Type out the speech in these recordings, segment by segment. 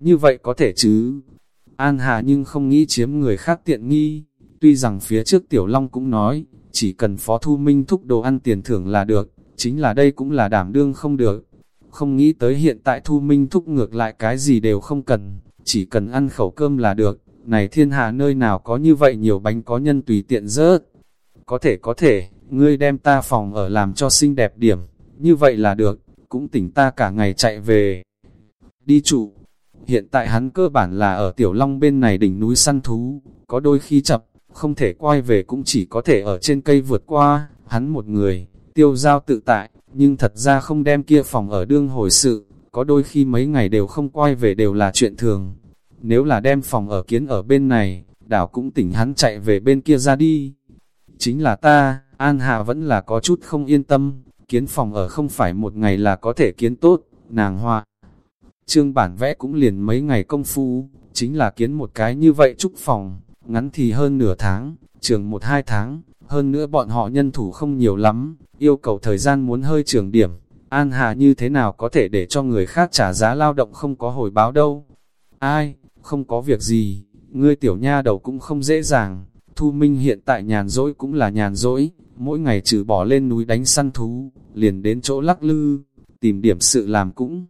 như vậy có thể chứ? An Hà nhưng không nghĩ chiếm người khác tiện nghi, tuy rằng phía trước Tiểu Long cũng nói, chỉ cần Phó Thu Minh thúc đồ ăn tiền thưởng là được, chính là đây cũng là đảm đương không được. Không nghĩ tới hiện tại Thu Minh thúc ngược lại cái gì đều không cần, chỉ cần ăn khẩu cơm là được, này thiên hạ nơi nào có như vậy nhiều bánh có nhân tùy tiện rớt. Có thể có thể, ngươi đem ta phòng ở làm cho xinh đẹp điểm, như vậy là được, cũng tỉnh ta cả ngày chạy về. Đi trụ, hiện tại hắn cơ bản là ở Tiểu Long bên này đỉnh núi săn thú, có đôi khi chập, không thể quay về cũng chỉ có thể ở trên cây vượt qua, hắn một người, tiêu giao tự tại, nhưng thật ra không đem kia phòng ở đương hồi sự, có đôi khi mấy ngày đều không quay về đều là chuyện thường. Nếu là đem phòng ở kiến ở bên này, đảo cũng tỉnh hắn chạy về bên kia ra đi. Chính là ta, An hà vẫn là có chút không yên tâm, kiến phòng ở không phải một ngày là có thể kiến tốt, nàng hoa. Trương bản vẽ cũng liền mấy ngày công phu, chính là kiến một cái như vậy trúc phòng, ngắn thì hơn nửa tháng, trường một hai tháng, hơn nữa bọn họ nhân thủ không nhiều lắm, yêu cầu thời gian muốn hơi trường điểm. An Hà như thế nào có thể để cho người khác trả giá lao động không có hồi báo đâu. Ai, không có việc gì, ngươi tiểu nha đầu cũng không dễ dàng. Thu Minh hiện tại nhàn rỗi cũng là nhàn rỗi, mỗi ngày trừ bỏ lên núi đánh săn thú, liền đến chỗ lắc lư, tìm điểm sự làm cũng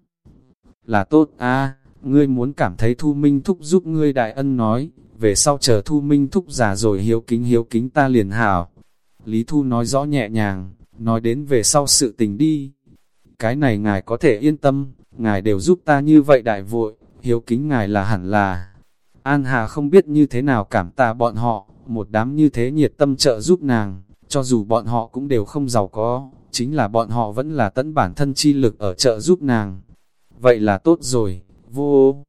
là tốt a ngươi muốn cảm thấy Thu Minh thúc giúp ngươi đại ân nói, về sau chờ Thu Minh thúc già rồi hiếu kính hiếu kính ta liền hảo. Lý Thu nói rõ nhẹ nhàng, nói đến về sau sự tình đi. Cái này ngài có thể yên tâm, ngài đều giúp ta như vậy đại vội, hiếu kính ngài là hẳn là. An Hà không biết như thế nào cảm tạ bọn họ, một đám như thế nhiệt tâm trợ giúp nàng, cho dù bọn họ cũng đều không giàu có, chính là bọn họ vẫn là tận bản thân chi lực ở trợ giúp nàng. Vậy là tốt rồi, vô.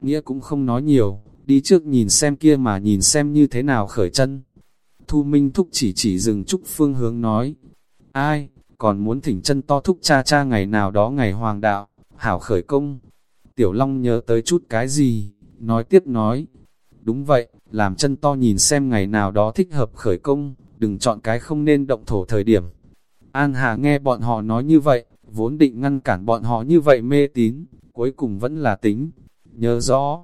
Nghĩa cũng không nói nhiều, đi trước nhìn xem kia mà nhìn xem như thế nào khởi chân. Thu Minh Thúc chỉ chỉ dừng trúc phương hướng nói, ai, còn muốn thỉnh chân to thúc cha cha ngày nào đó ngày hoàng đạo, hảo khởi công. Tiểu Long nhớ tới chút cái gì, nói tiếp nói, đúng vậy, làm chân to nhìn xem ngày nào đó thích hợp khởi công, đừng chọn cái không nên động thổ thời điểm. An Hà nghe bọn họ nói như vậy, vốn định ngăn cản bọn họ như vậy mê tín, cuối cùng vẫn là tính. Nhớ rõ,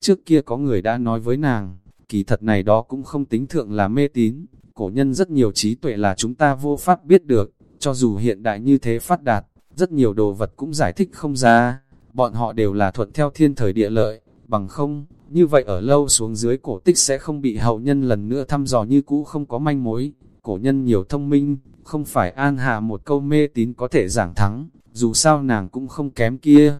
trước kia có người đã nói với nàng, kỳ thật này đó cũng không tính thượng là mê tín, cổ nhân rất nhiều trí tuệ là chúng ta vô pháp biết được, cho dù hiện đại như thế phát đạt, rất nhiều đồ vật cũng giải thích không ra, bọn họ đều là thuận theo thiên thời địa lợi, bằng không, như vậy ở lâu xuống dưới cổ tích sẽ không bị hậu nhân lần nữa thăm dò như cũ không có manh mối, cổ nhân nhiều thông minh, không phải an hạ một câu mê tín có thể giảng thắng, dù sao nàng cũng không kém kia.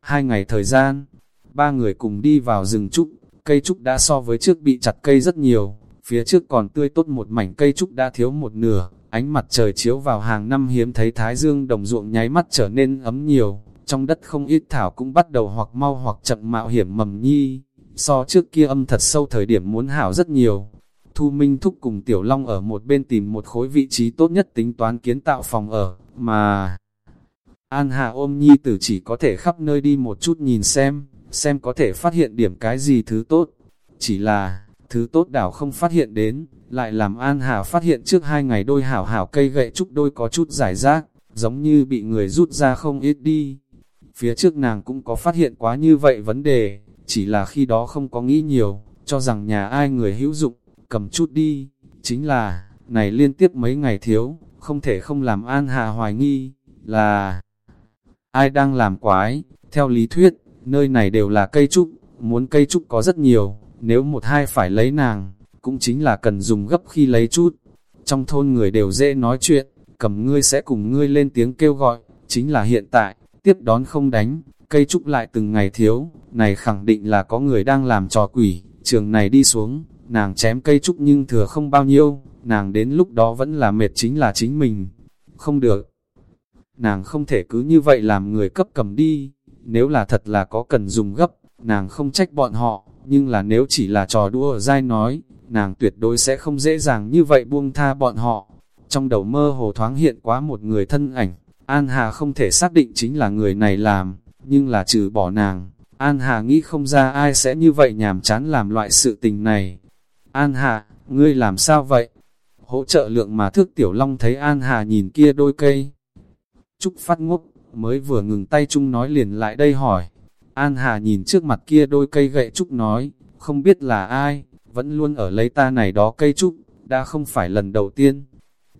Hai ngày thời gian, ba người cùng đi vào rừng trúc, cây trúc đã so với trước bị chặt cây rất nhiều, phía trước còn tươi tốt một mảnh cây trúc đã thiếu một nửa, ánh mặt trời chiếu vào hàng năm hiếm thấy thái dương đồng ruộng nháy mắt trở nên ấm nhiều, trong đất không ít thảo cũng bắt đầu hoặc mau hoặc chậm mạo hiểm mầm nhi, so trước kia âm thật sâu thời điểm muốn hảo rất nhiều. Thu Minh Thúc cùng Tiểu Long ở một bên tìm một khối vị trí tốt nhất tính toán kiến tạo phòng ở, mà An Hà ôm nhi tử chỉ có thể khắp nơi đi một chút nhìn xem, xem có thể phát hiện điểm cái gì thứ tốt. Chỉ là, thứ tốt đảo không phát hiện đến, lại làm An Hà phát hiện trước hai ngày đôi hảo hảo cây gậy trúc đôi có chút giải rác, giống như bị người rút ra không ít đi. Phía trước nàng cũng có phát hiện quá như vậy vấn đề, chỉ là khi đó không có nghĩ nhiều, cho rằng nhà ai người hữu dụng, cầm chút đi. Chính là, này liên tiếp mấy ngày thiếu, không thể không làm An Hà hoài nghi, là ai đang làm quái, theo lý thuyết, nơi này đều là cây trúc, muốn cây trúc có rất nhiều, nếu một hai phải lấy nàng, cũng chính là cần dùng gấp khi lấy chút. Trong thôn người đều dễ nói chuyện, cầm ngươi sẽ cùng ngươi lên tiếng kêu gọi, chính là hiện tại, tiếp đón không đánh, cây trúc lại từng ngày thiếu, này khẳng định là có người đang làm trò quỷ, trường này đi xuống, nàng chém cây trúc nhưng thừa không bao nhiêu, nàng đến lúc đó vẫn là mệt chính là chính mình, không được. Nàng không thể cứ như vậy làm người cấp cầm đi, nếu là thật là có cần dùng gấp, nàng không trách bọn họ, nhưng là nếu chỉ là trò đua ở dai nói, nàng tuyệt đối sẽ không dễ dàng như vậy buông tha bọn họ. Trong đầu mơ hồ thoáng hiện quá một người thân ảnh, An Hà không thể xác định chính là người này làm, nhưng là trừ bỏ nàng, An Hà nghĩ không ra ai sẽ như vậy nhàm chán làm loại sự tình này. An Hà, ngươi làm sao vậy? Hỗ trợ lượng mà thước tiểu long thấy An Hà nhìn kia đôi cây. Trúc phát ngốc, mới vừa ngừng tay chung nói liền lại đây hỏi. An Hà nhìn trước mặt kia đôi cây gậy trúc nói, không biết là ai, vẫn luôn ở lấy ta này đó cây trúc, đã không phải lần đầu tiên.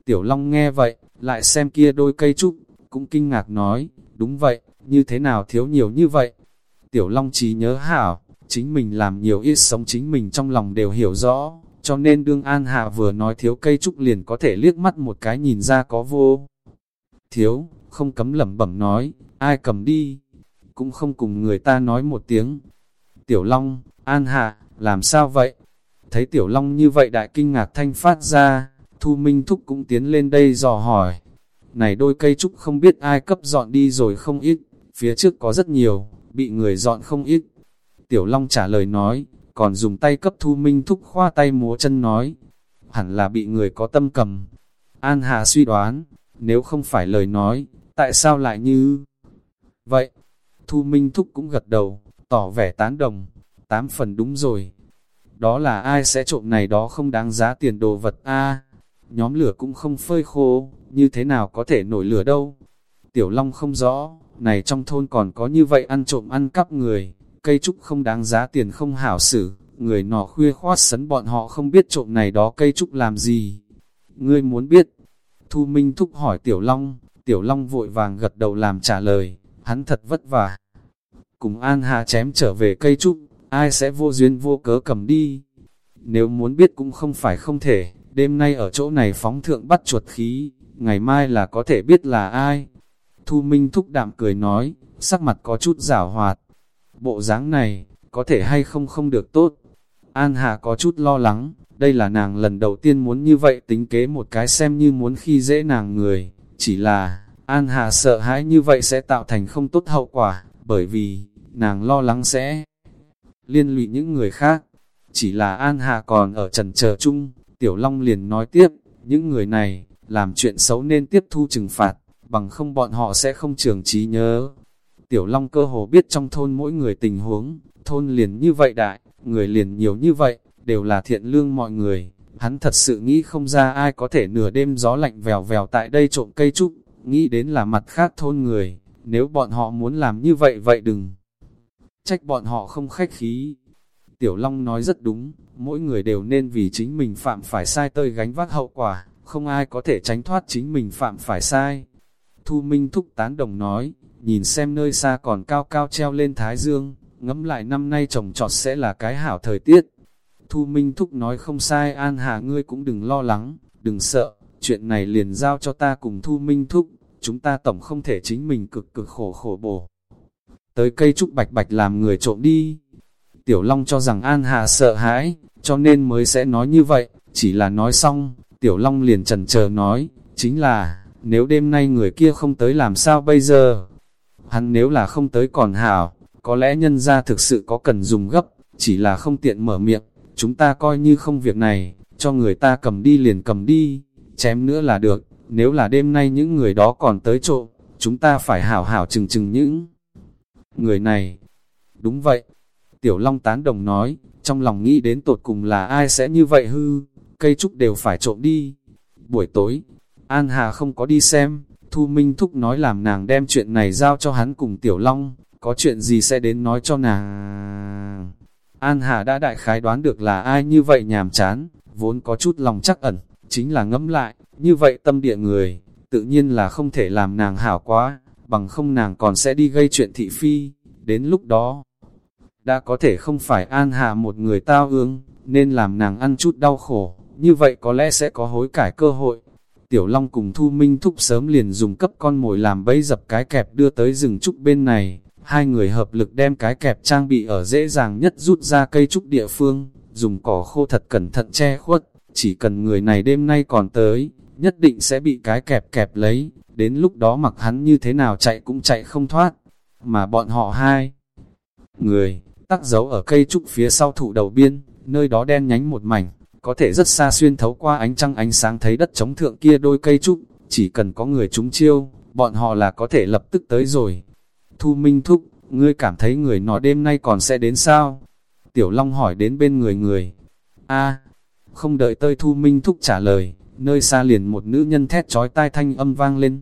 Tiểu Long nghe vậy, lại xem kia đôi cây trúc, cũng kinh ngạc nói, đúng vậy, như thế nào thiếu nhiều như vậy. Tiểu Long trí nhớ hảo, chính mình làm nhiều ít sống chính mình trong lòng đều hiểu rõ, cho nên đương An Hạ vừa nói thiếu cây trúc liền có thể liếc mắt một cái nhìn ra có vô. Thiếu, không cấm lẩm bẩm nói, ai cầm đi, cũng không cùng người ta nói một tiếng. Tiểu Long, An Hạ, làm sao vậy? Thấy Tiểu Long như vậy đại kinh ngạc thanh phát ra, Thu Minh Thúc cũng tiến lên đây dò hỏi. Này đôi cây trúc không biết ai cấp dọn đi rồi không ít, phía trước có rất nhiều, bị người dọn không ít. Tiểu Long trả lời nói, còn dùng tay cấp Thu Minh Thúc khoa tay múa chân nói, hẳn là bị người có tâm cầm. An Hà suy đoán, nếu không phải lời nói, tại sao lại như vậy? Thu Minh Thúc cũng gật đầu, tỏ vẻ tán đồng, tám phần đúng rồi. Đó là ai sẽ trộm này đó không đáng giá tiền đồ vật a Nhóm lửa cũng không phơi khô, như thế nào có thể nổi lửa đâu. Tiểu Long không rõ, này trong thôn còn có như vậy ăn trộm ăn cắp người, cây trúc không đáng giá tiền không hảo xử, người nọ khuya khoát sấn bọn họ không biết trộm này đó cây trúc làm gì. Ngươi muốn biết? Thu Minh Thúc hỏi Tiểu Long, Tiểu Long vội vàng gật đầu làm trả lời, hắn thật vất vả. Cùng An Hà chém trở về cây trúc, ai sẽ vô duyên vô cớ cầm đi? Nếu muốn biết cũng không phải không thể, đêm nay ở chỗ này phóng thượng bắt chuột khí, ngày mai là có thể biết là ai. Thu Minh Thúc đạm cười nói, sắc mặt có chút giảo hoạt. Bộ dáng này, có thể hay không không được tốt. An Hà có chút lo lắng, đây là nàng lần đầu tiên muốn như vậy tính kế một cái xem như muốn khi dễ nàng người. Chỉ là, An Hà sợ hãi như vậy sẽ tạo thành không tốt hậu quả, bởi vì, nàng lo lắng sẽ liên lụy những người khác. Chỉ là An Hà còn ở trần chờ chung, Tiểu Long liền nói tiếp, những người này, làm chuyện xấu nên tiếp thu trừng phạt, bằng không bọn họ sẽ không trường trí nhớ. Tiểu Long cơ hồ biết trong thôn mỗi người tình huống, thôn liền như vậy đại, người liền nhiều như vậy, đều là thiện lương mọi người. Hắn thật sự nghĩ không ra ai có thể nửa đêm gió lạnh vèo vèo tại đây trộm cây trúc, nghĩ đến là mặt khác thôn người, nếu bọn họ muốn làm như vậy vậy đừng trách bọn họ không khách khí. Tiểu Long nói rất đúng, mỗi người đều nên vì chính mình phạm phải sai tơi gánh vác hậu quả, không ai có thể tránh thoát chính mình phạm phải sai. Thu Minh thúc tán đồng nói, nhìn xem nơi xa còn cao cao treo lên Thái Dương, ngẫm lại năm nay trồng trọt sẽ là cái hảo thời tiết. Thu Minh thúc nói không sai An Hà ngươi cũng đừng lo lắng, đừng sợ, chuyện này liền giao cho ta cùng Thu Minh thúc, chúng ta tổng không thể chính mình cực cực khổ khổ bổ. Tới cây trúc bạch bạch làm người trộm đi. Tiểu Long cho rằng An Hà sợ hãi, cho nên mới sẽ nói như vậy, chỉ là nói xong, Tiểu Long liền trần chờ nói, chính là, nếu đêm nay người kia không tới làm sao bây giờ? Hắn nếu là không tới còn hảo, có lẽ nhân ra thực sự có cần dùng gấp, chỉ là không tiện mở miệng, chúng ta coi như không việc này, cho người ta cầm đi liền cầm đi, chém nữa là được, nếu là đêm nay những người đó còn tới trộm, chúng ta phải hảo hảo chừng chừng những người này. Đúng vậy, Tiểu Long tán đồng nói, trong lòng nghĩ đến tột cùng là ai sẽ như vậy hư, cây trúc đều phải trộm đi. Buổi tối, An Hà không có đi xem, Thu Minh Thúc nói làm nàng đem chuyện này giao cho hắn cùng Tiểu Long, có chuyện gì sẽ đến nói cho nàng. An Hà đã đại khái đoán được là ai như vậy nhàm chán, vốn có chút lòng chắc ẩn, chính là ngẫm lại, như vậy tâm địa người, tự nhiên là không thể làm nàng hảo quá, bằng không nàng còn sẽ đi gây chuyện thị phi, đến lúc đó. Đã có thể không phải An Hà một người tao ương, nên làm nàng ăn chút đau khổ, như vậy có lẽ sẽ có hối cải cơ hội. Tiểu Long cùng Thu Minh Thúc sớm liền dùng cấp con mồi làm bẫy dập cái kẹp đưa tới rừng trúc bên này. Hai người hợp lực đem cái kẹp trang bị ở dễ dàng nhất rút ra cây trúc địa phương, dùng cỏ khô thật cẩn thận che khuất. Chỉ cần người này đêm nay còn tới, nhất định sẽ bị cái kẹp kẹp lấy, đến lúc đó mặc hắn như thế nào chạy cũng chạy không thoát. Mà bọn họ hai người, tắc dấu ở cây trúc phía sau thụ đầu biên, nơi đó đen nhánh một mảnh, có thể rất xa xuyên thấu qua ánh trăng ánh sáng thấy đất chống thượng kia đôi cây trúc, chỉ cần có người trúng chiêu, bọn họ là có thể lập tức tới rồi. Thu Minh Thúc, ngươi cảm thấy người nọ đêm nay còn sẽ đến sao? Tiểu Long hỏi đến bên người người. a không đợi tơi Thu Minh Thúc trả lời, nơi xa liền một nữ nhân thét trói tai thanh âm vang lên.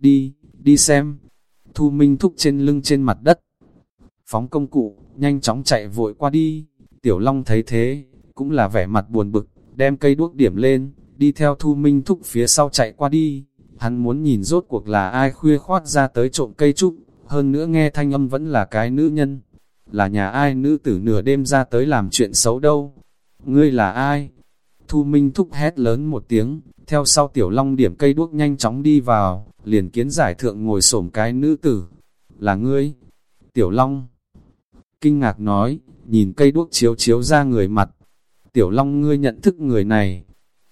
Đi, đi xem. Thu Minh Thúc trên lưng trên mặt đất. phóng công cụ, nhanh chóng chạy vội qua đi. Tiểu Long thấy thế, cũng là vẻ mặt buồn bực, đem cây đuốc điểm lên, đi theo Thu Minh Thúc phía sau chạy qua đi. Hắn muốn nhìn rốt cuộc là ai khuya khoát ra tới trộm cây trúc, hơn nữa nghe thanh âm vẫn là cái nữ nhân. Là nhà ai nữ tử nửa đêm ra tới làm chuyện xấu đâu? Ngươi là ai? Thu Minh Thúc hét lớn một tiếng, theo sau Tiểu Long điểm cây đuốc nhanh chóng đi vào, liền kiến giải thượng ngồi xổm cái nữ tử. Là ngươi? Tiểu Long kinh ngạc nói, nhìn cây đuốc chiếu chiếu ra người mặt. Tiểu Long ngươi nhận thức người này.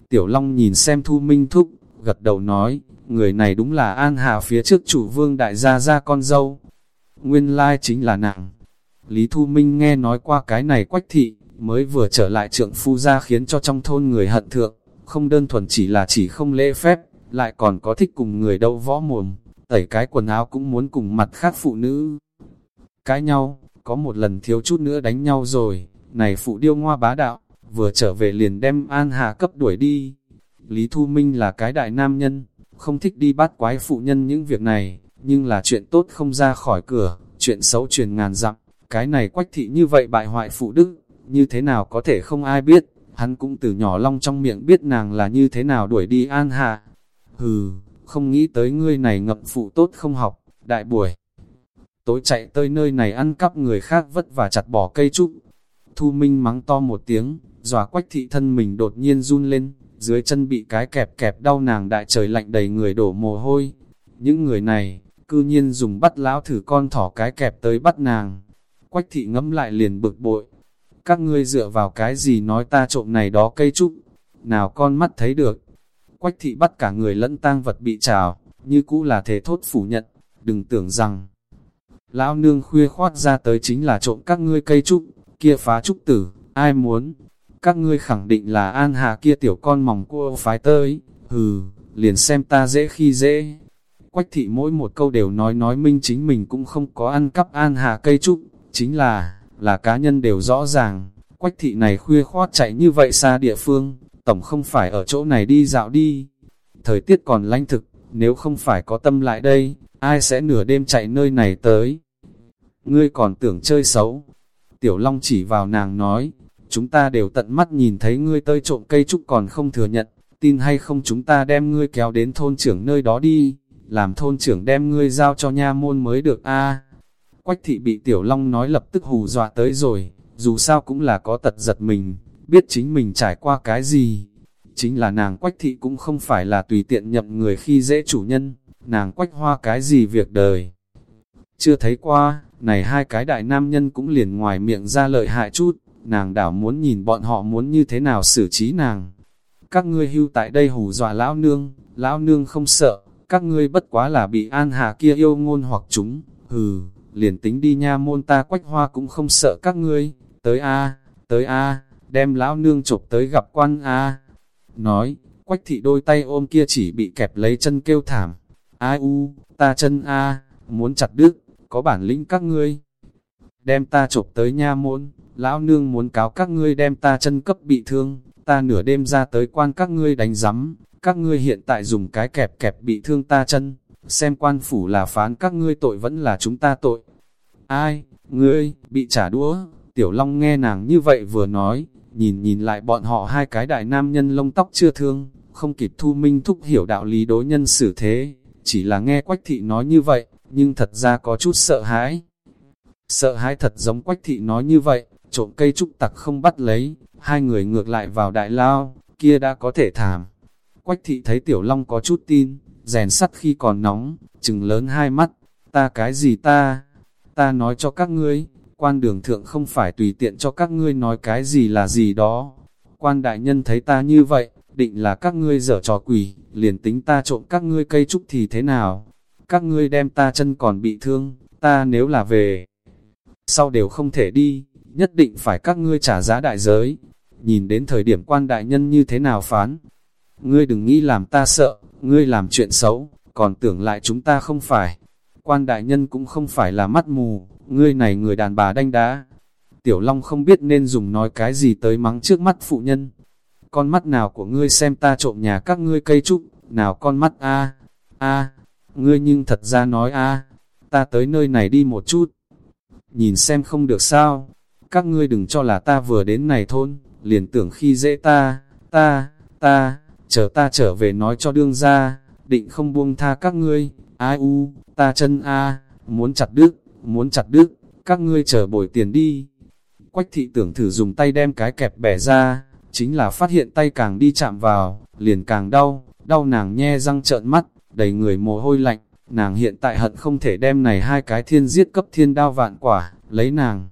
Tiểu Long nhìn xem Thu Minh Thúc, gật đầu nói, người này đúng là An Hà phía trước chủ vương đại gia gia con dâu. Nguyên lai chính là nàng. Lý Thu Minh nghe nói qua cái này quách thị, mới vừa trở lại trượng phu gia khiến cho trong thôn người hận thượng, không đơn thuần chỉ là chỉ không lễ phép, lại còn có thích cùng người đâu võ mồm, tẩy cái quần áo cũng muốn cùng mặt khác phụ nữ. Cãi nhau, có một lần thiếu chút nữa đánh nhau rồi, này phụ điêu ngoa bá đạo, vừa trở về liền đem An Hà cấp đuổi đi. Lý Thu Minh là cái đại nam nhân, không thích đi bắt quái phụ nhân những việc này, nhưng là chuyện tốt không ra khỏi cửa, chuyện xấu truyền ngàn dặm, cái này quách thị như vậy bại hoại phụ đức, như thế nào có thể không ai biết, hắn cũng từ nhỏ long trong miệng biết nàng là như thế nào đuổi đi An Hà. Hừ, không nghĩ tới ngươi này ngậm phụ tốt không học, đại buổi tối chạy tới nơi này ăn cắp người khác vất và chặt bỏ cây trúc. Thu Minh mắng to một tiếng, dòa quách thị thân mình đột nhiên run lên, dưới chân bị cái kẹp kẹp đau nàng đại trời lạnh đầy người đổ mồ hôi. Những người này, cư nhiên dùng bắt lão thử con thỏ cái kẹp tới bắt nàng. Quách thị ngẫm lại liền bực bội. Các ngươi dựa vào cái gì nói ta trộm này đó cây trúc, nào con mắt thấy được. Quách thị bắt cả người lẫn tang vật bị trào, như cũ là thể thốt phủ nhận, đừng tưởng rằng Lão nương khuya khoát ra tới chính là trộm các ngươi cây trúc, kia phá trúc tử, ai muốn? Các ngươi khẳng định là an hà kia tiểu con mỏng cua phái tới, hừ, liền xem ta dễ khi dễ. Quách thị mỗi một câu đều nói nói minh chính mình cũng không có ăn cắp an hà cây trúc, chính là, là cá nhân đều rõ ràng. Quách thị này khuya khoát chạy như vậy xa địa phương, tổng không phải ở chỗ này đi dạo đi. Thời tiết còn lanh thực, nếu không phải có tâm lại đây, ai sẽ nửa đêm chạy nơi này tới. Ngươi còn tưởng chơi xấu. Tiểu Long chỉ vào nàng nói, chúng ta đều tận mắt nhìn thấy ngươi tơi trộm cây trúc còn không thừa nhận, tin hay không chúng ta đem ngươi kéo đến thôn trưởng nơi đó đi, làm thôn trưởng đem ngươi giao cho nha môn mới được a. Quách thị bị Tiểu Long nói lập tức hù dọa tới rồi, dù sao cũng là có tật giật mình, biết chính mình trải qua cái gì. Chính là nàng Quách thị cũng không phải là tùy tiện nhậm người khi dễ chủ nhân, nàng quách hoa cái gì việc đời. Chưa thấy qua, này hai cái đại nam nhân cũng liền ngoài miệng ra lợi hại chút, nàng đảo muốn nhìn bọn họ muốn như thế nào xử trí nàng. Các ngươi hưu tại đây hù dọa lão nương, lão nương không sợ, các ngươi bất quá là bị an hà kia yêu ngôn hoặc chúng, hừ, liền tính đi nha môn ta quách hoa cũng không sợ các ngươi, tới a tới a đem lão nương chụp tới gặp quan a Nói, quách thị đôi tay ôm kia chỉ bị kẹp lấy chân kêu thảm, Ai u, ta chân a, muốn chặt đứt, có bản lĩnh các ngươi. Đem ta chụp tới nha môn, lão nương muốn cáo các ngươi đem ta chân cấp bị thương, ta nửa đêm ra tới quan các ngươi đánh rắm, các ngươi hiện tại dùng cái kẹp kẹp bị thương ta chân, xem quan phủ là phán các ngươi tội vẫn là chúng ta tội. Ai, ngươi, bị trả đũa, tiểu long nghe nàng như vậy vừa nói, nhìn nhìn lại bọn họ hai cái đại nam nhân lông tóc chưa thương, không kịp thu minh thúc hiểu đạo lý đối nhân xử thế, chỉ là nghe Quách Thị nói như vậy, nhưng thật ra có chút sợ hãi. Sợ hãi thật giống Quách Thị nói như vậy, trộm cây trúc tặc không bắt lấy, hai người ngược lại vào đại lao, kia đã có thể thảm. Quách Thị thấy Tiểu Long có chút tin, rèn sắt khi còn nóng, chừng lớn hai mắt, ta cái gì ta, ta nói cho các ngươi, quan đường thượng không phải tùy tiện cho các ngươi nói cái gì là gì đó. Quan đại nhân thấy ta như vậy, định là các ngươi dở trò quỷ, liền tính ta trộm các ngươi cây trúc thì thế nào? Các ngươi đem ta chân còn bị thương, ta nếu là về, sau đều không thể đi, nhất định phải các ngươi trả giá đại giới. Nhìn đến thời điểm quan đại nhân như thế nào phán? Ngươi đừng nghĩ làm ta sợ, ngươi làm chuyện xấu, còn tưởng lại chúng ta không phải. Quan đại nhân cũng không phải là mắt mù, ngươi này người đàn bà đanh đá. Tiểu Long không biết nên dùng nói cái gì tới mắng trước mắt phụ nhân, con mắt nào của ngươi xem ta trộm nhà các ngươi cây trúc, nào con mắt a a ngươi nhưng thật ra nói a ta tới nơi này đi một chút. nhìn xem không được sao, các ngươi đừng cho là ta vừa đến này thôn, liền tưởng khi dễ ta, ta, ta, chờ ta trở về nói cho đương ra, định không buông tha các ngươi, ai u, ta chân a, muốn chặt đứt, muốn chặt đứt, các ngươi chờ bồi tiền đi. Quách thị tưởng thử dùng tay đem cái kẹp bẻ ra, chính là phát hiện tay càng đi chạm vào, liền càng đau, đau nàng nhe răng trợn mắt, đầy người mồ hôi lạnh, nàng hiện tại hận không thể đem này hai cái thiên giết cấp thiên đao vạn quả, lấy nàng.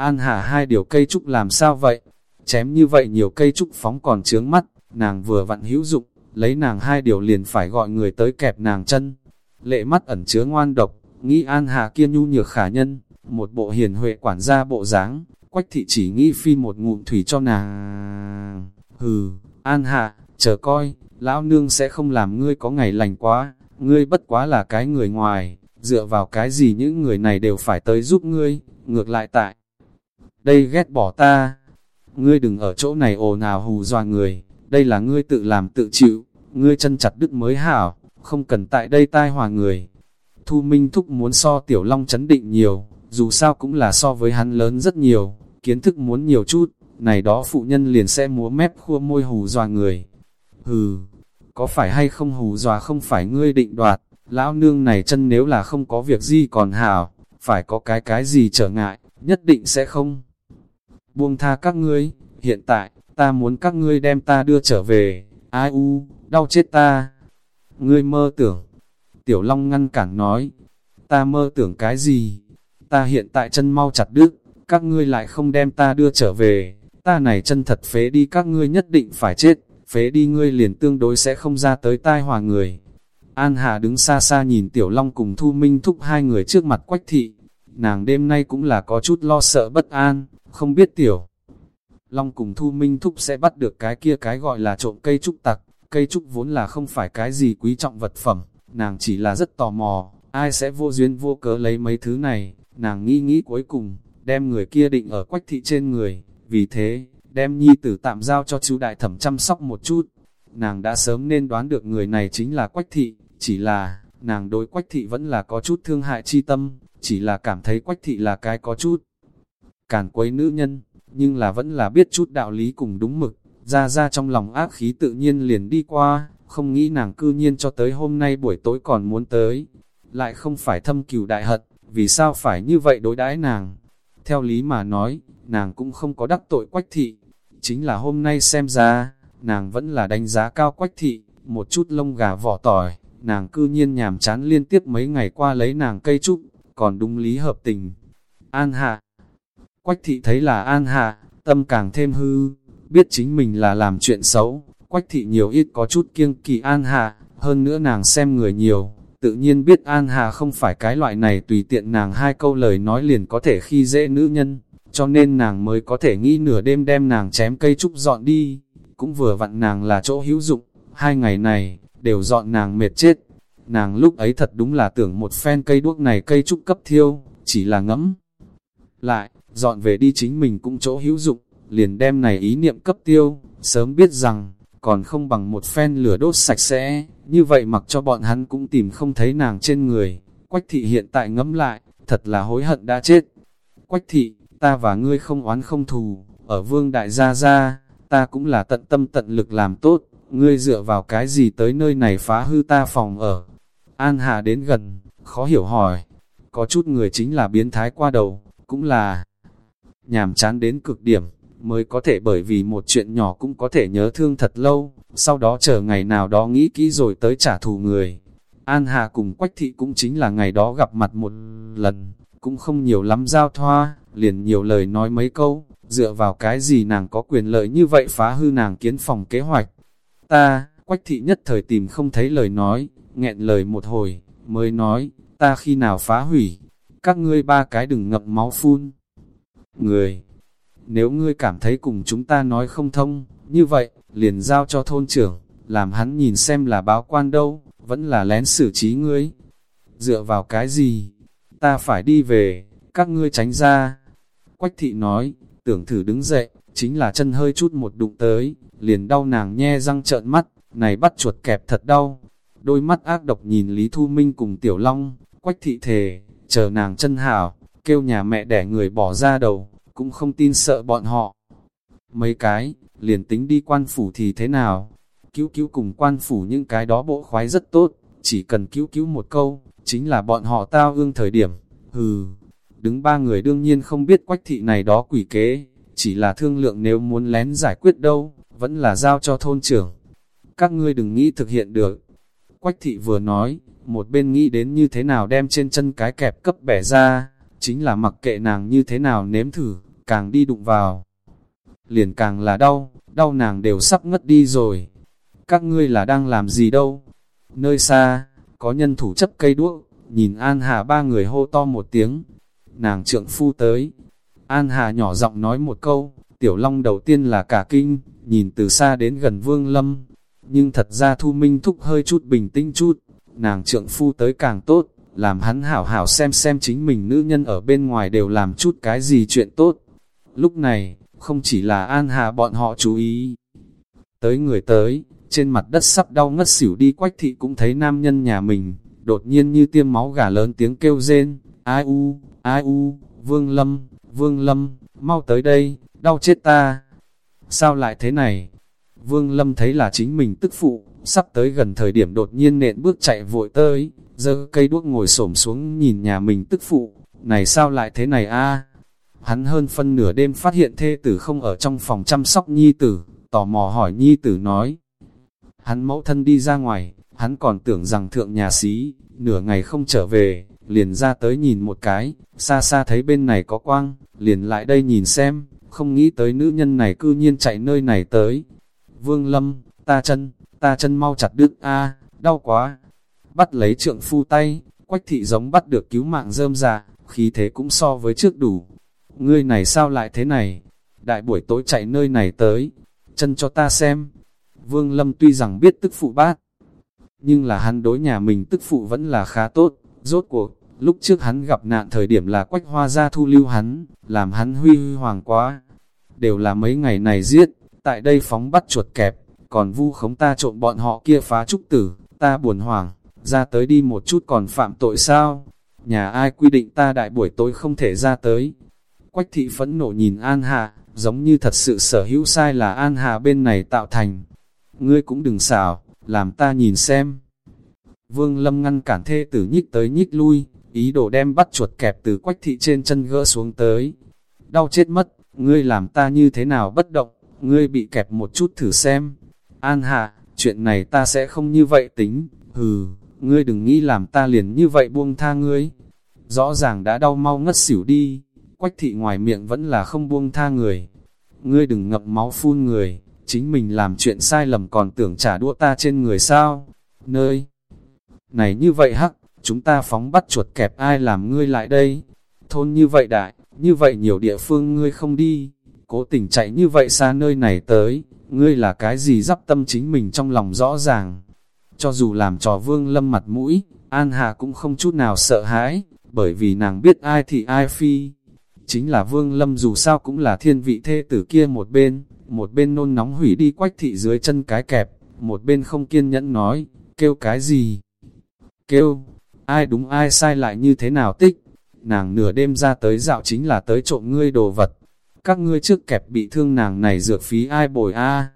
An hạ hai điều cây trúc làm sao vậy? Chém như vậy nhiều cây trúc phóng còn trướng mắt, nàng vừa vặn hữu dụng, lấy nàng hai điều liền phải gọi người tới kẹp nàng chân. Lệ mắt ẩn chứa ngoan độc, nghĩ an hạ kia nhu nhược khả nhân, một bộ hiền huệ quản gia bộ dáng, quách thị chỉ nghĩ phi một ngụm thủy cho nàng. Hừ, an hạ, chờ coi, lão nương sẽ không làm ngươi có ngày lành quá, ngươi bất quá là cái người ngoài, dựa vào cái gì những người này đều phải tới giúp ngươi, ngược lại tại. Đây ghét bỏ ta, ngươi đừng ở chỗ này ồ nào hù dọa người, đây là ngươi tự làm tự chịu, ngươi chân chặt đứt mới hảo, không cần tại đây tai hòa người. Thu Minh Thúc muốn so Tiểu Long chấn định nhiều, dù sao cũng là so với hắn lớn rất nhiều, kiến thức muốn nhiều chút, này đó phụ nhân liền sẽ múa mép khua môi hù dọa người. Hừ, có phải hay không hù dọa không phải ngươi định đoạt, lão nương này chân nếu là không có việc gì còn hảo, phải có cái cái gì trở ngại, nhất định sẽ không. Buông tha các ngươi, hiện tại, ta muốn các ngươi đem ta đưa trở về, ai u, đau chết ta. Ngươi mơ tưởng, Tiểu Long ngăn cản nói, ta mơ tưởng cái gì, ta hiện tại chân mau chặt đứt, các ngươi lại không đem ta đưa trở về, ta này chân thật phế đi các ngươi nhất định phải chết, phế đi ngươi liền tương đối sẽ không ra tới tai hòa người. An Hà đứng xa xa nhìn Tiểu Long cùng Thu Minh thúc hai người trước mặt quách thị, nàng đêm nay cũng là có chút lo sợ bất an, không biết Tiểu. Long cùng Thu Minh thúc sẽ bắt được cái kia cái gọi là trộm cây trúc tặc, cây trúc vốn là không phải cái gì quý trọng vật phẩm, nàng chỉ là rất tò mò, ai sẽ vô duyên vô cớ lấy mấy thứ này, nàng nghĩ nghĩ cuối cùng, đem người kia định ở quách thị trên người, vì thế, đem nhi tử tạm giao cho chú đại thẩm chăm sóc một chút. Nàng đã sớm nên đoán được người này chính là quách thị, chỉ là, nàng đối quách thị vẫn là có chút thương hại chi tâm, chỉ là cảm thấy quách thị là cái có chút càn quấy nữ nhân, nhưng là vẫn là biết chút đạo lý cùng đúng mực, ra ra trong lòng ác khí tự nhiên liền đi qua, không nghĩ nàng cư nhiên cho tới hôm nay buổi tối còn muốn tới, lại không phải thâm cừu đại hận, vì sao phải như vậy đối đãi nàng. Theo lý mà nói, nàng cũng không có đắc tội quách thị, chính là hôm nay xem ra, nàng vẫn là đánh giá cao quách thị, một chút lông gà vỏ tỏi, nàng cư nhiên nhàm chán liên tiếp mấy ngày qua lấy nàng cây trúc, còn đúng lý hợp tình. An hạ Quách thị thấy là an hạ, tâm càng thêm hư, biết chính mình là làm chuyện xấu, quách thị nhiều ít có chút kiêng kỳ an hạ, hơn nữa nàng xem người nhiều, tự nhiên biết an hạ không phải cái loại này tùy tiện nàng hai câu lời nói liền có thể khi dễ nữ nhân, cho nên nàng mới có thể nghĩ nửa đêm đem nàng chém cây trúc dọn đi, cũng vừa vặn nàng là chỗ hữu dụng, hai ngày này, đều dọn nàng mệt chết. Nàng lúc ấy thật đúng là tưởng một phen cây đuốc này cây trúc cấp thiêu, chỉ là ngẫm. Lại, dọn về đi chính mình cũng chỗ hữu dụng, liền đem này ý niệm cấp tiêu, sớm biết rằng, còn không bằng một phen lửa đốt sạch sẽ, như vậy mặc cho bọn hắn cũng tìm không thấy nàng trên người. Quách thị hiện tại ngẫm lại, thật là hối hận đã chết. Quách thị, ta và ngươi không oán không thù, ở vương đại gia gia, ta cũng là tận tâm tận lực làm tốt, ngươi dựa vào cái gì tới nơi này phá hư ta phòng ở. An Hà đến gần, khó hiểu hỏi, có chút người chính là biến thái qua đầu, cũng là nhàm chán đến cực điểm, mới có thể bởi vì một chuyện nhỏ cũng có thể nhớ thương thật lâu, sau đó chờ ngày nào đó nghĩ kỹ rồi tới trả thù người. An Hà cùng Quách Thị cũng chính là ngày đó gặp mặt một lần, cũng không nhiều lắm giao thoa, liền nhiều lời nói mấy câu, dựa vào cái gì nàng có quyền lợi như vậy phá hư nàng kiến phòng kế hoạch. Ta, Quách Thị nhất thời tìm không thấy lời nói, nghẹn lời một hồi, mới nói, ta khi nào phá hủy, các ngươi ba cái đừng ngập máu phun. Người, nếu ngươi cảm thấy cùng chúng ta nói không thông, như vậy, liền giao cho thôn trưởng, làm hắn nhìn xem là báo quan đâu, vẫn là lén xử trí ngươi. Dựa vào cái gì? Ta phải đi về, các ngươi tránh ra. Quách thị nói, tưởng thử đứng dậy, chính là chân hơi chút một đụng tới, liền đau nàng nhe răng trợn mắt, này bắt chuột kẹp thật đau. Đôi mắt ác độc nhìn Lý Thu Minh cùng Tiểu Long, quách thị thề, chờ nàng chân hảo, kêu nhà mẹ đẻ người bỏ ra đầu, cũng không tin sợ bọn họ. Mấy cái, liền tính đi quan phủ thì thế nào? Cứu cứu cùng quan phủ những cái đó bộ khoái rất tốt, chỉ cần cứu cứu một câu, chính là bọn họ tao ương thời điểm. Hừ, đứng ba người đương nhiên không biết quách thị này đó quỷ kế, chỉ là thương lượng nếu muốn lén giải quyết đâu, vẫn là giao cho thôn trưởng. Các ngươi đừng nghĩ thực hiện được. Quách thị vừa nói, một bên nghĩ đến như thế nào đem trên chân cái kẹp cấp bẻ ra, chính là mặc kệ nàng như thế nào nếm thử, càng đi đụng vào. Liền càng là đau, đau nàng đều sắp ngất đi rồi. Các ngươi là đang làm gì đâu? Nơi xa, có nhân thủ chấp cây đuốc, nhìn An Hà ba người hô to một tiếng. Nàng trượng phu tới. An Hà nhỏ giọng nói một câu, Tiểu Long đầu tiên là cả kinh, nhìn từ xa đến gần Vương Lâm. Nhưng thật ra Thu Minh Thúc hơi chút bình tĩnh chút, nàng trượng phu tới càng tốt, làm hắn hảo hảo xem xem chính mình nữ nhân ở bên ngoài đều làm chút cái gì chuyện tốt. Lúc này, không chỉ là An Hà bọn họ chú ý. Tới người tới, trên mặt đất sắp đau ngất xỉu đi quách thị cũng thấy nam nhân nhà mình, đột nhiên như tiêm máu gà lớn tiếng kêu rên, ai u, ai u, vương lâm, vương lâm, mau tới đây, đau chết ta. Sao lại thế này? Vương lâm thấy là chính mình tức phụ, sắp tới gần thời điểm đột nhiên nện bước chạy vội tới, giơ cây đuốc ngồi xổm xuống nhìn nhà mình tức phụ, này sao lại thế này a? Hắn hơn phân nửa đêm phát hiện thê tử không ở trong phòng chăm sóc nhi tử, tò mò hỏi nhi tử nói. Hắn mẫu thân đi ra ngoài, hắn còn tưởng rằng thượng nhà xí, nửa ngày không trở về, liền ra tới nhìn một cái, xa xa thấy bên này có quang, liền lại đây nhìn xem, không nghĩ tới nữ nhân này cư nhiên chạy nơi này tới. Vương Lâm, ta chân, ta chân mau chặt đứt a đau quá. Bắt lấy trượng phu tay, quách thị giống bắt được cứu mạng rơm dạ, khí thế cũng so với trước đủ. Ngươi này sao lại thế này? Đại buổi tối chạy nơi này tới, chân cho ta xem. Vương Lâm tuy rằng biết tức phụ bát, nhưng là hắn đối nhà mình tức phụ vẫn là khá tốt, rốt cuộc, lúc trước hắn gặp nạn thời điểm là quách hoa ra thu lưu hắn, làm hắn huy huy hoàng quá. Đều là mấy ngày này giết, tại đây phóng bắt chuột kẹp, còn vu khống ta trộm bọn họ kia phá trúc tử, ta buồn hoảng, ra tới đi một chút còn phạm tội sao? Nhà ai quy định ta đại buổi tối không thể ra tới? Quách thị phẫn nộ nhìn An Hà, giống như thật sự sở hữu sai là An Hà bên này tạo thành. Ngươi cũng đừng xảo, làm ta nhìn xem. Vương Lâm ngăn cản thê tử nhích tới nhích lui, ý đồ đem bắt chuột kẹp từ quách thị trên chân gỡ xuống tới. Đau chết mất, ngươi làm ta như thế nào bất động, ngươi bị kẹp một chút thử xem. An hạ, chuyện này ta sẽ không như vậy tính, hừ, ngươi đừng nghĩ làm ta liền như vậy buông tha ngươi. Rõ ràng đã đau mau ngất xỉu đi, quách thị ngoài miệng vẫn là không buông tha người. Ngươi đừng ngập máu phun người, chính mình làm chuyện sai lầm còn tưởng trả đũa ta trên người sao. Nơi này như vậy hắc, chúng ta phóng bắt chuột kẹp ai làm ngươi lại đây. Thôn như vậy đại, như vậy nhiều địa phương ngươi không đi, cố tình chạy như vậy xa nơi này tới, ngươi là cái gì dắp tâm chính mình trong lòng rõ ràng. Cho dù làm trò vương lâm mặt mũi, An Hà cũng không chút nào sợ hãi, bởi vì nàng biết ai thì ai phi. Chính là vương lâm dù sao cũng là thiên vị thê tử kia một bên, một bên nôn nóng hủy đi quách thị dưới chân cái kẹp, một bên không kiên nhẫn nói, kêu cái gì? Kêu, ai đúng ai sai lại như thế nào tích? Nàng nửa đêm ra tới dạo chính là tới trộm ngươi đồ vật, các ngươi trước kẹp bị thương nàng này dược phí ai bồi a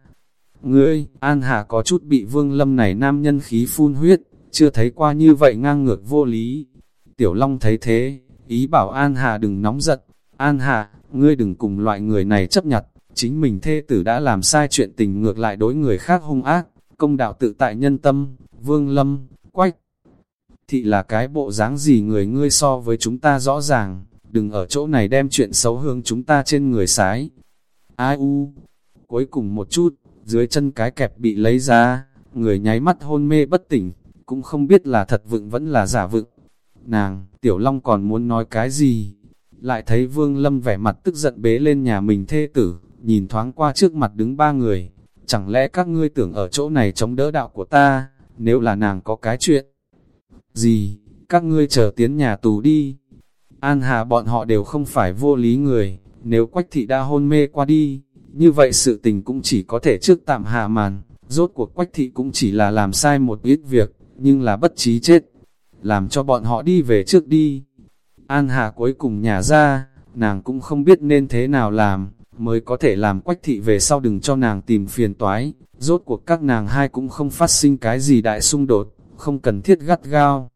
Ngươi, An Hà có chút bị vương lâm này nam nhân khí phun huyết, chưa thấy qua như vậy ngang ngược vô lý. Tiểu Long thấy thế, ý bảo An Hà đừng nóng giận, An Hà, ngươi đừng cùng loại người này chấp nhặt, chính mình thê tử đã làm sai chuyện tình ngược lại đối người khác hung ác, công đạo tự tại nhân tâm, vương lâm, quách. Thị là cái bộ dáng gì người ngươi so với chúng ta rõ ràng, đừng ở chỗ này đem chuyện xấu hương chúng ta trên người sái. Ai u, cuối cùng một chút, dưới chân cái kẹp bị lấy ra, người nháy mắt hôn mê bất tỉnh, cũng không biết là thật vựng vẫn là giả vựng. Nàng, Tiểu Long còn muốn nói cái gì? Lại thấy Vương Lâm vẻ mặt tức giận bế lên nhà mình thê tử, nhìn thoáng qua trước mặt đứng ba người. Chẳng lẽ các ngươi tưởng ở chỗ này chống đỡ đạo của ta, nếu là nàng có cái chuyện? Gì, các ngươi chờ tiến nhà tù đi. An Hà bọn họ đều không phải vô lý người, nếu Quách Thị đã hôn mê qua đi, như vậy sự tình cũng chỉ có thể trước tạm hạ màn, rốt cuộc Quách Thị cũng chỉ là làm sai một ít việc, nhưng là bất trí chết, làm cho bọn họ đi về trước đi. An Hà cuối cùng nhà ra, nàng cũng không biết nên thế nào làm, mới có thể làm quách thị về sau đừng cho nàng tìm phiền toái, rốt cuộc các nàng hai cũng không phát sinh cái gì đại xung đột, không cần thiết gắt gao.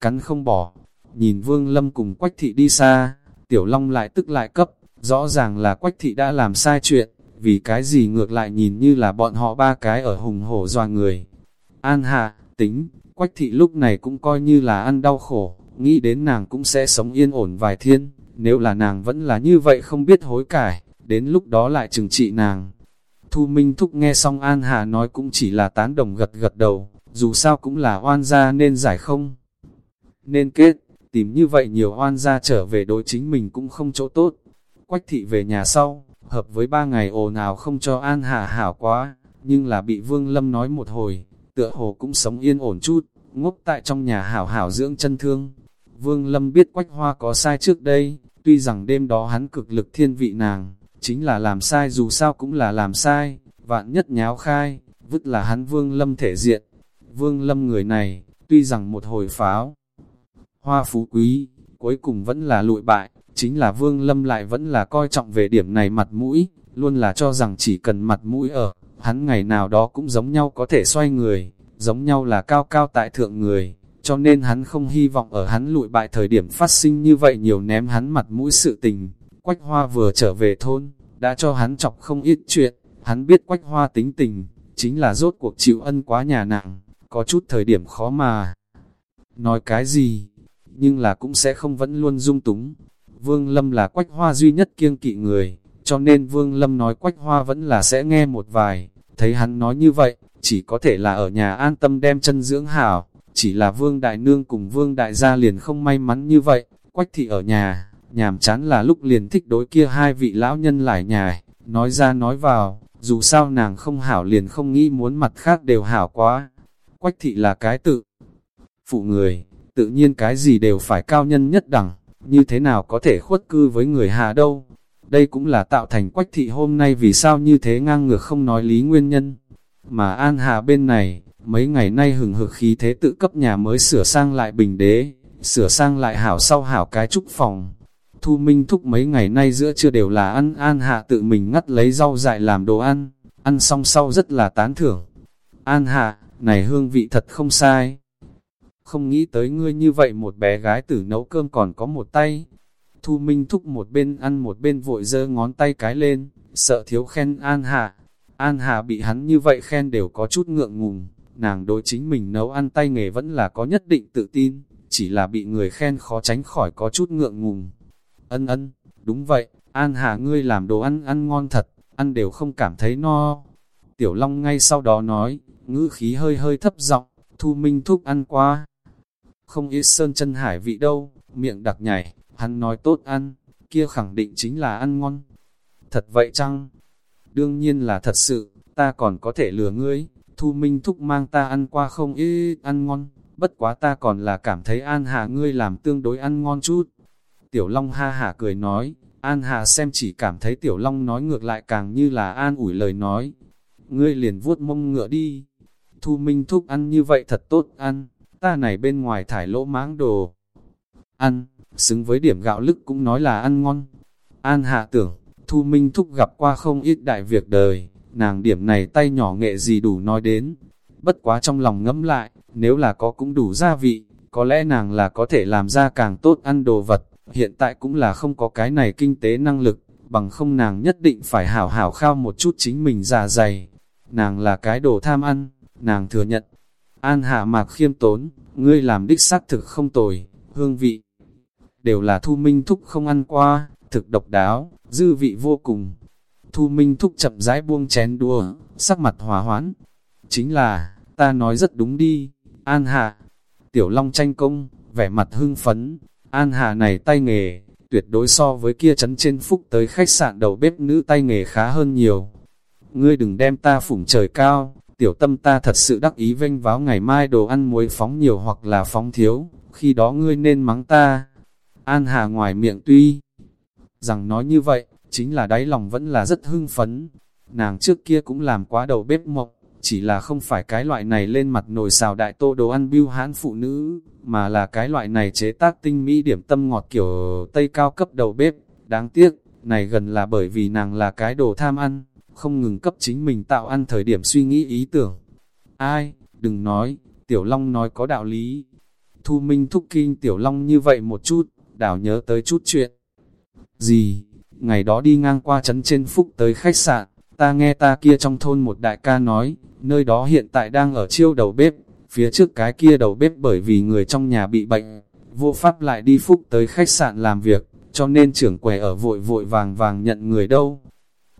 Cắn không bỏ, nhìn Vương Lâm cùng quách thị đi xa, Tiểu Long lại tức lại cấp, rõ ràng là quách thị đã làm sai chuyện, vì cái gì ngược lại nhìn như là bọn họ ba cái ở hùng hổ doa người. An hạ, tính, quách thị lúc này cũng coi như là ăn đau khổ, nghĩ đến nàng cũng sẽ sống yên ổn vài thiên, nếu là nàng vẫn là như vậy không biết hối cải, đến lúc đó lại trừng trị nàng. Thu Minh Thúc nghe xong An Hà nói cũng chỉ là tán đồng gật gật đầu, dù sao cũng là oan gia nên giải không. Nên kết, tìm như vậy nhiều oan gia trở về đối chính mình cũng không chỗ tốt. Quách thị về nhà sau, hợp với ba ngày ồ nào không cho An Hà hảo quá, nhưng là bị Vương Lâm nói một hồi, tựa hồ cũng sống yên ổn chút, ngốc tại trong nhà hảo hảo dưỡng chân thương. Vương Lâm biết Quách Hoa có sai trước đây, tuy rằng đêm đó hắn cực lực thiên vị nàng, chính là làm sai dù sao cũng là làm sai, vạn nhất nháo khai, vứt là hắn Vương Lâm thể diện. Vương Lâm người này, tuy rằng một hồi pháo, hoa phú quý, cuối cùng vẫn là lụi bại, chính là Vương Lâm lại vẫn là coi trọng về điểm này mặt mũi, luôn là cho rằng chỉ cần mặt mũi ở, hắn ngày nào đó cũng giống nhau có thể xoay người, giống nhau là cao cao tại thượng người, cho nên hắn không hy vọng ở hắn lụi bại thời điểm phát sinh như vậy nhiều ném hắn mặt mũi sự tình. Quách Hoa vừa trở về thôn, đã cho hắn chọc không ít chuyện, hắn biết Quách Hoa tính tình, chính là rốt cuộc chịu ân quá nhà nặng, có chút thời điểm khó mà. Nói cái gì, nhưng là cũng sẽ không vẫn luôn dung túng. Vương Lâm là Quách Hoa duy nhất kiêng kỵ người, cho nên Vương Lâm nói Quách Hoa vẫn là sẽ nghe một vài, thấy hắn nói như vậy, chỉ có thể là ở nhà an tâm đem chân dưỡng hảo, chỉ là Vương Đại Nương cùng Vương Đại Gia liền không may mắn như vậy, Quách Thị ở nhà, nhàm chán là lúc liền thích đối kia hai vị lão nhân lại nhài, nói ra nói vào, dù sao nàng không hảo liền không nghĩ muốn mặt khác đều hảo quá. Quách Thị là cái tự phụ người, tự nhiên cái gì đều phải cao nhân nhất đẳng, như thế nào có thể khuất cư với người hạ đâu. Đây cũng là tạo thành quách thị hôm nay vì sao như thế ngang ngược không nói lý nguyên nhân. Mà An Hà bên này, mấy ngày nay hừng hực khí thế tự cấp nhà mới sửa sang lại bình đế, sửa sang lại hảo sau hảo cái trúc phòng. Thu Minh thúc mấy ngày nay giữa chưa đều là ăn An Hạ tự mình ngắt lấy rau dại làm đồ ăn, ăn xong sau rất là tán thưởng. An Hạ, này hương vị thật không sai. Không nghĩ tới ngươi như vậy một bé gái tử nấu cơm còn có một tay. Thu Minh thúc một bên ăn một bên vội giơ ngón tay cái lên, sợ thiếu khen An Hạ. An Hạ bị hắn như vậy khen đều có chút ngượng ngùng, nàng đối chính mình nấu ăn tay nghề vẫn là có nhất định tự tin, chỉ là bị người khen khó tránh khỏi có chút ngượng ngùng. Ân ân, đúng vậy, An Hà ngươi làm đồ ăn ăn ngon thật, ăn đều không cảm thấy no. Tiểu Long ngay sau đó nói, ngữ khí hơi hơi thấp giọng, Thu Minh thúc ăn qua. Không ít sơn chân hải vị đâu, miệng đặc nhảy, hắn nói tốt ăn, kia khẳng định chính là ăn ngon. Thật vậy chăng? Đương nhiên là thật sự, ta còn có thể lừa ngươi, Thu Minh thúc mang ta ăn qua không ít ăn ngon, bất quá ta còn là cảm thấy An Hà ngươi làm tương đối ăn ngon chút. Tiểu Long ha hả cười nói, An Hà xem chỉ cảm thấy Tiểu Long nói ngược lại càng như là an ủi lời nói. Ngươi liền vuốt mông ngựa đi. Thu Minh thúc ăn như vậy thật tốt ăn, ta này bên ngoài thải lỗ máng đồ. Ăn, xứng với điểm gạo lức cũng nói là ăn ngon. An Hạ tưởng, Thu Minh thúc gặp qua không ít đại việc đời, nàng điểm này tay nhỏ nghệ gì đủ nói đến. Bất quá trong lòng ngẫm lại, nếu là có cũng đủ gia vị, có lẽ nàng là có thể làm ra càng tốt ăn đồ vật, hiện tại cũng là không có cái này kinh tế năng lực, bằng không nàng nhất định phải hảo hảo khao một chút chính mình già dày. Nàng là cái đồ tham ăn, nàng thừa nhận. An hạ mạc khiêm tốn, ngươi làm đích xác thực không tồi, hương vị. Đều là thu minh thúc không ăn qua, thực độc đáo, dư vị vô cùng. Thu Minh Thúc chậm rãi buông chén đua, sắc mặt hòa hoãn. Chính là, ta nói rất đúng đi, An Hạ. Tiểu Long tranh công, vẻ mặt hưng phấn, An Hạ này tay nghề, tuyệt đối so với kia chấn trên phúc tới khách sạn đầu bếp nữ tay nghề khá hơn nhiều. Ngươi đừng đem ta phủng trời cao, tiểu tâm ta thật sự đắc ý vênh váo ngày mai đồ ăn muối phóng nhiều hoặc là phóng thiếu, khi đó ngươi nên mắng ta. An Hà ngoài miệng tuy rằng nói như vậy, chính là đáy lòng vẫn là rất hưng phấn. Nàng trước kia cũng làm quá đầu bếp mộng, chỉ là không phải cái loại này lên mặt nồi xào đại tô đồ ăn bưu hãn phụ nữ, mà là cái loại này chế tác tinh mỹ điểm tâm ngọt kiểu Tây cao cấp đầu bếp. Đáng tiếc, này gần là bởi vì nàng là cái đồ tham ăn, không ngừng cấp chính mình tạo ăn thời điểm suy nghĩ ý tưởng. Ai, đừng nói, Tiểu Long nói có đạo lý. Thu Minh thúc kinh Tiểu Long như vậy một chút, đảo nhớ tới chút chuyện. Gì? Ngày đó đi ngang qua trấn trên phúc tới khách sạn, ta nghe ta kia trong thôn một đại ca nói, nơi đó hiện tại đang ở chiêu đầu bếp, phía trước cái kia đầu bếp bởi vì người trong nhà bị bệnh, vô pháp lại đi phúc tới khách sạn làm việc, cho nên trưởng quầy ở vội vội vàng vàng nhận người đâu.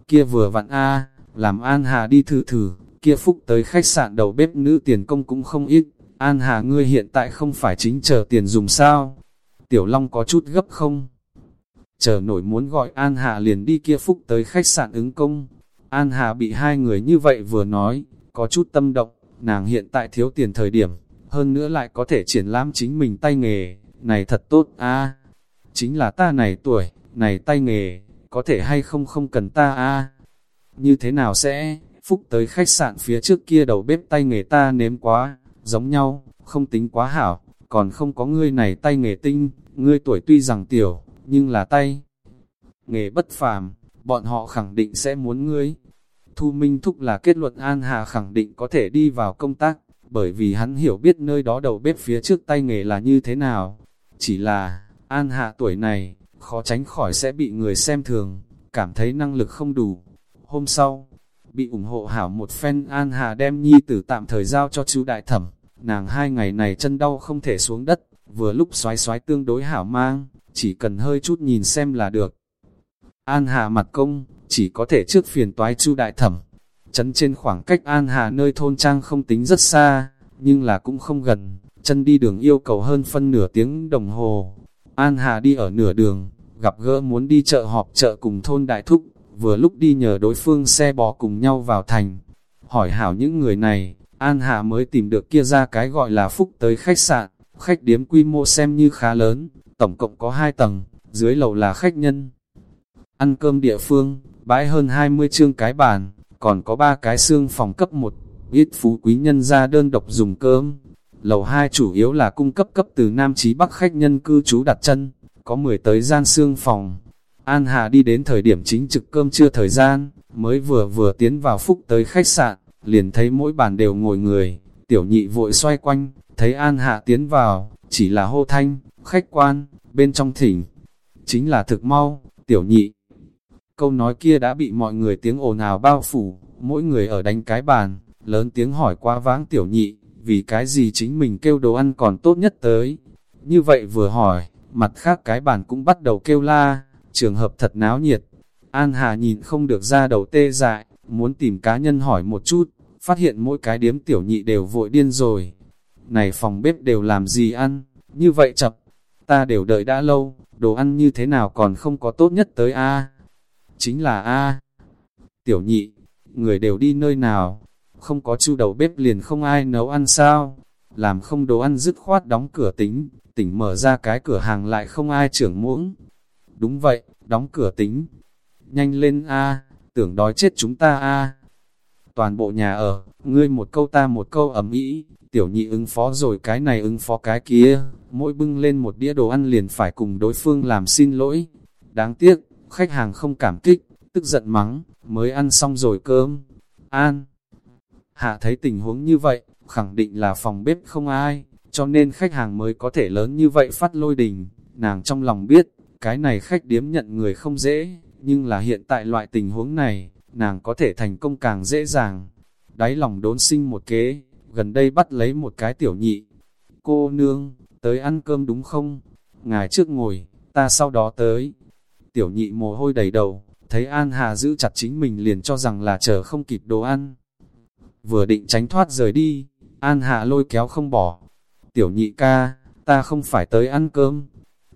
Kia vừa vặn a làm An Hà đi thử thử, kia phúc tới khách sạn đầu bếp nữ tiền công cũng không ít, An Hà ngươi hiện tại không phải chính chờ tiền dùng sao? Tiểu Long có chút gấp không? Chờ nổi muốn gọi An Hà liền đi kia phúc tới khách sạn ứng công. An Hà bị hai người như vậy vừa nói, có chút tâm động, nàng hiện tại thiếu tiền thời điểm, hơn nữa lại có thể triển lãm chính mình tay nghề, này thật tốt a Chính là ta này tuổi, này tay nghề, có thể hay không không cần ta a Như thế nào sẽ, phúc tới khách sạn phía trước kia đầu bếp tay nghề ta nếm quá, giống nhau, không tính quá hảo, còn không có ngươi này tay nghề tinh, ngươi tuổi tuy rằng tiểu, nhưng là tay. Nghề bất phàm, bọn họ khẳng định sẽ muốn ngươi. Thu Minh Thúc là kết luận An Hà khẳng định có thể đi vào công tác, bởi vì hắn hiểu biết nơi đó đầu bếp phía trước tay nghề là như thế nào. Chỉ là, An Hạ tuổi này, khó tránh khỏi sẽ bị người xem thường, cảm thấy năng lực không đủ. Hôm sau, bị ủng hộ hảo một phen An Hà đem nhi tử tạm thời giao cho chú đại thẩm, nàng hai ngày này chân đau không thể xuống đất, vừa lúc xoái xoái tương đối hảo mang, chỉ cần hơi chút nhìn xem là được. An Hà mặt công, chỉ có thể trước phiền toái chu đại thẩm. Chấn trên khoảng cách An Hà nơi thôn trang không tính rất xa, nhưng là cũng không gần, chân đi đường yêu cầu hơn phân nửa tiếng đồng hồ. An Hà đi ở nửa đường, gặp gỡ muốn đi chợ họp chợ cùng thôn đại thúc, vừa lúc đi nhờ đối phương xe bò cùng nhau vào thành. Hỏi hảo những người này, An Hà mới tìm được kia ra cái gọi là phúc tới khách sạn, khách điếm quy mô xem như khá lớn, tổng cộng có 2 tầng, dưới lầu là khách nhân. Ăn cơm địa phương, bãi hơn 20 chương cái bàn, còn có ba cái xương phòng cấp 1, ít phú quý nhân ra đơn độc dùng cơm. Lầu 2 chủ yếu là cung cấp cấp từ Nam Chí Bắc khách nhân cư trú đặt chân, có 10 tới gian xương phòng. An Hà đi đến thời điểm chính trực cơm trưa thời gian, mới vừa vừa tiến vào phúc tới khách sạn, liền thấy mỗi bàn đều ngồi người, tiểu nhị vội xoay quanh, thấy An Hạ tiến vào, chỉ là hô thanh, khách quan, bên trong thỉnh. Chính là thực mau, tiểu nhị. Câu nói kia đã bị mọi người tiếng ồn ào bao phủ, mỗi người ở đánh cái bàn, lớn tiếng hỏi qua vãng tiểu nhị, vì cái gì chính mình kêu đồ ăn còn tốt nhất tới. Như vậy vừa hỏi, mặt khác cái bản cũng bắt đầu kêu la, trường hợp thật náo nhiệt. An Hà nhìn không được ra đầu tê dại, muốn tìm cá nhân hỏi một chút, phát hiện mỗi cái điếm tiểu nhị đều vội điên rồi. Này phòng bếp đều làm gì ăn, như vậy chập, ta đều đợi đã lâu, đồ ăn như thế nào còn không có tốt nhất tới A. Chính là A. Tiểu nhị, người đều đi nơi nào, không có chu đầu bếp liền không ai nấu ăn sao, làm không đồ ăn dứt khoát đóng cửa tính, tỉnh mở ra cái cửa hàng lại không ai trưởng muỗng. Đúng vậy, đóng cửa tính. Nhanh lên A, tưởng đói chết chúng ta A. Toàn bộ nhà ở, ngươi một câu ta một câu ầm ý, tiểu nhị ứng phó rồi cái này ứng phó cái kia, mỗi bưng lên một đĩa đồ ăn liền phải cùng đối phương làm xin lỗi. Đáng tiếc, khách hàng không cảm kích, tức giận mắng, mới ăn xong rồi cơm. An Hạ thấy tình huống như vậy, khẳng định là phòng bếp không ai, cho nên khách hàng mới có thể lớn như vậy phát lôi đình. Nàng trong lòng biết, cái này khách điếm nhận người không dễ, nhưng là hiện tại loại tình huống này, nàng có thể thành công càng dễ dàng. Đáy lòng đốn sinh một kế, gần đây bắt lấy một cái tiểu nhị. Cô nương, tới ăn cơm đúng không? Ngài trước ngồi, ta sau đó tới. Tiểu nhị mồ hôi đầy đầu, thấy An Hà giữ chặt chính mình liền cho rằng là chờ không kịp đồ ăn. Vừa định tránh thoát rời đi, An hạ lôi kéo không bỏ. Tiểu nhị ca, ta không phải tới ăn cơm.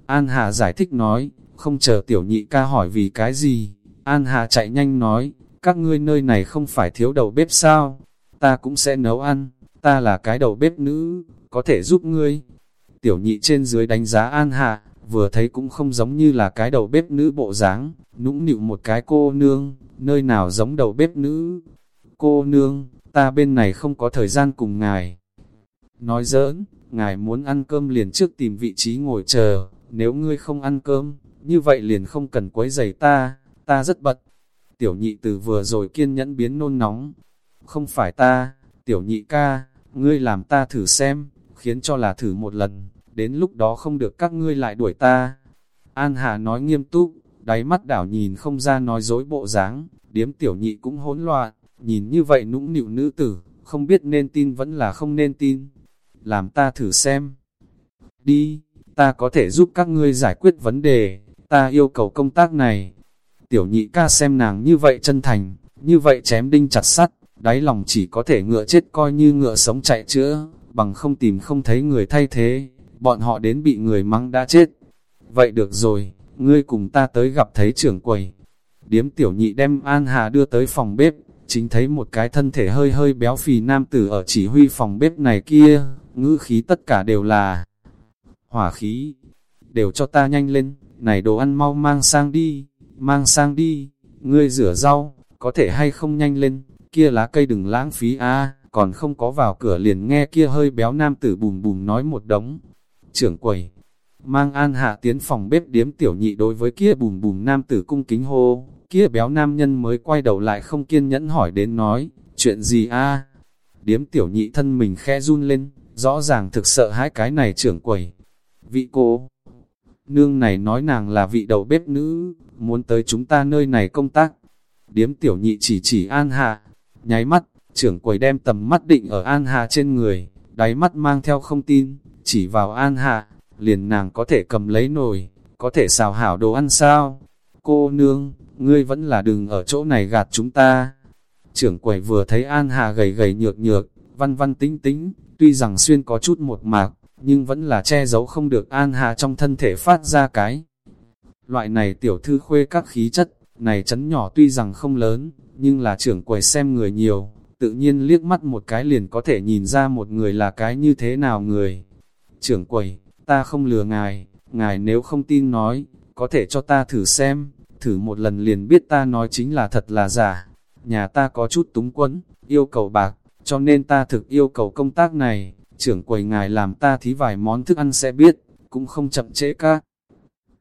An hạ giải thích nói, không chờ tiểu nhị ca hỏi vì cái gì. An hạ chạy nhanh nói, các ngươi nơi này không phải thiếu đầu bếp sao? Ta cũng sẽ nấu ăn, ta là cái đầu bếp nữ, có thể giúp ngươi. Tiểu nhị trên dưới đánh giá An hạ, vừa thấy cũng không giống như là cái đầu bếp nữ bộ dáng, nũng nịu một cái cô nương, nơi nào giống đầu bếp nữ. Cô nương, ta bên này không có thời gian cùng ngài. Nói giỡn, ngài muốn ăn cơm liền trước tìm vị trí ngồi chờ, nếu ngươi không ăn cơm, như vậy liền không cần quấy giày ta, ta rất bật. Tiểu nhị từ vừa rồi kiên nhẫn biến nôn nóng. Không phải ta, tiểu nhị ca, ngươi làm ta thử xem, khiến cho là thử một lần, đến lúc đó không được các ngươi lại đuổi ta. An Hà nói nghiêm túc, đáy mắt đảo nhìn không ra nói dối bộ dáng, điếm tiểu nhị cũng hỗn loạn, nhìn như vậy nũng nịu nữ tử, không biết nên tin vẫn là không nên tin. Làm ta thử xem. Đi, ta có thể giúp các ngươi giải quyết vấn đề, ta yêu cầu công tác này. Tiểu nhị ca xem nàng như vậy chân thành, như vậy chém đinh chặt sắt, đáy lòng chỉ có thể ngựa chết coi như ngựa sống chạy chữa, bằng không tìm không thấy người thay thế, bọn họ đến bị người mắng đã chết. Vậy được rồi, ngươi cùng ta tới gặp thấy trưởng quầy. Điếm tiểu nhị đem An Hà đưa tới phòng bếp, chính thấy một cái thân thể hơi hơi béo phì nam tử ở chỉ huy phòng bếp này kia, ngữ khí tất cả đều là hỏa khí, đều cho ta nhanh lên, này đồ ăn mau mang sang đi, mang sang đi, ngươi rửa rau, có thể hay không nhanh lên, kia lá cây đừng lãng phí a còn không có vào cửa liền nghe kia hơi béo nam tử bùm bùm nói một đống. Trưởng quầy, mang an hạ tiến phòng bếp điếm tiểu nhị đối với kia bùm bùm nam tử cung kính hô, kia béo nam nhân mới quay đầu lại không kiên nhẫn hỏi đến nói, chuyện gì a Điếm tiểu nhị thân mình khẽ run lên, rõ ràng thực sợ hãi cái này trưởng quầy. Vị cô, nương này nói nàng là vị đầu bếp nữ, muốn tới chúng ta nơi này công tác. Điếm tiểu nhị chỉ chỉ an hạ, nháy mắt, trưởng quầy đem tầm mắt định ở an hạ trên người, đáy mắt mang theo không tin, chỉ vào an hạ, liền nàng có thể cầm lấy nồi, có thể xào hảo đồ ăn sao? Cô nương, ngươi vẫn là đừng ở chỗ này gạt chúng ta. Trưởng quầy vừa thấy An Hà gầy gầy nhược nhược, văn văn tính tính, tuy rằng xuyên có chút một mạc, nhưng vẫn là che giấu không được An Hà trong thân thể phát ra cái. Loại này tiểu thư khuê các khí chất, này chấn nhỏ tuy rằng không lớn, nhưng là trưởng quầy xem người nhiều, tự nhiên liếc mắt một cái liền có thể nhìn ra một người là cái như thế nào người. Trưởng quầy, ta không lừa ngài, ngài nếu không tin nói, có thể cho ta thử xem, thử một lần liền biết ta nói chính là thật là giả. Nhà ta có chút túng quẫn, yêu cầu bạc, cho nên ta thực yêu cầu công tác này, trưởng quầy ngài làm ta thí vài món thức ăn sẽ biết, cũng không chậm trễ các.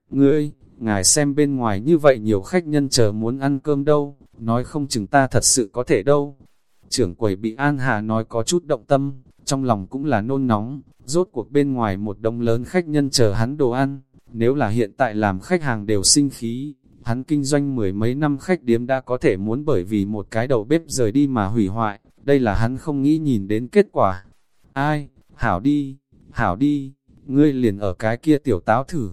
Ngươi, ngài xem bên ngoài như vậy nhiều khách nhân chờ muốn ăn cơm đâu, nói không chừng ta thật sự có thể đâu. Trưởng quầy bị An Hà nói có chút động tâm, trong lòng cũng là nôn nóng, rốt cuộc bên ngoài một đông lớn khách nhân chờ hắn đồ ăn, nếu là hiện tại làm khách hàng đều sinh khí, hắn kinh doanh mười mấy năm khách điếm đã có thể muốn bởi vì một cái đầu bếp rời đi mà hủy hoại, đây là hắn không nghĩ nhìn đến kết quả. Ai, hảo đi, hảo đi, ngươi liền ở cái kia tiểu táo thử.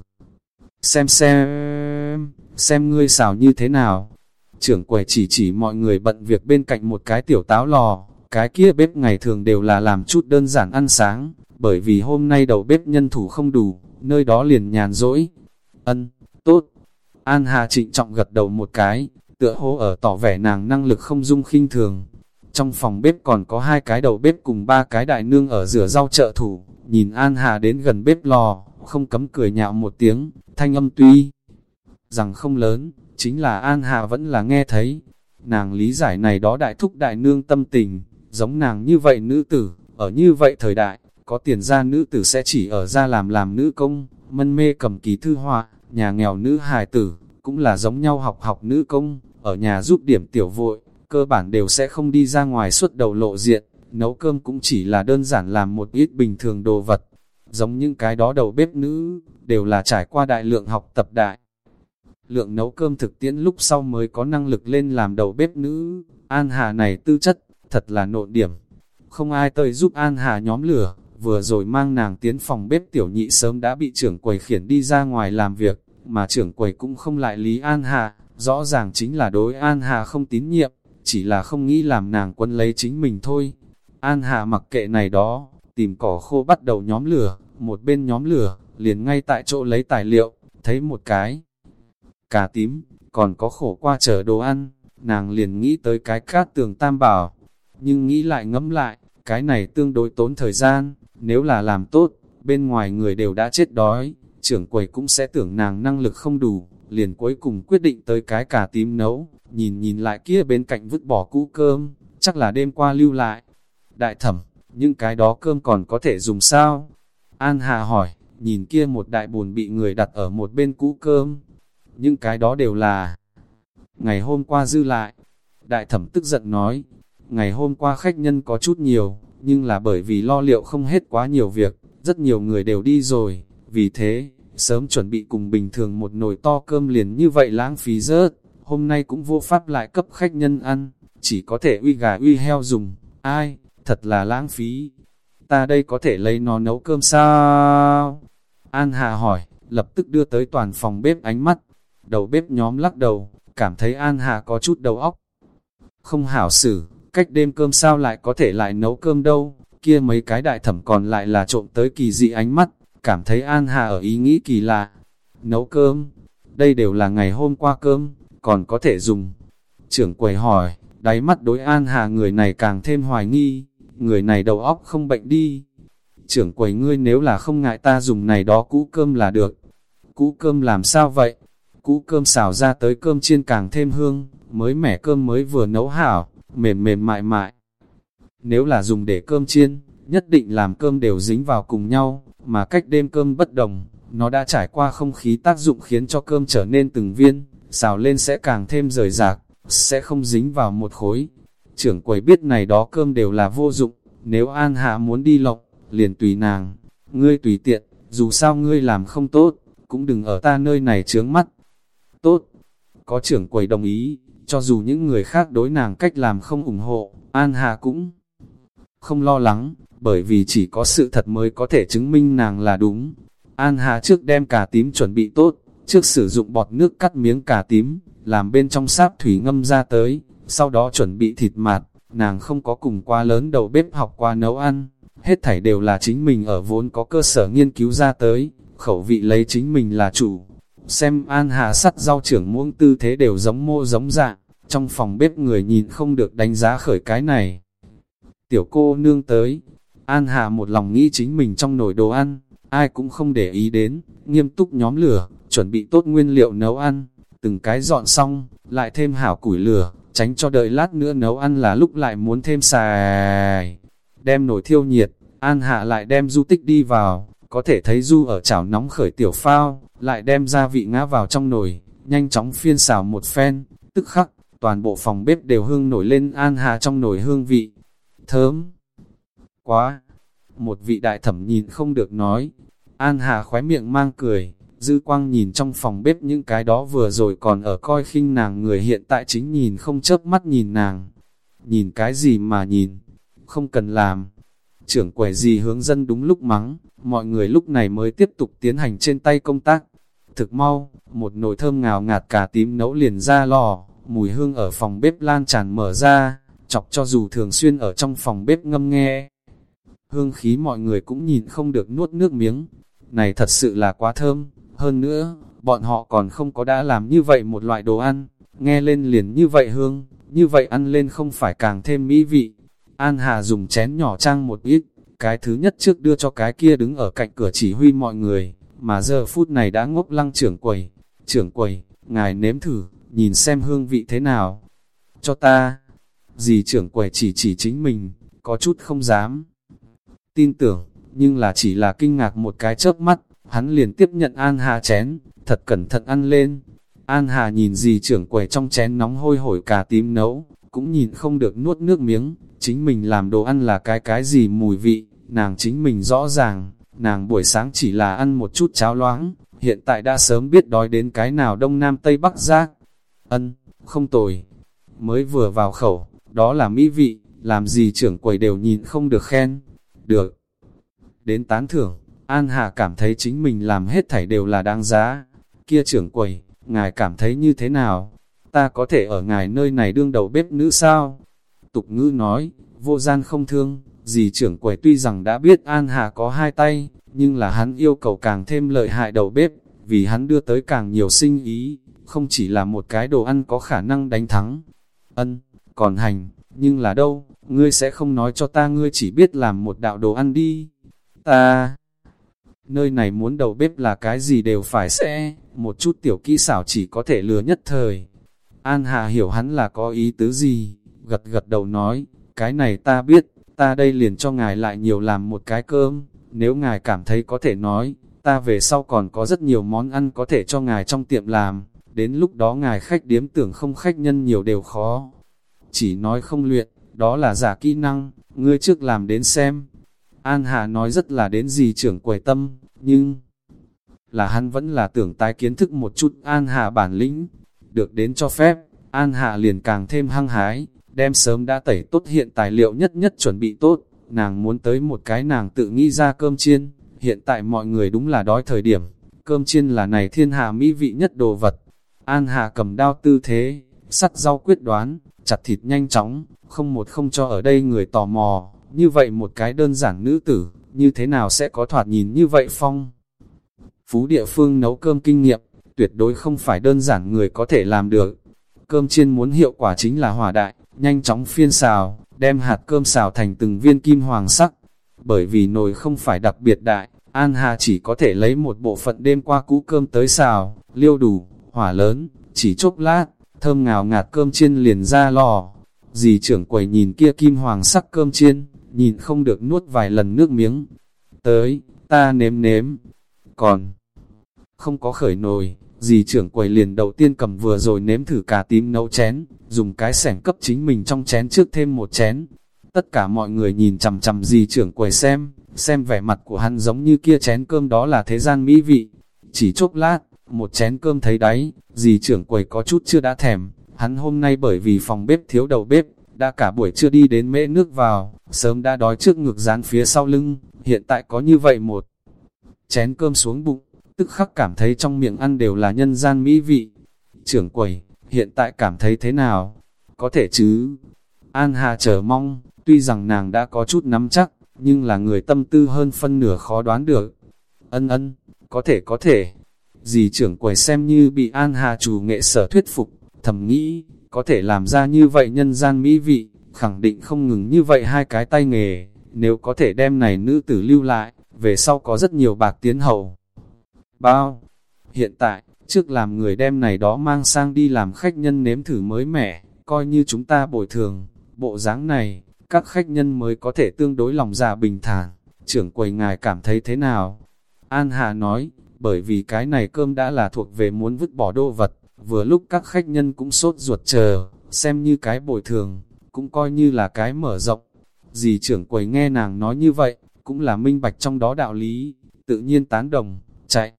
Xem xem, xem ngươi xào như thế nào. Trưởng quầy chỉ chỉ mọi người bận việc bên cạnh một cái tiểu táo lò, cái kia bếp ngày thường đều là làm chút đơn giản ăn sáng, bởi vì hôm nay đầu bếp nhân thủ không đủ, nơi đó liền nhàn rỗi. Ân, tốt. An Hà trịnh trọng gật đầu một cái, tựa hô ở tỏ vẻ nàng năng lực không dung khinh thường. Trong phòng bếp còn có hai cái đầu bếp cùng ba cái đại nương ở rửa rau trợ thủ, nhìn An Hà đến gần bếp lò, không cấm cười nhạo một tiếng, thanh âm tuy rằng không lớn, chính là An Hà vẫn là nghe thấy. Nàng lý giải này đó đại thúc đại nương tâm tình, giống nàng như vậy nữ tử, ở như vậy thời đại, có tiền ra nữ tử sẽ chỉ ở ra làm làm nữ công, mân mê cầm ký thư họa, nhà nghèo nữ hài tử, cũng là giống nhau học học nữ công, ở nhà giúp điểm tiểu vội, cơ bản đều sẽ không đi ra ngoài suốt đầu lộ diện, nấu cơm cũng chỉ là đơn giản làm một ít bình thường đồ vật. Giống những cái đó đầu bếp nữ, đều là trải qua đại lượng học tập đại. Lượng nấu cơm thực tiễn lúc sau mới có năng lực lên làm đầu bếp nữ, An Hà này tư chất, thật là nộn điểm. Không ai tới giúp An Hà nhóm lửa, vừa rồi mang nàng tiến phòng bếp tiểu nhị sớm đã bị trưởng quầy khiển đi ra ngoài làm việc, mà trưởng quầy cũng không lại lý An Hà, rõ ràng chính là đối An Hà không tín nhiệm, chỉ là không nghĩ làm nàng quân lấy chính mình thôi. An Hà mặc kệ này đó, tìm cỏ khô bắt đầu nhóm lửa, một bên nhóm lửa, liền ngay tại chỗ lấy tài liệu, thấy một cái. Cà tím, còn có khổ qua chở đồ ăn, nàng liền nghĩ tới cái cát tường tam bảo, nhưng nghĩ lại ngẫm lại, cái này tương đối tốn thời gian, nếu là làm tốt, bên ngoài người đều đã chết đói, trưởng quầy cũng sẽ tưởng nàng năng lực không đủ, liền cuối cùng quyết định tới cái cà tím nấu, nhìn nhìn lại kia bên cạnh vứt bỏ cũ cơm, chắc là đêm qua lưu lại. Đại thẩm, những cái đó cơm còn có thể dùng sao? An Hà hỏi, nhìn kia một đại buồn bị người đặt ở một bên cũ cơm. Những cái đó đều là ngày hôm qua dư lại. Đại thẩm tức giận nói, ngày hôm qua khách nhân có chút nhiều, nhưng là bởi vì lo liệu không hết quá nhiều việc, rất nhiều người đều đi rồi, vì thế, sớm chuẩn bị cùng bình thường một nồi to cơm liền như vậy lãng phí rớt, hôm nay cũng vô pháp lại cấp khách nhân ăn, chỉ có thể uy gà uy heo dùng, ai, thật là lãng phí, ta đây có thể lấy nó nấu cơm sao? An Hà hỏi, lập tức đưa tới toàn phòng bếp ánh mắt, đầu bếp nhóm lắc đầu, cảm thấy An Hà có chút đầu óc. Không hảo xử, cách đêm cơm sao lại có thể lại nấu cơm đâu, kia mấy cái đại thẩm còn lại là trộm tới kỳ dị ánh mắt, cảm thấy An Hà ở ý nghĩ kỳ lạ. Nấu cơm, đây đều là ngày hôm qua cơm, còn có thể dùng. Trưởng quầy hỏi, đáy mắt đối An Hà người này càng thêm hoài nghi, người này đầu óc không bệnh đi. Trưởng quầy ngươi nếu là không ngại ta dùng này đó cũ cơm là được. Cũ cơm làm sao vậy? Cũ cơm xào ra tới cơm chiên càng thêm hương, mới mẻ cơm mới vừa nấu hảo, mềm mềm mại mại. Nếu là dùng để cơm chiên, nhất định làm cơm đều dính vào cùng nhau, mà cách đêm cơm bất đồng, nó đã trải qua không khí tác dụng khiến cho cơm trở nên từng viên, xào lên sẽ càng thêm rời rạc, sẽ không dính vào một khối. Trưởng quầy biết này đó cơm đều là vô dụng, nếu An Hạ muốn đi lộc, liền tùy nàng, ngươi tùy tiện, dù sao ngươi làm không tốt, cũng đừng ở ta nơi này chướng mắt. Tốt, có trưởng quầy đồng ý, cho dù những người khác đối nàng cách làm không ủng hộ, An Hà cũng không lo lắng, bởi vì chỉ có sự thật mới có thể chứng minh nàng là đúng. An Hà trước đem cà tím chuẩn bị tốt, trước sử dụng bọt nước cắt miếng cà tím, làm bên trong sáp thủy ngâm ra tới, sau đó chuẩn bị thịt mạt, nàng không có cùng qua lớn đầu bếp học qua nấu ăn, hết thảy đều là chính mình ở vốn có cơ sở nghiên cứu ra tới, khẩu vị lấy chính mình là chủ. Xem An Hà sắt rau trưởng muỗng tư thế đều giống mô giống dạng, trong phòng bếp người nhìn không được đánh giá khởi cái này. Tiểu cô nương tới, An Hà một lòng nghĩ chính mình trong nồi đồ ăn, ai cũng không để ý đến, nghiêm túc nhóm lửa, chuẩn bị tốt nguyên liệu nấu ăn, từng cái dọn xong, lại thêm hảo củi lửa, tránh cho đợi lát nữa nấu ăn là lúc lại muốn thêm xài. Đem nồi thiêu nhiệt, An Hạ lại đem du tích đi vào, có thể thấy du ở chảo nóng khởi tiểu phao, lại đem gia vị ngã vào trong nồi, nhanh chóng phiên xào một phen, tức khắc, toàn bộ phòng bếp đều hương nổi lên An hà trong nồi hương vị. Thơm! Quá! Một vị đại thẩm nhìn không được nói, An Hà khóe miệng mang cười, dư quang nhìn trong phòng bếp những cái đó vừa rồi còn ở coi khinh nàng người hiện tại chính nhìn không chớp mắt nhìn nàng. Nhìn cái gì mà nhìn, không cần làm. Trưởng quầy gì hướng dân đúng lúc mắng, mọi người lúc này mới tiếp tục tiến hành trên tay công tác. Thực mau, một nồi thơm ngào ngạt cả tím nấu liền ra lò, mùi hương ở phòng bếp lan tràn mở ra, chọc cho dù thường xuyên ở trong phòng bếp ngâm nghe. Hương khí mọi người cũng nhìn không được nuốt nước miếng, này thật sự là quá thơm, hơn nữa, bọn họ còn không có đã làm như vậy một loại đồ ăn, nghe lên liền như vậy hương, như vậy ăn lên không phải càng thêm mỹ vị. An Hà dùng chén nhỏ trang một ít, cái thứ nhất trước đưa cho cái kia đứng ở cạnh cửa chỉ huy mọi người, mà giờ phút này đã ngốc lăng trưởng quầy. Trưởng quầy, ngài nếm thử, nhìn xem hương vị thế nào. Cho ta, gì trưởng quầy chỉ chỉ chính mình, có chút không dám. Tin tưởng, nhưng là chỉ là kinh ngạc một cái chớp mắt, hắn liền tiếp nhận An Hà chén, thật cẩn thận ăn lên. An Hà nhìn gì trưởng quầy trong chén nóng hôi hổi cà tím nấu, cũng nhìn không được nuốt nước miếng, chính mình làm đồ ăn là cái cái gì mùi vị, nàng chính mình rõ ràng, nàng buổi sáng chỉ là ăn một chút cháo loãng, hiện tại đã sớm biết đói đến cái nào đông nam tây bắc giác. Ân, không tồi, mới vừa vào khẩu, đó là mỹ vị, làm gì trưởng quầy đều nhìn không được khen, được. Đến tán thưởng, An Hà cảm thấy chính mình làm hết thảy đều là đáng giá. Kia trưởng quầy, ngài cảm thấy như thế nào? Ta có thể ở ngài nơi này đương đầu bếp nữ sao? Tục ngữ nói, vô gian không thương, dì trưởng quầy tuy rằng đã biết An Hà có hai tay, nhưng là hắn yêu cầu càng thêm lợi hại đầu bếp, vì hắn đưa tới càng nhiều sinh ý, không chỉ là một cái đồ ăn có khả năng đánh thắng. Ân, còn hành, nhưng là đâu, ngươi sẽ không nói cho ta ngươi chỉ biết làm một đạo đồ ăn đi. Ta nơi này muốn đầu bếp là cái gì đều phải sẽ, một chút tiểu kỹ xảo chỉ có thể lừa nhất thời. An Hà hiểu hắn là có ý tứ gì, gật gật đầu nói, cái này ta biết, ta đây liền cho ngài lại nhiều làm một cái cơm, nếu ngài cảm thấy có thể nói, ta về sau còn có rất nhiều món ăn có thể cho ngài trong tiệm làm, đến lúc đó ngài khách điếm tưởng không khách nhân nhiều đều khó. Chỉ nói không luyện, đó là giả kỹ năng, ngươi trước làm đến xem. An Hà nói rất là đến gì trưởng quầy tâm, nhưng là hắn vẫn là tưởng tái kiến thức một chút An Hà bản lĩnh, được đến cho phép, An hạ liền càng thêm hăng hái, đem sớm đã tẩy tốt hiện tài liệu nhất nhất chuẩn bị tốt, nàng muốn tới một cái nàng tự nghĩ ra cơm chiên, hiện tại mọi người đúng là đói thời điểm, cơm chiên là này thiên hạ mỹ vị nhất đồ vật. An hạ cầm đao tư thế, sắt rau quyết đoán, chặt thịt nhanh chóng, không một không cho ở đây người tò mò, như vậy một cái đơn giản nữ tử, như thế nào sẽ có thoạt nhìn như vậy phong. Phú địa phương nấu cơm kinh nghiệm, tuyệt đối không phải đơn giản người có thể làm được. Cơm chiên muốn hiệu quả chính là hỏa đại, nhanh chóng phiên xào, đem hạt cơm xào thành từng viên kim hoàng sắc. Bởi vì nồi không phải đặc biệt đại, An Hà chỉ có thể lấy một bộ phận đêm qua cũ cơm tới xào, liêu đủ, hỏa lớn, chỉ chốc lát, thơm ngào ngạt cơm chiên liền ra lò. Dì trưởng quầy nhìn kia kim hoàng sắc cơm chiên, nhìn không được nuốt vài lần nước miếng. Tới, ta nếm nếm. Còn, không có khởi nồi, dì trưởng quầy liền đầu tiên cầm vừa rồi nếm thử cà tím nấu chén, dùng cái sẻng cấp chính mình trong chén trước thêm một chén. Tất cả mọi người nhìn chằm chằm dì trưởng quầy xem, xem vẻ mặt của hắn giống như kia chén cơm đó là thế gian mỹ vị. Chỉ chốc lát, một chén cơm thấy đáy, dì trưởng quầy có chút chưa đã thèm, hắn hôm nay bởi vì phòng bếp thiếu đầu bếp, đã cả buổi chưa đi đến mễ nước vào, sớm đã đói trước ngực dán phía sau lưng, hiện tại có như vậy một chén cơm xuống bụng, tức khắc cảm thấy trong miệng ăn đều là nhân gian mỹ vị. Trưởng quầy, hiện tại cảm thấy thế nào? Có thể chứ? An Hà chờ mong, tuy rằng nàng đã có chút nắm chắc, nhưng là người tâm tư hơn phân nửa khó đoán được. Ân ân, có thể có thể. Dì trưởng quầy xem như bị An Hà chủ nghệ sở thuyết phục, thầm nghĩ, có thể làm ra như vậy nhân gian mỹ vị, khẳng định không ngừng như vậy hai cái tay nghề, nếu có thể đem này nữ tử lưu lại, về sau có rất nhiều bạc tiến hậu. Bao? Hiện tại, trước làm người đem này đó mang sang đi làm khách nhân nếm thử mới mẻ, coi như chúng ta bồi thường, bộ dáng này, các khách nhân mới có thể tương đối lòng dạ bình thản, trưởng quầy ngài cảm thấy thế nào? An Hà nói, bởi vì cái này cơm đã là thuộc về muốn vứt bỏ đô vật, vừa lúc các khách nhân cũng sốt ruột chờ, xem như cái bồi thường, cũng coi như là cái mở rộng. Dì trưởng quầy nghe nàng nói như vậy, cũng là minh bạch trong đó đạo lý, tự nhiên tán đồng, chạy.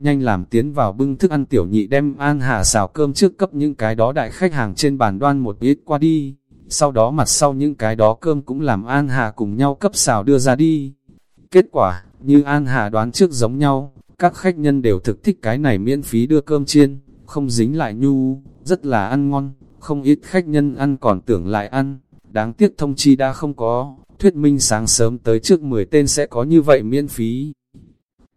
Nhanh làm tiến vào bưng thức ăn tiểu nhị đem An Hà xào cơm trước cấp những cái đó đại khách hàng trên bàn đoan một ít qua đi, sau đó mặt sau những cái đó cơm cũng làm An Hà cùng nhau cấp xào đưa ra đi. Kết quả, như An Hà đoán trước giống nhau, các khách nhân đều thực thích cái này miễn phí đưa cơm chiên, không dính lại nhu, rất là ăn ngon, không ít khách nhân ăn còn tưởng lại ăn, đáng tiếc thông chi đã không có, thuyết minh sáng sớm tới trước 10 tên sẽ có như vậy miễn phí.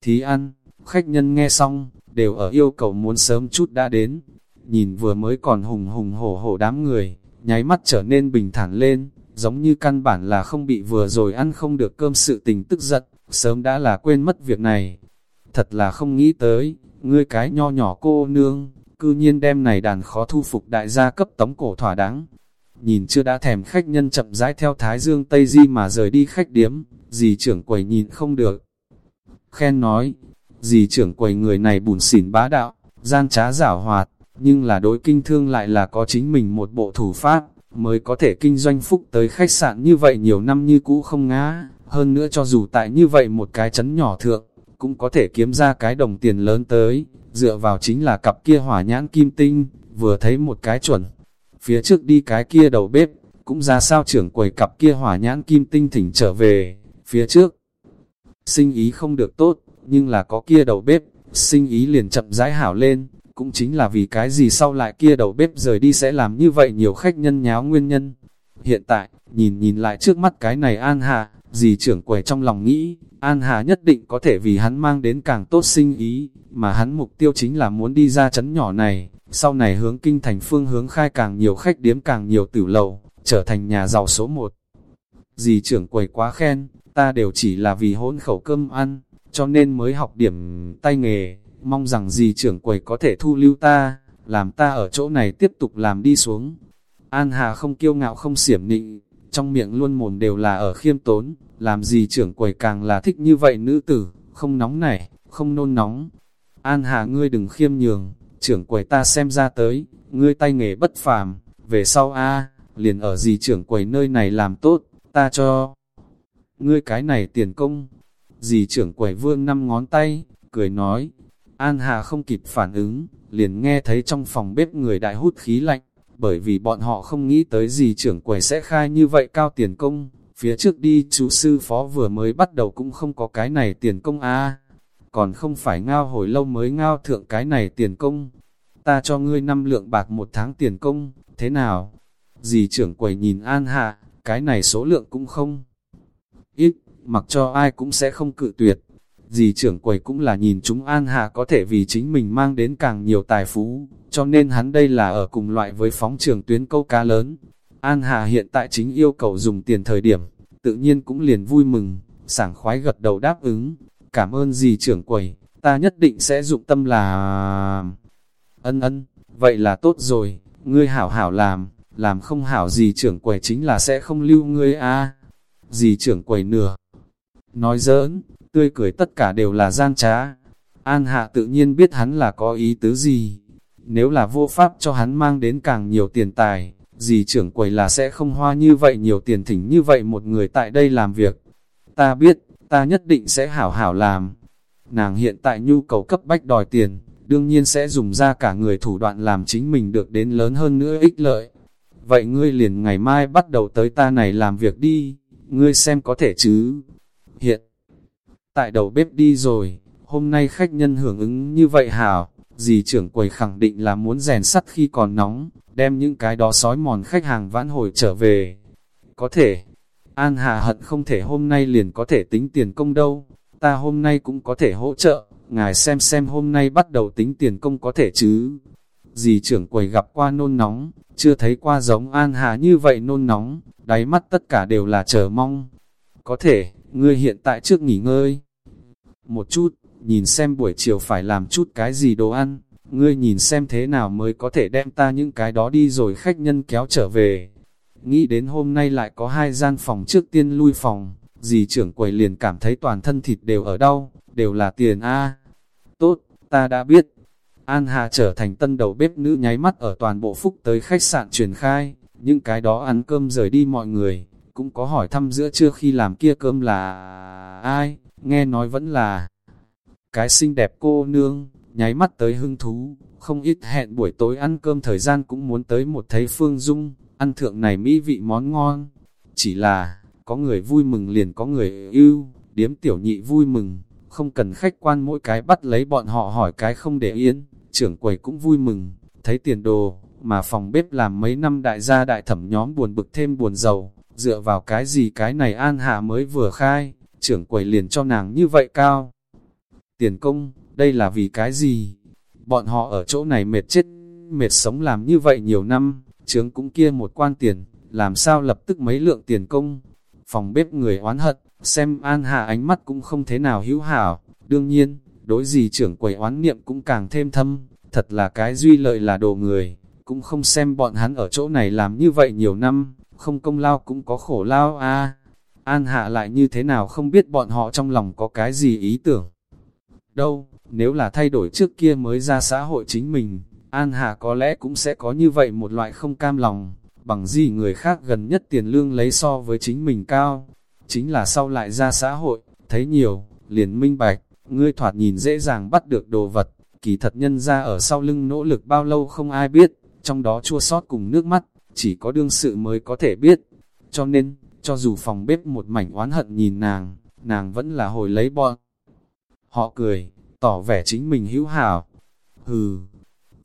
Thí ăn, khách nhân nghe xong, đều ở yêu cầu muốn sớm chút đã đến, nhìn vừa mới còn hùng hùng hổ hổ đám người, nháy mắt trở nên bình thản lên, giống như căn bản là không bị vừa rồi ăn không được cơm sự tình tức giận, sớm đã là quên mất việc này. Thật là không nghĩ tới, ngươi cái nho nhỏ cô nương, cư nhiên đem này đàn khó thu phục đại gia cấp tống cổ thỏa đáng. Nhìn chưa đã thèm khách nhân chậm rãi theo Thái Dương Tây Di mà rời đi khách điếm, dì trưởng quầy nhìn không được. Khen nói, dì trưởng quầy người này bùn xỉn bá đạo, gian trá giảo hoạt, nhưng là đối kinh thương lại là có chính mình một bộ thủ pháp, mới có thể kinh doanh phúc tới khách sạn như vậy nhiều năm như cũ không ngã, hơn nữa cho dù tại như vậy một cái chấn nhỏ thượng, cũng có thể kiếm ra cái đồng tiền lớn tới, dựa vào chính là cặp kia hỏa nhãn kim tinh, vừa thấy một cái chuẩn. Phía trước đi cái kia đầu bếp, cũng ra sao trưởng quầy cặp kia hỏa nhãn kim tinh thỉnh trở về, phía trước. Sinh ý không được tốt, nhưng là có kia đầu bếp, sinh ý liền chậm rãi hảo lên, cũng chính là vì cái gì sau lại kia đầu bếp rời đi sẽ làm như vậy nhiều khách nhân nháo nguyên nhân. Hiện tại, nhìn nhìn lại trước mắt cái này An Hà, dì trưởng quầy trong lòng nghĩ, An Hà nhất định có thể vì hắn mang đến càng tốt sinh ý, mà hắn mục tiêu chính là muốn đi ra chấn nhỏ này, sau này hướng kinh thành phương hướng khai càng nhiều khách điếm càng nhiều tử lầu, trở thành nhà giàu số một. Dì trưởng quầy quá khen, ta đều chỉ là vì hỗn khẩu cơm ăn, cho nên mới học điểm tay nghề, mong rằng dì trưởng quầy có thể thu lưu ta, làm ta ở chỗ này tiếp tục làm đi xuống. An Hà không kiêu ngạo không xiểm nịnh, trong miệng luôn mồm đều là ở khiêm tốn, làm gì trưởng quầy càng là thích như vậy nữ tử, không nóng nảy, không nôn nóng. An Hà ngươi đừng khiêm nhường, trưởng quầy ta xem ra tới, ngươi tay nghề bất phàm, về sau a liền ở gì trưởng quầy nơi này làm tốt, ta cho ngươi cái này tiền công. Dì trưởng quầy vương năm ngón tay, cười nói, An Hà không kịp phản ứng, liền nghe thấy trong phòng bếp người đại hút khí lạnh, bởi vì bọn họ không nghĩ tới gì trưởng quầy sẽ khai như vậy cao tiền công. Phía trước đi chú sư phó vừa mới bắt đầu cũng không có cái này tiền công a còn không phải ngao hồi lâu mới ngao thượng cái này tiền công. Ta cho ngươi năm lượng bạc một tháng tiền công, thế nào? Dì trưởng quầy nhìn An Hạ, cái này số lượng cũng không ít, mặc cho ai cũng sẽ không cự tuyệt. Dì trưởng quầy cũng là nhìn chúng An hà có thể vì chính mình mang đến càng nhiều tài phú, cho nên hắn đây là ở cùng loại với phóng trường tuyến câu cá lớn. An Hà hiện tại chính yêu cầu dùng tiền thời điểm, tự nhiên cũng liền vui mừng, sảng khoái gật đầu đáp ứng. Cảm ơn dì trưởng quầy, ta nhất định sẽ dụng tâm là... Ân ân, vậy là tốt rồi, ngươi hảo hảo làm, làm không hảo gì trưởng quầy chính là sẽ không lưu ngươi a Dì trưởng quầy nửa. Nói giỡn, tươi cười tất cả đều là gian trá. An hạ tự nhiên biết hắn là có ý tứ gì. Nếu là vô pháp cho hắn mang đến càng nhiều tiền tài, dì trưởng quầy là sẽ không hoa như vậy nhiều tiền thỉnh như vậy một người tại đây làm việc. Ta biết, ta nhất định sẽ hảo hảo làm. Nàng hiện tại nhu cầu cấp bách đòi tiền, đương nhiên sẽ dùng ra cả người thủ đoạn làm chính mình được đến lớn hơn nữa ích lợi. Vậy ngươi liền ngày mai bắt đầu tới ta này làm việc đi, ngươi xem có thể chứ. Hiện tại đầu bếp đi rồi, hôm nay khách nhân hưởng ứng như vậy hảo, dì trưởng quầy khẳng định là muốn rèn sắt khi còn nóng, đem những cái đó sói mòn khách hàng vãn hồi trở về. Có thể, An Hà hận không thể hôm nay liền có thể tính tiền công đâu, ta hôm nay cũng có thể hỗ trợ, ngài xem xem hôm nay bắt đầu tính tiền công có thể chứ. Dì trưởng quầy gặp qua nôn nóng, chưa thấy qua giống An Hà như vậy nôn nóng, đáy mắt tất cả đều là chờ mong. Có thể, ngươi hiện tại trước nghỉ ngơi. Một chút, nhìn xem buổi chiều phải làm chút cái gì đồ ăn, ngươi nhìn xem thế nào mới có thể đem ta những cái đó đi rồi khách nhân kéo trở về. Nghĩ đến hôm nay lại có hai gian phòng trước tiên lui phòng, dì trưởng quầy liền cảm thấy toàn thân thịt đều ở đâu, đều là tiền a Tốt, ta đã biết. An Hà trở thành tân đầu bếp nữ nháy mắt ở toàn bộ phúc tới khách sạn truyền khai, những cái đó ăn cơm rời đi mọi người, cũng có hỏi thăm giữa trưa khi làm kia cơm là ai, nghe nói vẫn là cái xinh đẹp cô nương, nháy mắt tới hưng thú, không ít hẹn buổi tối ăn cơm thời gian cũng muốn tới một thấy Phương Dung, ăn thượng này mỹ vị món ngon. Chỉ là, có người vui mừng liền có người ưu, điếm tiểu nhị vui mừng, không cần khách quan mỗi cái bắt lấy bọn họ hỏi cái không để yên, trưởng quầy cũng vui mừng, thấy tiền đồ, mà phòng bếp làm mấy năm đại gia đại thẩm nhóm buồn bực thêm buồn giàu, dựa vào cái gì cái này an hạ mới vừa khai, trưởng quầy liền cho nàng như vậy cao. Tiền công, đây là vì cái gì? Bọn họ ở chỗ này mệt chết, mệt sống làm như vậy nhiều năm, trướng cũng kia một quan tiền, làm sao lập tức mấy lượng tiền công. Phòng bếp người oán hận, xem An hạ ánh mắt cũng không thế nào hữu hảo, đương nhiên, đối gì trưởng quầy oán niệm cũng càng thêm thâm, thật là cái duy lợi là đồ người, cũng không xem bọn hắn ở chỗ này làm như vậy nhiều năm, không công lao cũng có khổ lao a An Hạ lại như thế nào không biết bọn họ trong lòng có cái gì ý tưởng. Đâu, nếu là thay đổi trước kia mới ra xã hội chính mình, An Hạ có lẽ cũng sẽ có như vậy một loại không cam lòng, bằng gì người khác gần nhất tiền lương lấy so với chính mình cao. Chính là sau lại ra xã hội, thấy nhiều, liền minh bạch, ngươi thoạt nhìn dễ dàng bắt được đồ vật, kỳ thật nhân ra ở sau lưng nỗ lực bao lâu không ai biết, trong đó chua sót cùng nước mắt, chỉ có đương sự mới có thể biết. Cho nên, cho dù phòng bếp một mảnh oán hận nhìn nàng, nàng vẫn là hồi lấy bọn. Họ cười, tỏ vẻ chính mình hữu hảo. Hừ,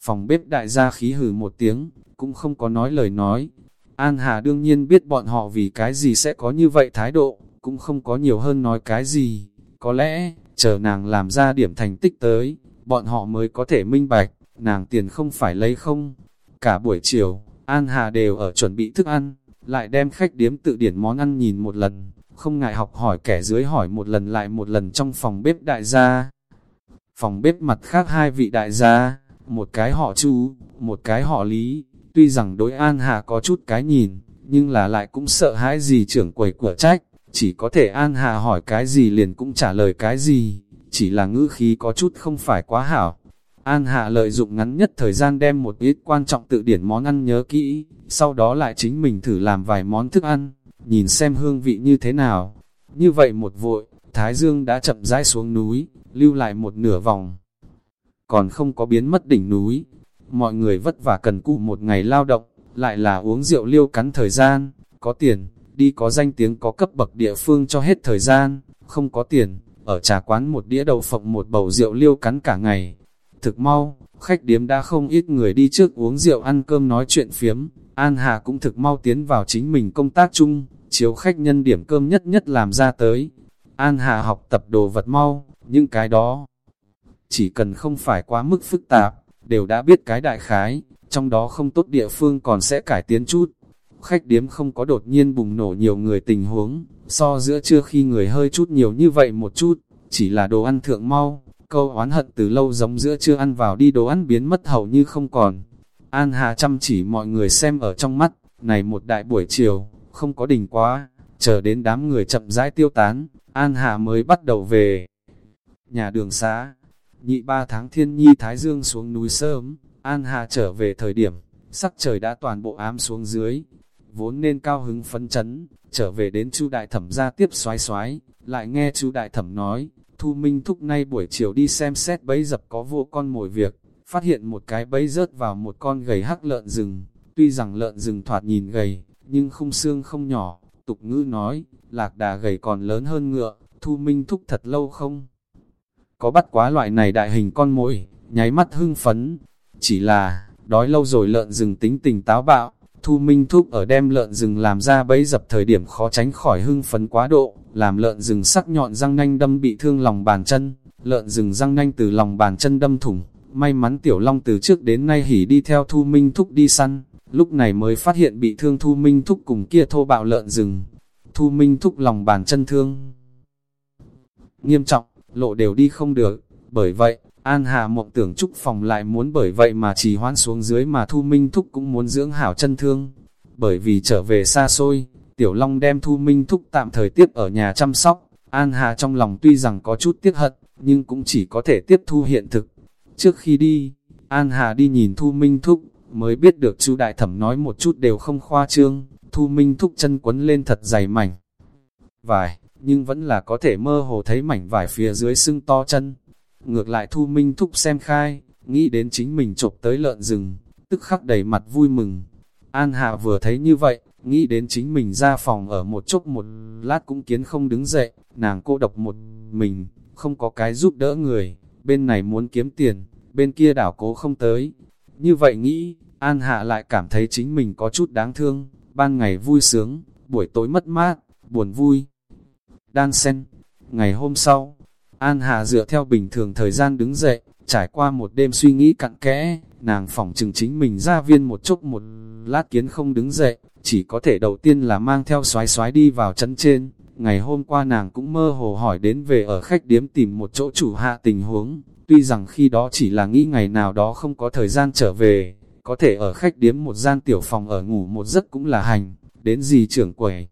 Phòng bếp đại gia khí hừ một tiếng, cũng không có nói lời nói. An Hà đương nhiên biết bọn họ vì cái gì sẽ có như vậy thái độ, cũng không có nhiều hơn nói cái gì. Có lẽ, chờ nàng làm ra điểm thành tích tới, bọn họ mới có thể minh bạch, nàng tiền không phải lấy không. Cả buổi chiều, An Hà đều ở chuẩn bị thức ăn, lại đem khách điếm tự điển món ăn nhìn một lần, không ngại học hỏi kẻ dưới hỏi một lần lại một lần trong phòng bếp đại gia. Phòng bếp mặt khác hai vị đại gia, một cái họ chu, một cái họ lý, Tuy rằng đối An Hà có chút cái nhìn, nhưng là lại cũng sợ hãi gì trưởng quầy của trách, chỉ có thể An Hà hỏi cái gì liền cũng trả lời cái gì, chỉ là ngữ khí có chút không phải quá hảo. An Hạ lợi dụng ngắn nhất thời gian đem một ít quan trọng tự điển món ăn nhớ kỹ, sau đó lại chính mình thử làm vài món thức ăn, nhìn xem hương vị như thế nào. Như vậy một vội, Thái Dương đã chậm rãi xuống núi, lưu lại một nửa vòng. Còn không có biến mất đỉnh núi, mọi người vất vả cần cù một ngày lao động, lại là uống rượu liêu cắn thời gian, có tiền, đi có danh tiếng có cấp bậc địa phương cho hết thời gian, không có tiền, ở trà quán một đĩa đậu phộng một bầu rượu liêu cắn cả ngày. Thực mau, khách điếm đã không ít người đi trước uống rượu ăn cơm nói chuyện phiếm, An Hà cũng thực mau tiến vào chính mình công tác chung, chiếu khách nhân điểm cơm nhất nhất làm ra tới. An Hà học tập đồ vật mau, những cái đó chỉ cần không phải quá mức phức tạp, đều đã biết cái đại khái, trong đó không tốt địa phương còn sẽ cải tiến chút. Khách điếm không có đột nhiên bùng nổ nhiều người tình huống, so giữa trưa khi người hơi chút nhiều như vậy một chút, chỉ là đồ ăn thượng mau, câu oán hận từ lâu giống giữa chưa ăn vào đi đồ ăn biến mất hầu như không còn. An Hà chăm chỉ mọi người xem ở trong mắt, này một đại buổi chiều, không có đỉnh quá, chờ đến đám người chậm rãi tiêu tán, An Hà mới bắt đầu về. Nhà đường xá, nhị ba tháng thiên nhi Thái Dương xuống núi sớm, An Hà trở về thời điểm, sắc trời đã toàn bộ ám xuống dưới, vốn nên cao hứng phấn chấn, trở về đến chu đại thẩm ra tiếp xoái xoái, lại nghe chu đại thẩm nói, Thu Minh thúc nay buổi chiều đi xem xét bấy dập có vô con mồi việc, phát hiện một cái bấy rớt vào một con gầy hắc lợn rừng, tuy rằng lợn rừng thoạt nhìn gầy, nhưng khung xương không nhỏ, tục ngữ nói, lạc đà gầy còn lớn hơn ngựa, Thu Minh thúc thật lâu không? Có bắt quá loại này đại hình con mồi, nháy mắt hưng phấn, chỉ là, đói lâu rồi lợn rừng tính tình táo bạo, Thu Minh Thúc ở đem lợn rừng làm ra bẫy dập thời điểm khó tránh khỏi hưng phấn quá độ, làm lợn rừng sắc nhọn răng nanh đâm bị thương lòng bàn chân, lợn rừng răng nanh từ lòng bàn chân đâm thủng, may mắn Tiểu Long từ trước đến nay hỉ đi theo Thu Minh Thúc đi săn, lúc này mới phát hiện bị thương Thu Minh Thúc cùng kia thô bạo lợn rừng. Thu Minh Thúc lòng bàn chân thương. Nghiêm trọng, lộ đều đi không được, bởi vậy, An Hà mộng tưởng trúc phòng lại muốn bởi vậy mà chỉ hoãn xuống dưới mà Thu Minh Thúc cũng muốn dưỡng hảo chân thương. Bởi vì trở về xa xôi, Tiểu Long đem Thu Minh Thúc tạm thời tiếp ở nhà chăm sóc. An Hà trong lòng tuy rằng có chút tiếc hận, nhưng cũng chỉ có thể tiếp thu hiện thực. Trước khi đi, An Hà đi nhìn Thu Minh Thúc, mới biết được chú Đại Thẩm nói một chút đều không khoa trương. Thu Minh Thúc chân quấn lên thật dày mảnh. Vải, nhưng vẫn là có thể mơ hồ thấy mảnh vải phía dưới sưng to chân. Ngược lại Thu Minh Thúc xem khai, nghĩ đến chính mình chộp tới lợn rừng, tức khắc đầy mặt vui mừng. An Hạ vừa thấy như vậy, nghĩ đến chính mình ra phòng ở một chốc một lát cũng kiến không đứng dậy, nàng cô độc một mình, không có cái giúp đỡ người, bên này muốn kiếm tiền, bên kia đảo cố không tới. Như vậy nghĩ, An Hạ lại cảm thấy chính mình có chút đáng thương, ban ngày vui sướng, buổi tối mất mát, buồn vui. Đan sen, ngày hôm sau, An Hà dựa theo bình thường thời gian đứng dậy, trải qua một đêm suy nghĩ cặn kẽ, nàng phỏng chừng chính mình ra viên một chút một lát kiến không đứng dậy, chỉ có thể đầu tiên là mang theo xoái xoái đi vào chân trên. Ngày hôm qua nàng cũng mơ hồ hỏi đến về ở khách điếm tìm một chỗ chủ hạ tình huống, tuy rằng khi đó chỉ là nghĩ ngày nào đó không có thời gian trở về, có thể ở khách điếm một gian tiểu phòng ở ngủ một giấc cũng là hành, đến gì trưởng quầy.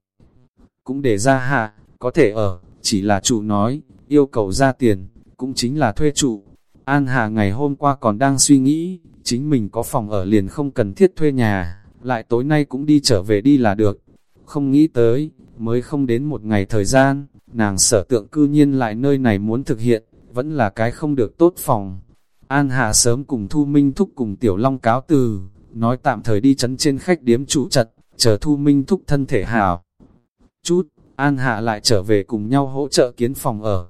Cũng để ra hạ, có thể ở, chỉ là chủ nói, yêu cầu ra tiền, cũng chính là thuê trụ. An Hà ngày hôm qua còn đang suy nghĩ, chính mình có phòng ở liền không cần thiết thuê nhà, lại tối nay cũng đi trở về đi là được. Không nghĩ tới, mới không đến một ngày thời gian, nàng sở tượng cư nhiên lại nơi này muốn thực hiện, vẫn là cái không được tốt phòng. An Hà sớm cùng Thu Minh Thúc cùng Tiểu Long cáo từ, nói tạm thời đi chấn trên khách điếm trụ chặt, chờ Thu Minh Thúc thân thể hảo. Chút, An Hạ lại trở về cùng nhau hỗ trợ kiến phòng ở,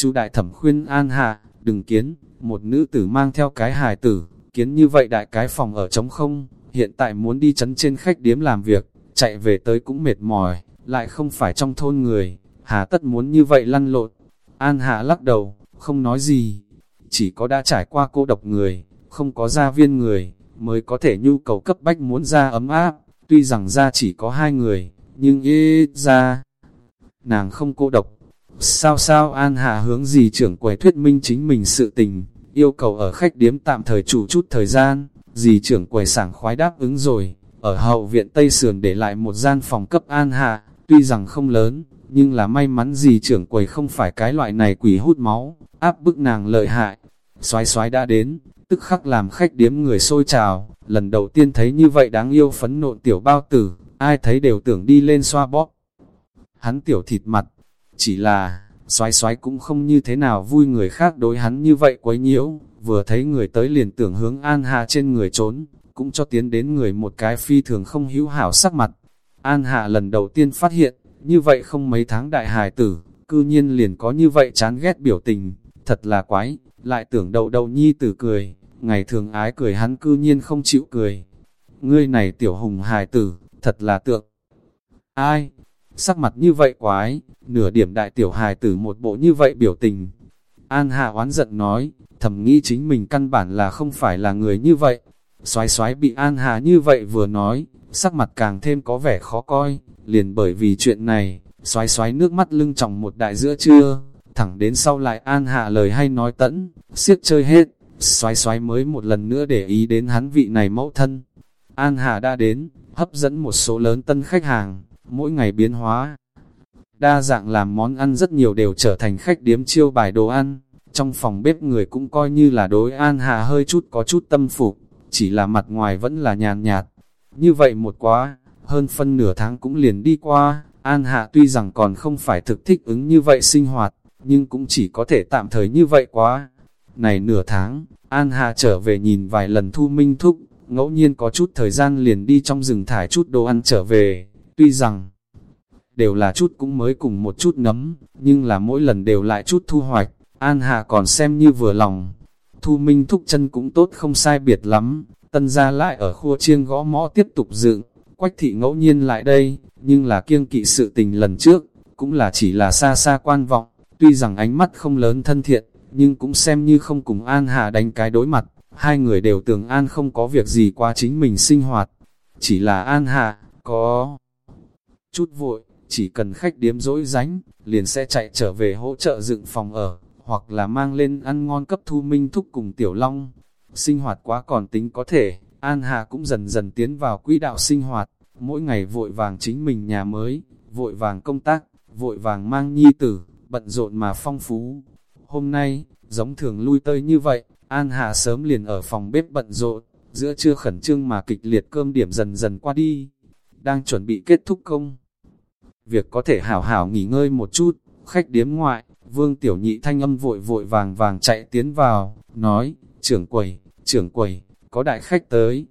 Chú đại thẩm khuyên An Hạ, đừng kiến, một nữ tử mang theo cái hài tử, kiến như vậy đại cái phòng ở trống không, hiện tại muốn đi chấn trên khách điếm làm việc, chạy về tới cũng mệt mỏi, lại không phải trong thôn người, hà tất muốn như vậy lăn lộn. An Hạ lắc đầu, không nói gì, chỉ có đã trải qua cô độc người, không có gia viên người, mới có thể nhu cầu cấp bách muốn ra ấm áp, tuy rằng ra chỉ có hai người, nhưng ê ra, nàng không cô độc, Sao sao An Hà hướng gì trưởng quầy thuyết minh chính mình sự tình, yêu cầu ở khách điếm tạm thời chủ chút thời gian, Dì trưởng quầy sảng khoái đáp ứng rồi, ở hậu viện Tây Sườn để lại một gian phòng cấp an hạ, tuy rằng không lớn, nhưng là may mắn dì trưởng quầy không phải cái loại này quỷ hút máu, áp bức nàng lợi hại. Xoái xoái đã đến, tức khắc làm khách điếm người xôi trào, lần đầu tiên thấy như vậy đáng yêu phấn nộn tiểu bao tử, ai thấy đều tưởng đi lên xoa bóp. Hắn tiểu thịt mặt, chỉ là, xoái xoái cũng không như thế nào vui người khác đối hắn như vậy quấy nhiễu, vừa thấy người tới liền tưởng hướng An Hạ trên người trốn, cũng cho tiến đến người một cái phi thường không hữu hảo sắc mặt. An Hạ lần đầu tiên phát hiện, như vậy không mấy tháng đại hài tử, cư nhiên liền có như vậy chán ghét biểu tình, thật là quái, lại tưởng đầu đầu nhi tử cười, ngày thường ái cười hắn cư nhiên không chịu cười. Ngươi này tiểu hùng hài tử, thật là tượng. Ai? Sắc mặt như vậy quái, nửa điểm đại tiểu hài tử một bộ như vậy biểu tình. An Hạ oán giận nói, thầm nghĩ chính mình căn bản là không phải là người như vậy. Xoái xoái bị An Hạ như vậy vừa nói, sắc mặt càng thêm có vẻ khó coi, liền bởi vì chuyện này, xoái xoái nước mắt lưng tròng một đại giữa trưa, thẳng đến sau lại An Hạ lời hay nói tẫn, siết chơi hết, xoái xoái mới một lần nữa để ý đến hắn vị này mẫu thân. An Hạ đã đến, hấp dẫn một số lớn tân khách hàng, mỗi ngày biến hóa. Đa dạng làm món ăn rất nhiều đều trở thành khách điếm chiêu bài đồ ăn, trong phòng bếp người cũng coi như là đối An Hạ hơi chút có chút tâm phục, chỉ là mặt ngoài vẫn là nhàn nhạt. Như vậy một quá, hơn phân nửa tháng cũng liền đi qua, An Hạ tuy rằng còn không phải thực thích ứng như vậy sinh hoạt, nhưng cũng chỉ có thể tạm thời như vậy quá. Này nửa tháng, An hà trở về nhìn vài lần thu minh thúc, ngẫu nhiên có chút thời gian liền đi trong rừng thải chút đồ ăn trở về, tuy rằng đều là chút cũng mới cùng một chút nấm, nhưng là mỗi lần đều lại chút thu hoạch, An Hạ còn xem như vừa lòng. Thu Minh thúc chân cũng tốt không sai biệt lắm, tân gia lại ở khu chiêng gõ mõ tiếp tục dựng, quách thị ngẫu nhiên lại đây, nhưng là kiêng kỵ sự tình lần trước, cũng là chỉ là xa xa quan vọng, tuy rằng ánh mắt không lớn thân thiện, nhưng cũng xem như không cùng An Hạ đánh cái đối mặt, hai người đều tưởng An không có việc gì qua chính mình sinh hoạt, chỉ là An Hạ, có chút vội, chỉ cần khách điếm dỗi ránh, liền sẽ chạy trở về hỗ trợ dựng phòng ở, hoặc là mang lên ăn ngon cấp thu minh thúc cùng tiểu long. Sinh hoạt quá còn tính có thể, An Hà cũng dần dần tiến vào quỹ đạo sinh hoạt, mỗi ngày vội vàng chính mình nhà mới, vội vàng công tác, vội vàng mang nhi tử, bận rộn mà phong phú. Hôm nay, giống thường lui tơi như vậy, An Hà sớm liền ở phòng bếp bận rộn, giữa trưa khẩn trương mà kịch liệt cơm điểm dần dần qua đi, đang chuẩn bị kết thúc công. Việc có thể hảo hảo nghỉ ngơi một chút, khách điếm ngoại, vương tiểu nhị thanh âm vội vội vàng vàng chạy tiến vào, nói, trưởng quầy, trưởng quầy, có đại khách tới.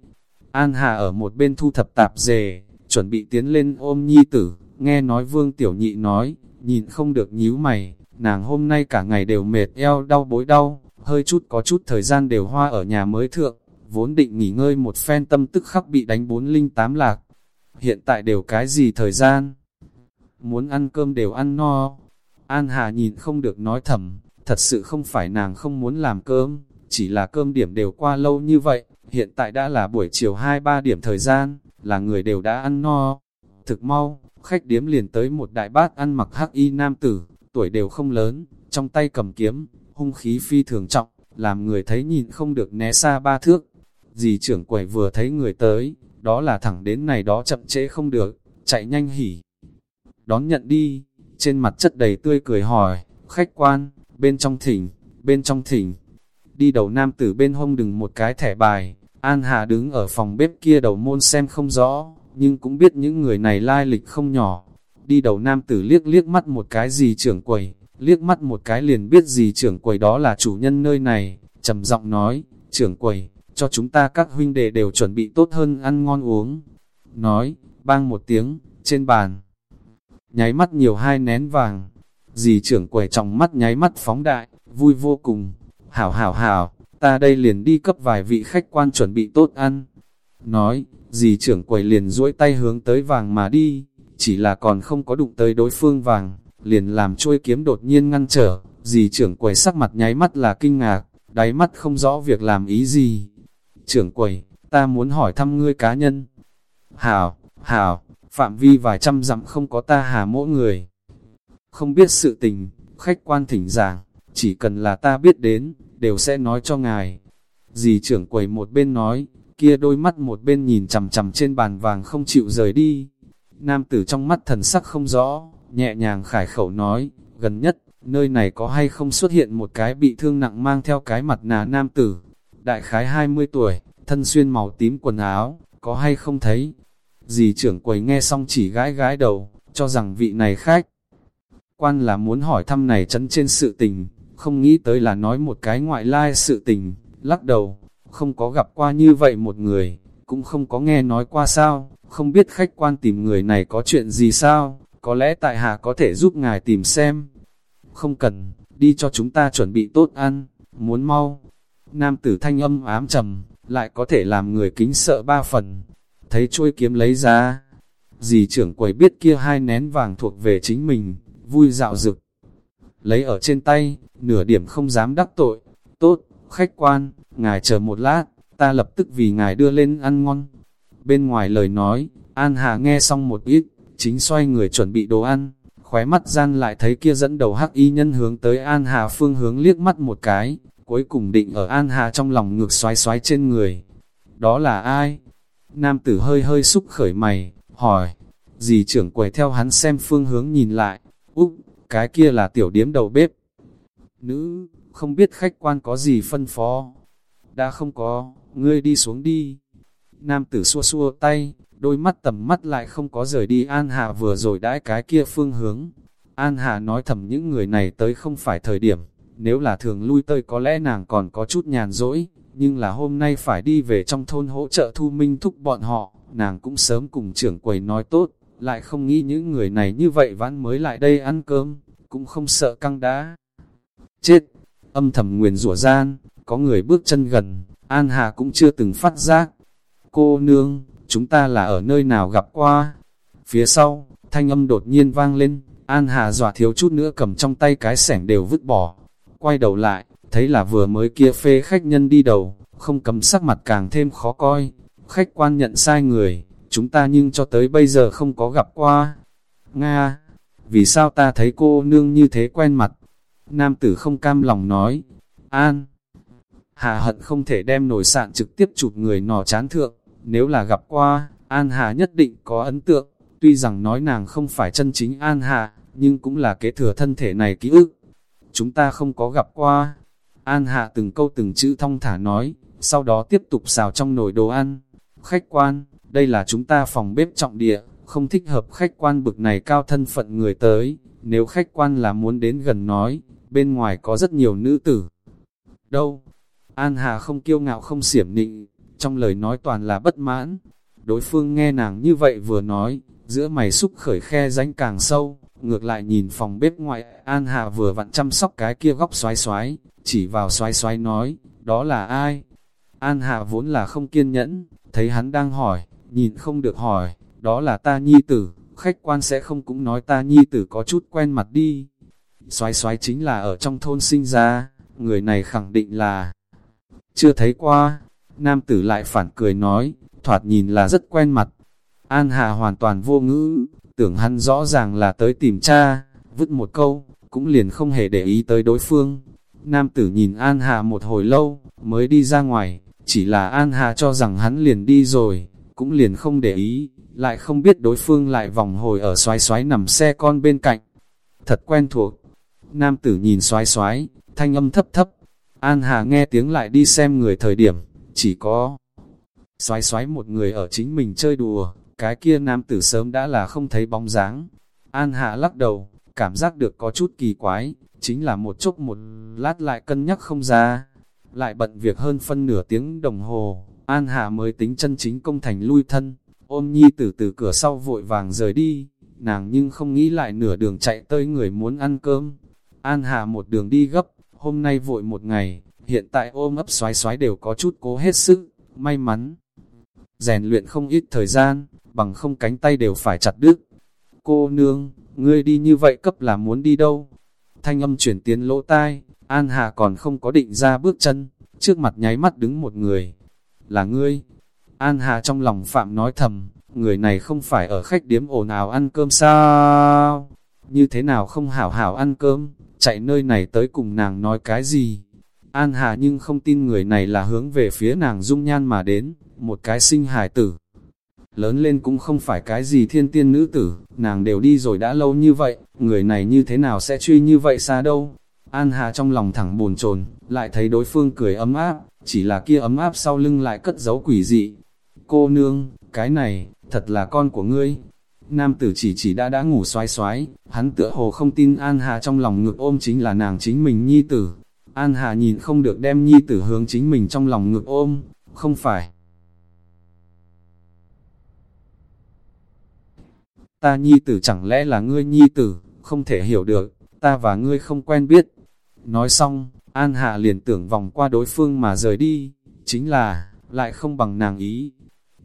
An Hà ở một bên thu thập tạp dề, chuẩn bị tiến lên ôm nhi tử, nghe nói vương tiểu nhị nói, nhìn không được nhíu mày, nàng hôm nay cả ngày đều mệt eo đau bối đau, hơi chút có chút thời gian đều hoa ở nhà mới thượng, vốn định nghỉ ngơi một phen tâm tức khắc bị đánh bốn linh tám lạc. Hiện tại đều cái gì thời gian? Muốn ăn cơm đều ăn no. An Hà nhìn không được nói thầm, thật sự không phải nàng không muốn làm cơm, chỉ là cơm điểm đều qua lâu như vậy, hiện tại đã là buổi chiều 2-3 điểm thời gian, là người đều đã ăn no. Thực mau, khách điếm liền tới một đại bát ăn mặc hắc y nam tử, tuổi đều không lớn, trong tay cầm kiếm, hung khí phi thường trọng, làm người thấy nhìn không được né xa ba thước. Dì trưởng quầy vừa thấy người tới, đó là thẳng đến này đó chậm trễ không được, chạy nhanh hỉ. Đón nhận đi, trên mặt chất đầy tươi cười hỏi, khách quan, bên trong thỉnh, bên trong thỉnh. Đi đầu nam tử bên hông đừng một cái thẻ bài, An Hà đứng ở phòng bếp kia đầu môn xem không rõ, nhưng cũng biết những người này lai lịch không nhỏ. Đi đầu nam tử liếc liếc mắt một cái gì trưởng quầy, liếc mắt một cái liền biết gì trưởng quầy đó là chủ nhân nơi này, trầm giọng nói, trưởng quầy, cho chúng ta các huynh đệ đều chuẩn bị tốt hơn ăn ngon uống. Nói, bang một tiếng, trên bàn. Nháy mắt nhiều hai nén vàng, dì trưởng quầy trong mắt nháy mắt phóng đại, vui vô cùng. Hảo hảo hảo, ta đây liền đi cấp vài vị khách quan chuẩn bị tốt ăn. Nói, dì trưởng quầy liền duỗi tay hướng tới vàng mà đi, chỉ là còn không có đụng tới đối phương vàng, liền làm trôi kiếm đột nhiên ngăn trở, dì trưởng quầy sắc mặt nháy mắt là kinh ngạc, đáy mắt không rõ việc làm ý gì. Trưởng quầy, ta muốn hỏi thăm ngươi cá nhân. Hảo, hảo, phạm vi vài trăm dặm không có ta hà mỗi người. Không biết sự tình, khách quan thỉnh giảng, chỉ cần là ta biết đến, đều sẽ nói cho ngài. Dì trưởng quầy một bên nói, kia đôi mắt một bên nhìn chằm chằm trên bàn vàng không chịu rời đi. Nam tử trong mắt thần sắc không rõ, nhẹ nhàng khải khẩu nói, gần nhất, nơi này có hay không xuất hiện một cái bị thương nặng mang theo cái mặt nà nam tử. Đại khái 20 tuổi, thân xuyên màu tím quần áo, có hay không thấy. Dì trưởng quầy nghe xong chỉ gái gái đầu, cho rằng vị này khách. Quan là muốn hỏi thăm này chấn trên sự tình, không nghĩ tới là nói một cái ngoại lai sự tình, lắc đầu, không có gặp qua như vậy một người, cũng không có nghe nói qua sao, không biết khách quan tìm người này có chuyện gì sao, có lẽ tại hạ có thể giúp ngài tìm xem. Không cần, đi cho chúng ta chuẩn bị tốt ăn, muốn mau. Nam tử thanh âm ám trầm, lại có thể làm người kính sợ ba phần. Thấy chuôi kiếm lấy ra, dì trưởng quầy biết kia hai nén vàng thuộc về chính mình, vui dạo rực. Lấy ở trên tay, nửa điểm không dám đắc tội. Tốt, khách quan, ngài chờ một lát, ta lập tức vì ngài đưa lên ăn ngon. Bên ngoài lời nói, An Hà nghe xong một ít, chính xoay người chuẩn bị đồ ăn, khóe mắt gian lại thấy kia dẫn đầu hắc y nhân hướng tới An Hà phương hướng liếc mắt một cái, cuối cùng định ở An Hà trong lòng ngược xoái xoái trên người. Đó là ai? Nam tử hơi hơi xúc khởi mày, hỏi, dì trưởng quầy theo hắn xem phương hướng nhìn lại, úp, cái kia là tiểu điếm đầu bếp. Nữ, không biết khách quan có gì phân phó. Đã không có, ngươi đi xuống đi. Nam tử xua xua tay, đôi mắt tầm mắt lại không có rời đi An Hà vừa rồi đãi cái kia phương hướng. An Hà nói thầm những người này tới không phải thời điểm, nếu là thường lui tới có lẽ nàng còn có chút nhàn rỗi, nhưng là hôm nay phải đi về trong thôn hỗ trợ thu minh thúc bọn họ, nàng cũng sớm cùng trưởng quầy nói tốt, lại không nghĩ những người này như vậy vãn mới lại đây ăn cơm, cũng không sợ căng đá. Chết! Âm thầm nguyền rủa gian, có người bước chân gần, An Hà cũng chưa từng phát giác. Cô nương, chúng ta là ở nơi nào gặp qua? Phía sau, thanh âm đột nhiên vang lên, An Hà dọa thiếu chút nữa cầm trong tay cái sẻng đều vứt bỏ. Quay đầu lại, thấy là vừa mới kia phê khách nhân đi đầu, không cấm sắc mặt càng thêm khó coi. Khách quan nhận sai người, chúng ta nhưng cho tới bây giờ không có gặp qua. Nga, vì sao ta thấy cô nương như thế quen mặt? Nam tử không cam lòng nói, An, Hà hận không thể đem nổi sạn trực tiếp chụp người nọ chán thượng, nếu là gặp qua, An Hà nhất định có ấn tượng, tuy rằng nói nàng không phải chân chính An Hà, nhưng cũng là kế thừa thân thể này ký ức. Chúng ta không có gặp qua. An Hạ từng câu từng chữ thong thả nói, sau đó tiếp tục xào trong nồi đồ ăn. Khách quan, đây là chúng ta phòng bếp trọng địa, không thích hợp khách quan bực này cao thân phận người tới. Nếu khách quan là muốn đến gần nói, bên ngoài có rất nhiều nữ tử. Đâu? An Hà không kiêu ngạo không xiểm nịnh, trong lời nói toàn là bất mãn. Đối phương nghe nàng như vậy vừa nói, giữa mày xúc khởi khe ránh càng sâu, ngược lại nhìn phòng bếp ngoại, An Hà vừa vặn chăm sóc cái kia góc xoái xoái, chỉ vào xoái xoái nói, đó là ai? An Hà vốn là không kiên nhẫn, thấy hắn đang hỏi, nhìn không được hỏi, đó là ta nhi tử, khách quan sẽ không cũng nói ta nhi tử có chút quen mặt đi. Xoái xoái chính là ở trong thôn sinh ra, người này khẳng định là chưa thấy qua. Nam tử lại phản cười nói, thoạt nhìn là rất quen mặt. An Hà hoàn toàn vô ngữ, tưởng hắn rõ ràng là tới tìm cha, vứt một câu, cũng liền không hề để ý tới đối phương. Nam tử nhìn An Hà một hồi lâu, mới đi ra ngoài, chỉ là An Hà cho rằng hắn liền đi rồi, cũng liền không để ý, lại không biết đối phương lại vòng hồi ở xoái xoái nằm xe con bên cạnh. Thật quen thuộc. Nam tử nhìn xoái xoái, thanh âm thấp thấp. An Hà nghe tiếng lại đi xem người thời điểm, chỉ có xoái xoái một người ở chính mình chơi đùa, cái kia nam tử sớm đã là không thấy bóng dáng. An Hạ lắc đầu, cảm giác được có chút kỳ quái, chính là một chốc một lát lại cân nhắc không ra. Lại bận việc hơn phân nửa tiếng đồng hồ, An Hạ mới tính chân chính công thành lui thân, ôm nhi tử từ cửa sau vội vàng rời đi, nàng nhưng không nghĩ lại nửa đường chạy tới người muốn ăn cơm. An Hạ một đường đi gấp, hôm nay vội một ngày, hiện tại ôm ấp xoái xoái đều có chút cố hết sức, may mắn. Rèn luyện không ít thời gian, bằng không cánh tay đều phải chặt đứt. Cô nương, ngươi đi như vậy cấp là muốn đi đâu? Thanh âm chuyển tiến lỗ tai, An Hà còn không có định ra bước chân, trước mặt nháy mắt đứng một người. Là ngươi. An Hà trong lòng phạm nói thầm, người này không phải ở khách điếm ồn ào ăn cơm sao? Như thế nào không hảo hảo ăn cơm, chạy nơi này tới cùng nàng nói cái gì? An Hà nhưng không tin người này là hướng về phía nàng dung nhan mà đến, một cái sinh hài tử. Lớn lên cũng không phải cái gì thiên tiên nữ tử, nàng đều đi rồi đã lâu như vậy, người này như thế nào sẽ truy như vậy xa đâu. An Hà trong lòng thẳng bồn chồn lại thấy đối phương cười ấm áp, chỉ là kia ấm áp sau lưng lại cất giấu quỷ dị. Cô nương, cái này, thật là con của ngươi. Nam tử chỉ chỉ đã đã ngủ xoái xoái, hắn tựa hồ không tin An Hà trong lòng ngực ôm chính là nàng chính mình nhi tử. An Hà nhìn không được đem nhi tử hướng chính mình trong lòng ngực ôm, không phải. Ta nhi tử chẳng lẽ là ngươi nhi tử, không thể hiểu được, ta và ngươi không quen biết. Nói xong, An Hạ liền tưởng vòng qua đối phương mà rời đi, chính là, lại không bằng nàng ý.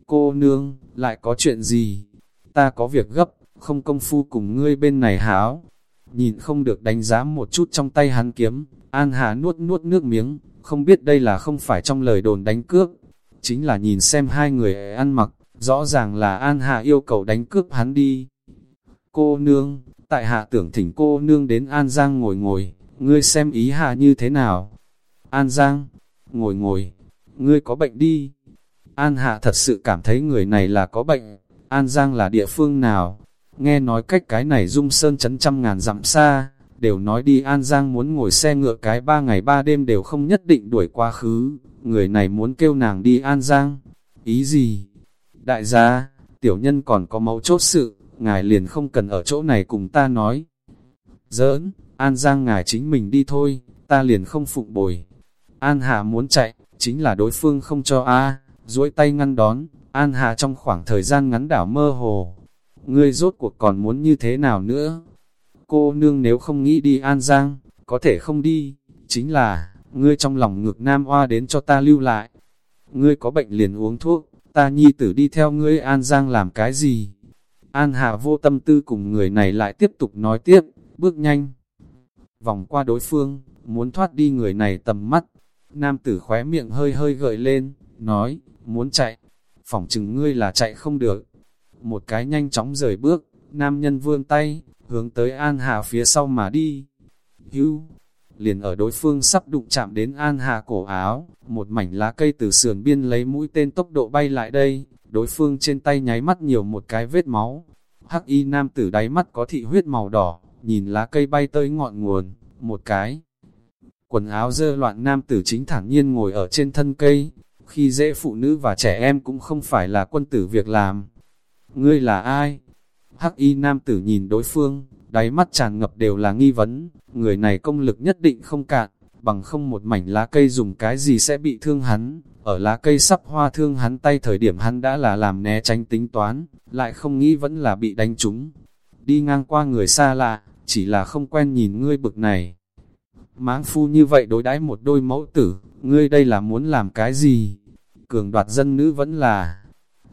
Cô nương, lại có chuyện gì? Ta có việc gấp, không công phu cùng ngươi bên này háo. Nhìn không được đánh giá một chút trong tay hắn kiếm, An Hạ nuốt nuốt nước miếng, không biết đây là không phải trong lời đồn đánh cướp. Chính là nhìn xem hai người ăn mặc, rõ ràng là An Hà yêu cầu đánh cướp hắn đi. Cô nương, tại hạ tưởng thỉnh cô nương đến An Giang ngồi ngồi, ngươi xem ý hạ như thế nào. An Giang, ngồi ngồi, ngươi có bệnh đi. An Hạ thật sự cảm thấy người này là có bệnh. An Giang là địa phương nào? Nghe nói cách cái này dung sơn chấn trăm ngàn dặm xa, đều nói đi An Giang muốn ngồi xe ngựa cái ba ngày ba đêm đều không nhất định đuổi quá khứ. Người này muốn kêu nàng đi An Giang. Ý gì? Đại gia, tiểu nhân còn có mấu chốt sự, ngài liền không cần ở chỗ này cùng ta nói. Giỡn, An Giang ngài chính mình đi thôi, ta liền không phụng bồi. An Hà muốn chạy, chính là đối phương không cho A, duỗi tay ngăn đón, An Hà trong khoảng thời gian ngắn đảo mơ hồ. Ngươi rốt cuộc còn muốn như thế nào nữa? Cô nương nếu không nghĩ đi An Giang, có thể không đi, chính là, ngươi trong lòng ngược nam hoa đến cho ta lưu lại. Ngươi có bệnh liền uống thuốc, ta nhi tử đi theo ngươi An Giang làm cái gì? An Hà vô tâm tư cùng người này lại tiếp tục nói tiếp, bước nhanh. Vòng qua đối phương, muốn thoát đi người này tầm mắt. Nam tử khóe miệng hơi hơi gợi lên, nói, muốn chạy, phỏng chừng ngươi là chạy không được. Một cái nhanh chóng rời bước, nam nhân vươn tay, hướng tới An Hà phía sau mà đi. Hưu, liền ở đối phương sắp đụng chạm đến An Hà cổ áo, một mảnh lá cây từ sườn biên lấy mũi tên tốc độ bay lại đây, đối phương trên tay nháy mắt nhiều một cái vết máu. Hắc y nam tử đáy mắt có thị huyết màu đỏ, nhìn lá cây bay tới ngọn nguồn, một cái. Quần áo dơ loạn nam tử chính thẳng nhiên ngồi ở trên thân cây, khi dễ phụ nữ và trẻ em cũng không phải là quân tử việc làm. Ngươi là ai? Hắc y nam tử nhìn đối phương, đáy mắt tràn ngập đều là nghi vấn, người này công lực nhất định không cạn, bằng không một mảnh lá cây dùng cái gì sẽ bị thương hắn, ở lá cây sắp hoa thương hắn tay thời điểm hắn đã là làm né tránh tính toán, lại không nghĩ vẫn là bị đánh trúng. Đi ngang qua người xa lạ, chỉ là không quen nhìn ngươi bực này. Máng phu như vậy đối đãi một đôi mẫu tử, ngươi đây là muốn làm cái gì? Cường đoạt dân nữ vẫn là...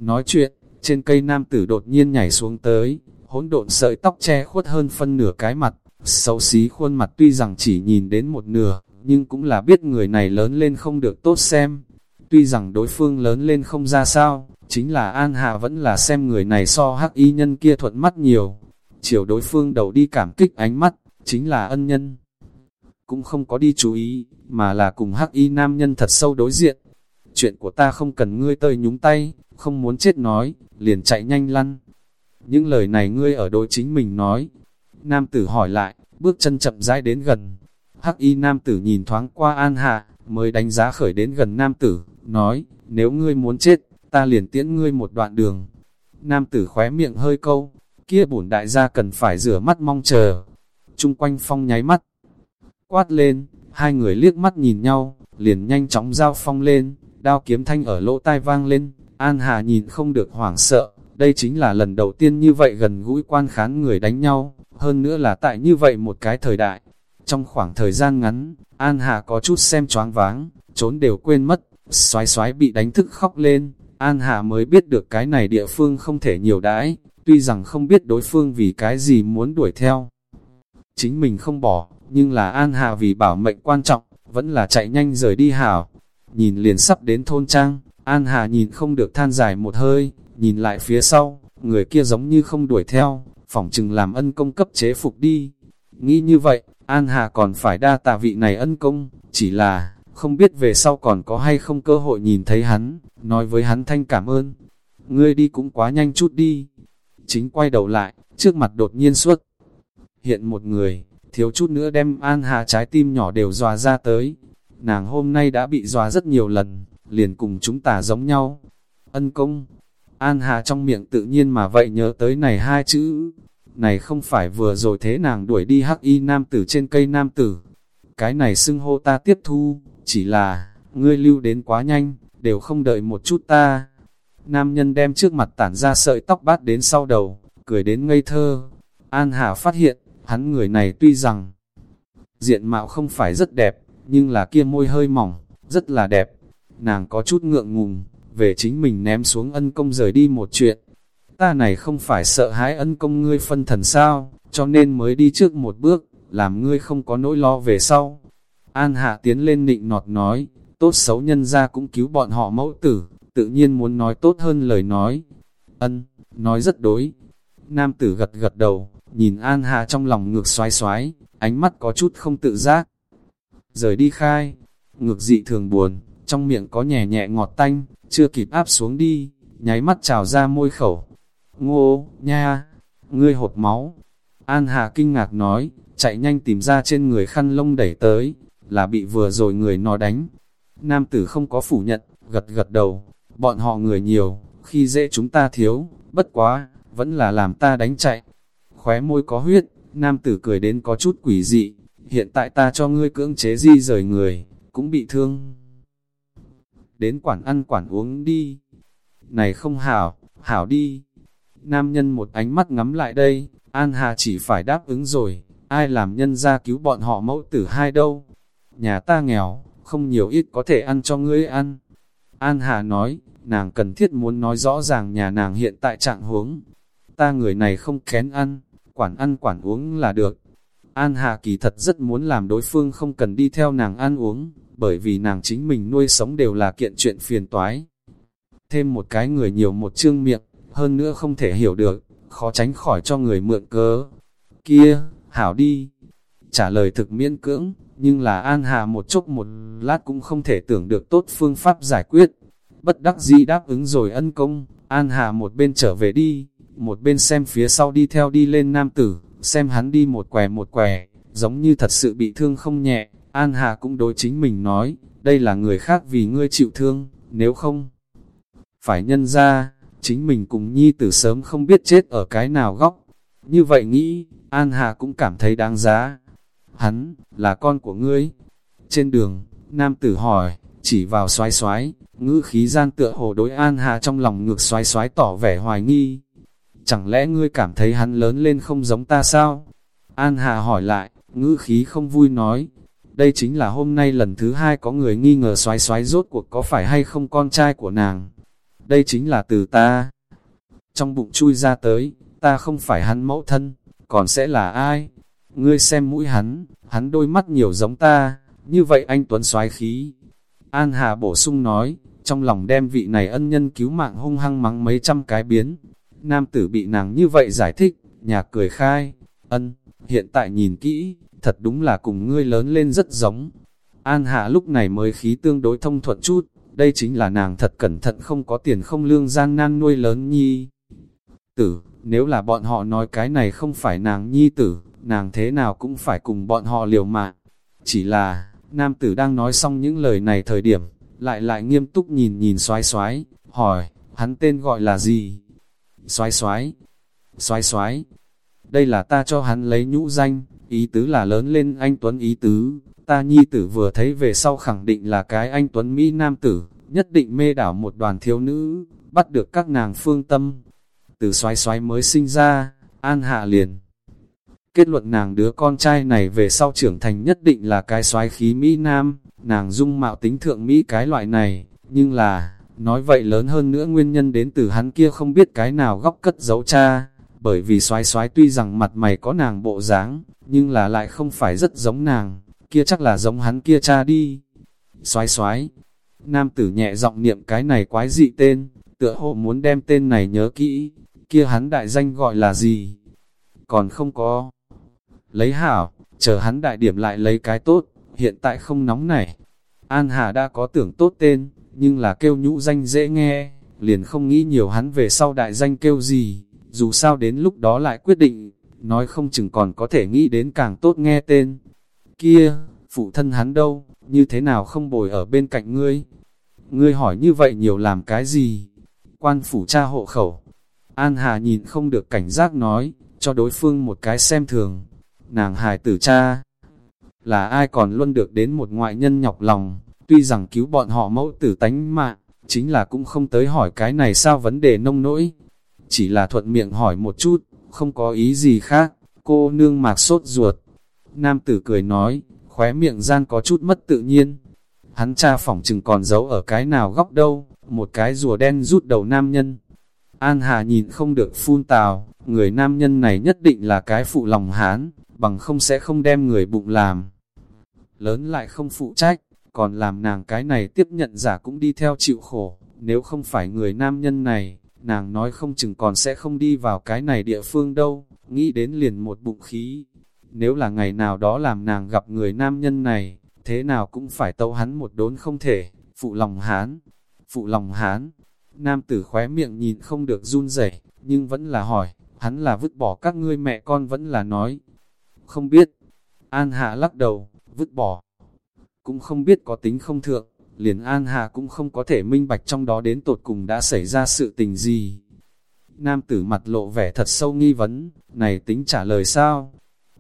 Nói chuyện, trên cây nam tử đột nhiên nhảy xuống tới, hỗn độn sợi tóc che khuất hơn phân nửa cái mặt, xấu xí khuôn mặt tuy rằng chỉ nhìn đến một nửa, nhưng cũng là biết người này lớn lên không được tốt xem. Tuy rằng đối phương lớn lên không ra sao, chính là An Hạ vẫn là xem người này so hắc y nhân kia thuận mắt nhiều. Chiều đối phương đầu đi cảm kích ánh mắt, chính là ân nhân. Cũng không có đi chú ý, mà là cùng hắc y nam nhân thật sâu đối diện. Chuyện của ta không cần ngươi tơi nhúng tay, không muốn chết nói, liền chạy nhanh lăn. Những lời này ngươi ở đối chính mình nói. Nam tử hỏi lại, bước chân chậm rãi đến gần. Hắc y nam tử nhìn thoáng qua an hạ, mới đánh giá khởi đến gần nam tử, nói, nếu ngươi muốn chết, ta liền tiễn ngươi một đoạn đường. Nam tử khóe miệng hơi câu, kia bổn đại gia cần phải rửa mắt mong chờ. Trung quanh phong nháy mắt, quát lên, hai người liếc mắt nhìn nhau, liền nhanh chóng giao phong lên, đao kiếm thanh ở lỗ tai vang lên, An Hà nhìn không được hoảng sợ, đây chính là lần đầu tiên như vậy gần gũi quan khán người đánh nhau, hơn nữa là tại như vậy một cái thời đại. Trong khoảng thời gian ngắn, An Hà có chút xem choáng váng, trốn đều quên mất, xoái xoái bị đánh thức khóc lên, An Hà mới biết được cái này địa phương không thể nhiều đãi, tuy rằng không biết đối phương vì cái gì muốn đuổi theo. Chính mình không bỏ, nhưng là An Hà vì bảo mệnh quan trọng, vẫn là chạy nhanh rời đi hảo. Nhìn liền sắp đến thôn trang, An Hà nhìn không được than dài một hơi, nhìn lại phía sau, người kia giống như không đuổi theo, phỏng chừng làm ân công cấp chế phục đi. Nghĩ như vậy, An Hà còn phải đa tạ vị này ân công, chỉ là, không biết về sau còn có hay không cơ hội nhìn thấy hắn, nói với hắn thanh cảm ơn. Ngươi đi cũng quá nhanh chút đi. Chính quay đầu lại, trước mặt đột nhiên xuất. Hiện một người, thiếu chút nữa đem An Hà trái tim nhỏ đều dòa ra tới. Nàng hôm nay đã bị dòa rất nhiều lần, liền cùng chúng ta giống nhau. Ân công, An Hà trong miệng tự nhiên mà vậy nhớ tới này hai chữ. Này không phải vừa rồi thế nàng đuổi đi hắc y nam tử trên cây nam tử. Cái này xưng hô ta tiếp thu, chỉ là, ngươi lưu đến quá nhanh, đều không đợi một chút ta. Nam nhân đem trước mặt tản ra sợi tóc bát đến sau đầu, cười đến ngây thơ. An Hà phát hiện, hắn người này tuy rằng diện mạo không phải rất đẹp, nhưng là kia môi hơi mỏng, rất là đẹp. Nàng có chút ngượng ngùng, về chính mình ném xuống ân công rời đi một chuyện. Ta này không phải sợ hãi ân công ngươi phân thần sao, cho nên mới đi trước một bước, làm ngươi không có nỗi lo về sau. An Hạ tiến lên nịnh nọt nói, tốt xấu nhân ra cũng cứu bọn họ mẫu tử, tự nhiên muốn nói tốt hơn lời nói. Ân, nói rất đối. Nam tử gật gật đầu, nhìn An Hạ trong lòng ngược xoái xoái, ánh mắt có chút không tự giác. Rời đi khai, ngược dị thường buồn, trong miệng có nhẹ nhẹ ngọt tanh, chưa kịp áp xuống đi, nháy mắt trào ra môi khẩu. Ngô, nha, ngươi hột máu. An Hà kinh ngạc nói, chạy nhanh tìm ra trên người khăn lông đẩy tới, là bị vừa rồi người nó đánh. Nam tử không có phủ nhận, gật gật đầu, bọn họ người nhiều, khi dễ chúng ta thiếu, bất quá, vẫn là làm ta đánh chạy. Khóe môi có huyết, nam tử cười đến có chút quỷ dị, hiện tại ta cho ngươi cưỡng chế di rời người, cũng bị thương. Đến quản ăn quản uống đi. Này không hảo, hảo đi. Nam nhân một ánh mắt ngắm lại đây, An Hà chỉ phải đáp ứng rồi, ai làm nhân ra cứu bọn họ mẫu tử hai đâu. Nhà ta nghèo, không nhiều ít có thể ăn cho ngươi ăn. An Hà nói, nàng cần thiết muốn nói rõ ràng nhà nàng hiện tại trạng huống. Ta người này không kén ăn, quản ăn quản uống là được. An Hà kỳ thật rất muốn làm đối phương không cần đi theo nàng ăn uống, bởi vì nàng chính mình nuôi sống đều là kiện chuyện phiền toái. Thêm một cái người nhiều một chương miệng, hơn nữa không thể hiểu được, khó tránh khỏi cho người mượn cớ. Kia, hảo đi. Trả lời thực miễn cưỡng, nhưng là An Hà một chốc một lát cũng không thể tưởng được tốt phương pháp giải quyết. Bất đắc dĩ đáp ứng rồi ân công, An Hà một bên trở về đi, một bên xem phía sau đi theo đi lên nam tử, xem hắn đi một què một què, giống như thật sự bị thương không nhẹ. An Hà cũng đối chính mình nói, đây là người khác vì ngươi chịu thương, nếu không, phải nhân ra, chính mình cùng nhi tử sớm không biết chết ở cái nào góc. Như vậy nghĩ, An Hà cũng cảm thấy đáng giá. Hắn, là con của ngươi. Trên đường, nam tử hỏi, chỉ vào xoái xoái, ngữ khí gian tựa hồ đối An Hà trong lòng ngược xoái xoái tỏ vẻ hoài nghi. Chẳng lẽ ngươi cảm thấy hắn lớn lên không giống ta sao? An Hà hỏi lại, ngữ khí không vui nói, đây chính là hôm nay lần thứ hai có người nghi ngờ xoái xoái rốt cuộc có phải hay không con trai của nàng. Đây chính là từ ta. Trong bụng chui ra tới, ta không phải hắn mẫu thân, còn sẽ là ai? Ngươi xem mũi hắn, hắn đôi mắt nhiều giống ta, như vậy anh Tuấn xoái khí. An Hà bổ sung nói, trong lòng đem vị này ân nhân cứu mạng hung hăng mắng mấy trăm cái biến. Nam tử bị nàng như vậy giải thích, nhạc cười khai, ân, hiện tại nhìn kỹ, thật đúng là cùng ngươi lớn lên rất giống. An Hạ lúc này mới khí tương đối thông thuận chút, đây chính là nàng thật cẩn thận không có tiền không lương gian nan nuôi lớn nhi. Tử, nếu là bọn họ nói cái này không phải nàng nhi tử, nàng thế nào cũng phải cùng bọn họ liều mạng. Chỉ là, nam tử đang nói xong những lời này thời điểm, lại lại nghiêm túc nhìn nhìn xoái xoái, hỏi, hắn tên gọi là gì? Xoái xoái, xoái xoái, đây là ta cho hắn lấy nhũ danh, ý tứ là lớn lên anh Tuấn ý tứ, ta nhi tử vừa thấy về sau khẳng định là cái anh Tuấn Mỹ Nam tử, nhất định mê đảo một đoàn thiếu nữ, bắt được các nàng phương tâm. Từ xoái xoái mới sinh ra, An Hạ liền. Kết luận nàng đứa con trai này về sau trưởng thành nhất định là cái xoái khí Mỹ Nam, nàng dung mạo tính thượng Mỹ cái loại này, nhưng là, nói vậy lớn hơn nữa nguyên nhân đến từ hắn kia không biết cái nào góc cất giấu cha, bởi vì xoái xoái tuy rằng mặt mày có nàng bộ dáng, nhưng là lại không phải rất giống nàng, kia chắc là giống hắn kia cha đi. Xoái xoái, nam tử nhẹ giọng niệm cái này quái dị tên, tựa hồ muốn đem tên này nhớ kỹ, kia hắn đại danh gọi là gì? Còn không có. Lấy hảo, chờ hắn đại điểm lại lấy cái tốt, hiện tại không nóng này. An Hà đã có tưởng tốt tên, nhưng là kêu nhũ danh dễ nghe, liền không nghĩ nhiều hắn về sau đại danh kêu gì, dù sao đến lúc đó lại quyết định, nói không chừng còn có thể nghĩ đến càng tốt nghe tên. Kia, phụ thân hắn đâu, như thế nào không bồi ở bên cạnh ngươi? Ngươi hỏi như vậy nhiều làm cái gì? Quan phủ cha hộ khẩu. An Hà nhìn không được cảnh giác nói, cho đối phương một cái xem thường. Nàng hài tử cha, là ai còn luôn được đến một ngoại nhân nhọc lòng, tuy rằng cứu bọn họ mẫu tử tánh mạng, chính là cũng không tới hỏi cái này sao vấn đề nông nỗi. Chỉ là thuận miệng hỏi một chút, không có ý gì khác, cô nương mạc sốt ruột. Nam tử cười nói, khóe miệng gian có chút mất tự nhiên. Hắn cha phỏng chừng còn giấu ở cái nào góc đâu, một cái rùa đen rút đầu nam nhân. An Hà nhìn không được phun tào, người nam nhân này nhất định là cái phụ lòng hán, bằng không sẽ không đem người bụng làm. Lớn lại không phụ trách, còn làm nàng cái này tiếp nhận giả cũng đi theo chịu khổ, nếu không phải người nam nhân này, nàng nói không chừng còn sẽ không đi vào cái này địa phương đâu, nghĩ đến liền một bụng khí. Nếu là ngày nào đó làm nàng gặp người nam nhân này, thế nào cũng phải tấu hắn một đốn không thể, phụ lòng hán, phụ lòng hán. Nam tử khóe miệng nhìn không được run rẩy nhưng vẫn là hỏi, hắn là vứt bỏ các ngươi mẹ con vẫn là nói. Không biết, An Hạ lắc đầu, vứt bỏ. Cũng không biết có tính không thượng, liền An Hạ cũng không có thể minh bạch trong đó đến tột cùng đã xảy ra sự tình gì. Nam tử mặt lộ vẻ thật sâu nghi vấn, này tính trả lời sao?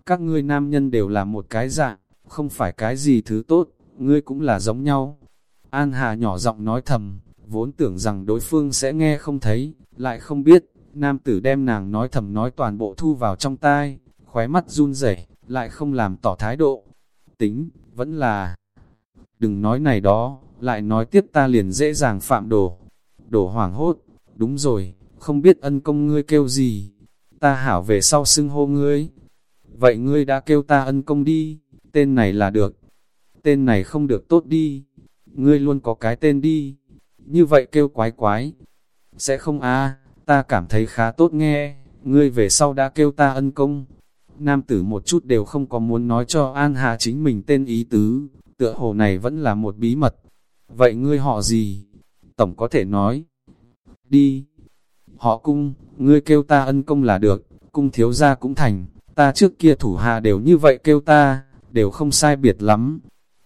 Các ngươi nam nhân đều là một cái dạng, không phải cái gì thứ tốt, ngươi cũng là giống nhau. An Hà nhỏ giọng nói thầm, vốn tưởng rằng đối phương sẽ nghe không thấy, lại không biết, nam tử đem nàng nói thầm nói toàn bộ thu vào trong tai, khóe mắt run rẩy, lại không làm tỏ thái độ. Tính, vẫn là, đừng nói này đó, lại nói tiếp ta liền dễ dàng phạm đổ. Đổ hoảng hốt, đúng rồi, không biết ân công ngươi kêu gì, ta hảo về sau xưng hô ngươi. Vậy ngươi đã kêu ta ân công đi, tên này là được. Tên này không được tốt đi, ngươi luôn có cái tên đi. Như vậy kêu quái quái. Sẽ không a ta cảm thấy khá tốt nghe, ngươi về sau đã kêu ta ân công. Nam tử một chút đều không có muốn nói cho An Hà chính mình tên ý tứ, tựa hồ này vẫn là một bí mật. Vậy ngươi họ gì? Tổng có thể nói. Đi. Họ cung, ngươi kêu ta ân công là được, cung thiếu gia cũng thành, ta trước kia thủ hạ đều như vậy kêu ta, đều không sai biệt lắm.